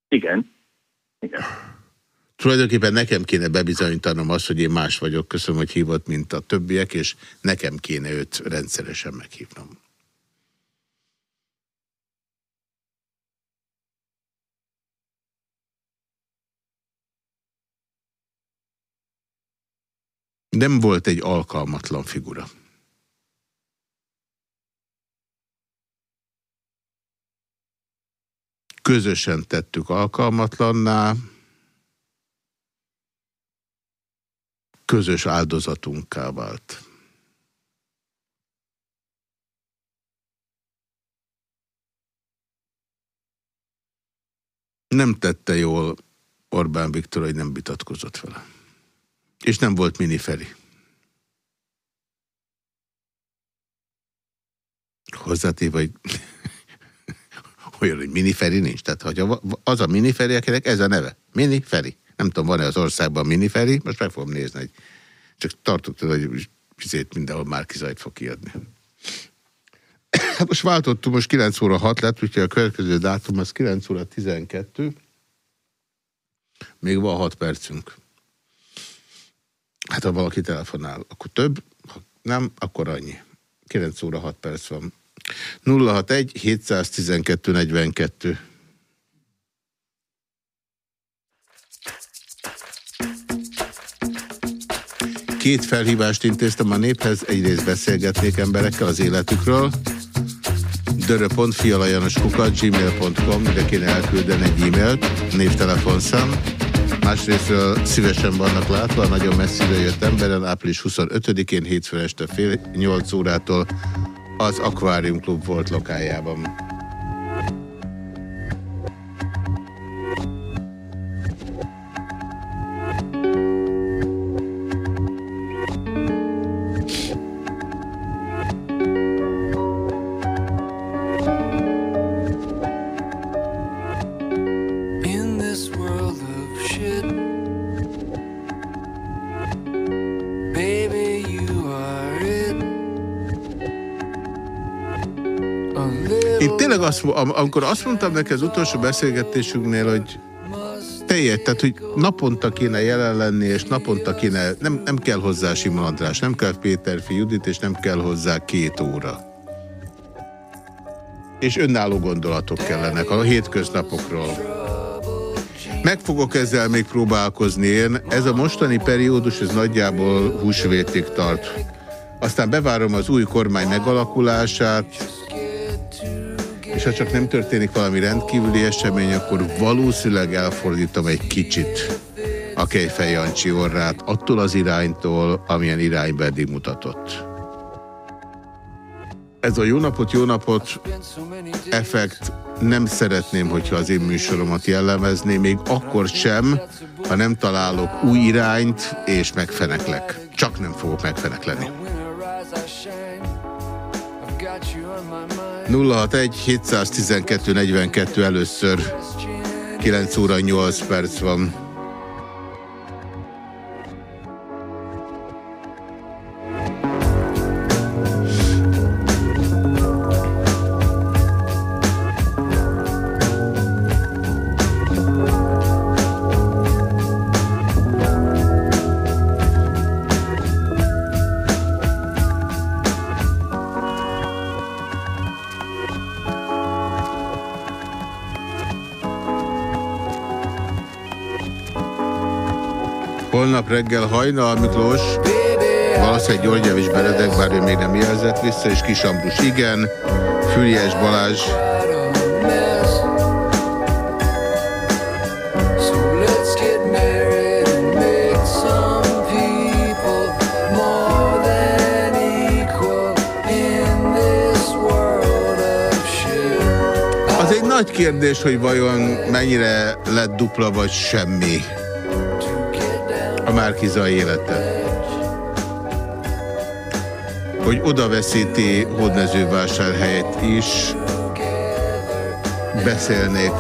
Speaker 13: Igen. Igen.
Speaker 1: Tulajdonképpen nekem kéne bebizonyítanom azt, hogy én más vagyok. Köszönöm, hogy hívott, mint a többiek, és nekem kéne őt rendszeresen meghívnom. Nem volt egy alkalmatlan figura. Közösen tettük alkalmatlanná, közös áldozatunká vált. Nem tette jól Orbán Viktor, hogy nem vitatkozott vele. És nem volt miniferi. Hozzátéve, hogy [LAUGHS] olyan, hogy miniferi nincs. Tehát hogyha az a miniferi, akinek ez a neve. Miniferi. Nem tudom, van-e az országban miniferi, most meg fogom nézni, csak tartok tőle, hogy fizét mindenhol már kizajt fog kiadni. [COUGHS] Most váltottunk, most 9 óra 6 lett, úgyhogy a következő dátum az 9 óra 12. Még van 6 percünk. Hát ha valaki telefonál, akkor több, ha nem, akkor annyi. 9 óra 6 perc van. 061 712 42. Két felhívást intéztem a néphez, egyrészt beszélgetnék emberekkel az életükről, dörö.fialajanoskukat, gmail.com, ide kéne elküldeni egy e-mailt, névtelefonszám. Másrésztről szívesen vannak látva, nagyon messziről jött emberen, április 25-én, hétfő este fél 8 órától az Aquarium Club volt lokájában. Azt, am- amikor azt mondtam neki az utolsó beszélgetésünknél, hogy teljes, tehát hogy naponta kéne jelen lenni, és naponta kéne, nem, nem kell hozzá Simon András, nem kell Péterfi Judit, és nem kell hozzá két óra. És önálló gondolatok kellenek a hétköznapokról. Meg fogok ezzel még próbálkozni én. Ez a mostani periódus, ez nagyjából húsvétig tart. Aztán bevárom az új kormány megalakulását, ha csak nem történik valami rendkívüli esemény, akkor valószínűleg elfordítom egy kicsit a Kejfej Jancsi orrát attól az iránytól, amilyen irányba eddig mutatott. Ez a jó napot, jó napot effekt nem szeretném, hogyha az én műsoromat jellemezné, még akkor sem, ha nem találok új irányt, és megfeneklek. Csak nem fogok megfenekleni. 061 712 42 először 9 óra 8 perc van. Reggel hajnal Miklós, valószínűleg Györgyev is beredek, bár ő még nem jelzett vissza, és Kisambrus igen, Füriás Balázs, nagy kérdés, hogy vajon mennyire lett dupla vagy semmi Márkiza élete. Hogy oda veszíti Hódmezővásárhelyet is, beszélnék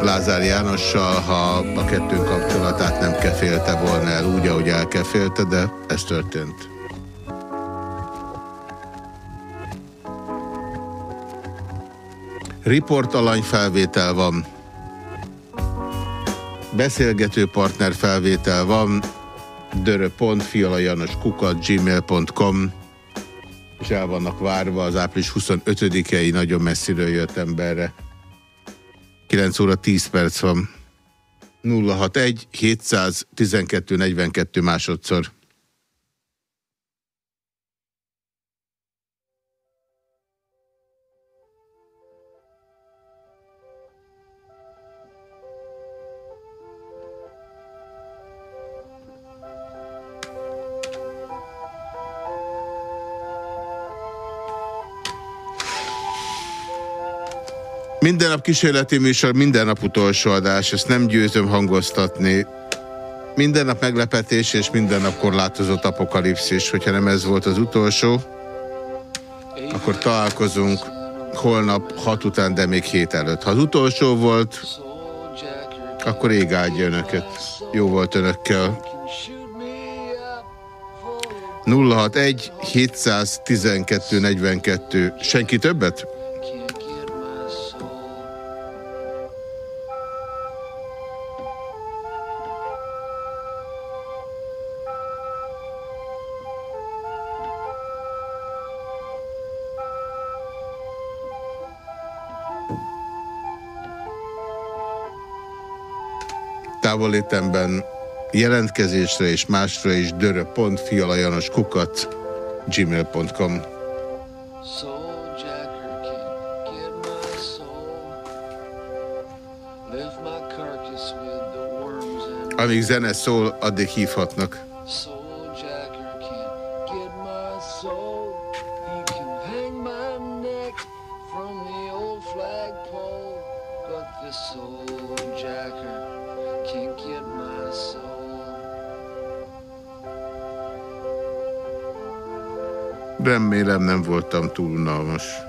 Speaker 1: Lázár Jánossal, ha a kettőnk kapcsolatát nem kefélte volna el úgy, ahogy elkefélte, de ez történt. Riport alany felvétel van. Beszélgető partner felvétel van. dörö.fialajanoskukat gmail.com és el vannak várva az április 25-i nagyon messziről jött emberre. 9 óra 10 perc van. 061 712 42 másodszor. Minden nap kísérleti műsor, minden nap utolsó adás, ezt nem győzöm hangoztatni. Minden nap meglepetés és minden nap korlátozott apokalipszis. Hogyha nem ez volt az utolsó, akkor találkozunk holnap hat után, de még hét előtt. Ha az utolsó volt, akkor ég áldja önöket. Jó volt önökkel. 061 712 42. Senki többet? Távolétemben jelentkezésre és másra is dörö.fialajanoskukat gmail.com Amíg zene szól, addig hívhatnak. Remélem nem voltam túl unalmas.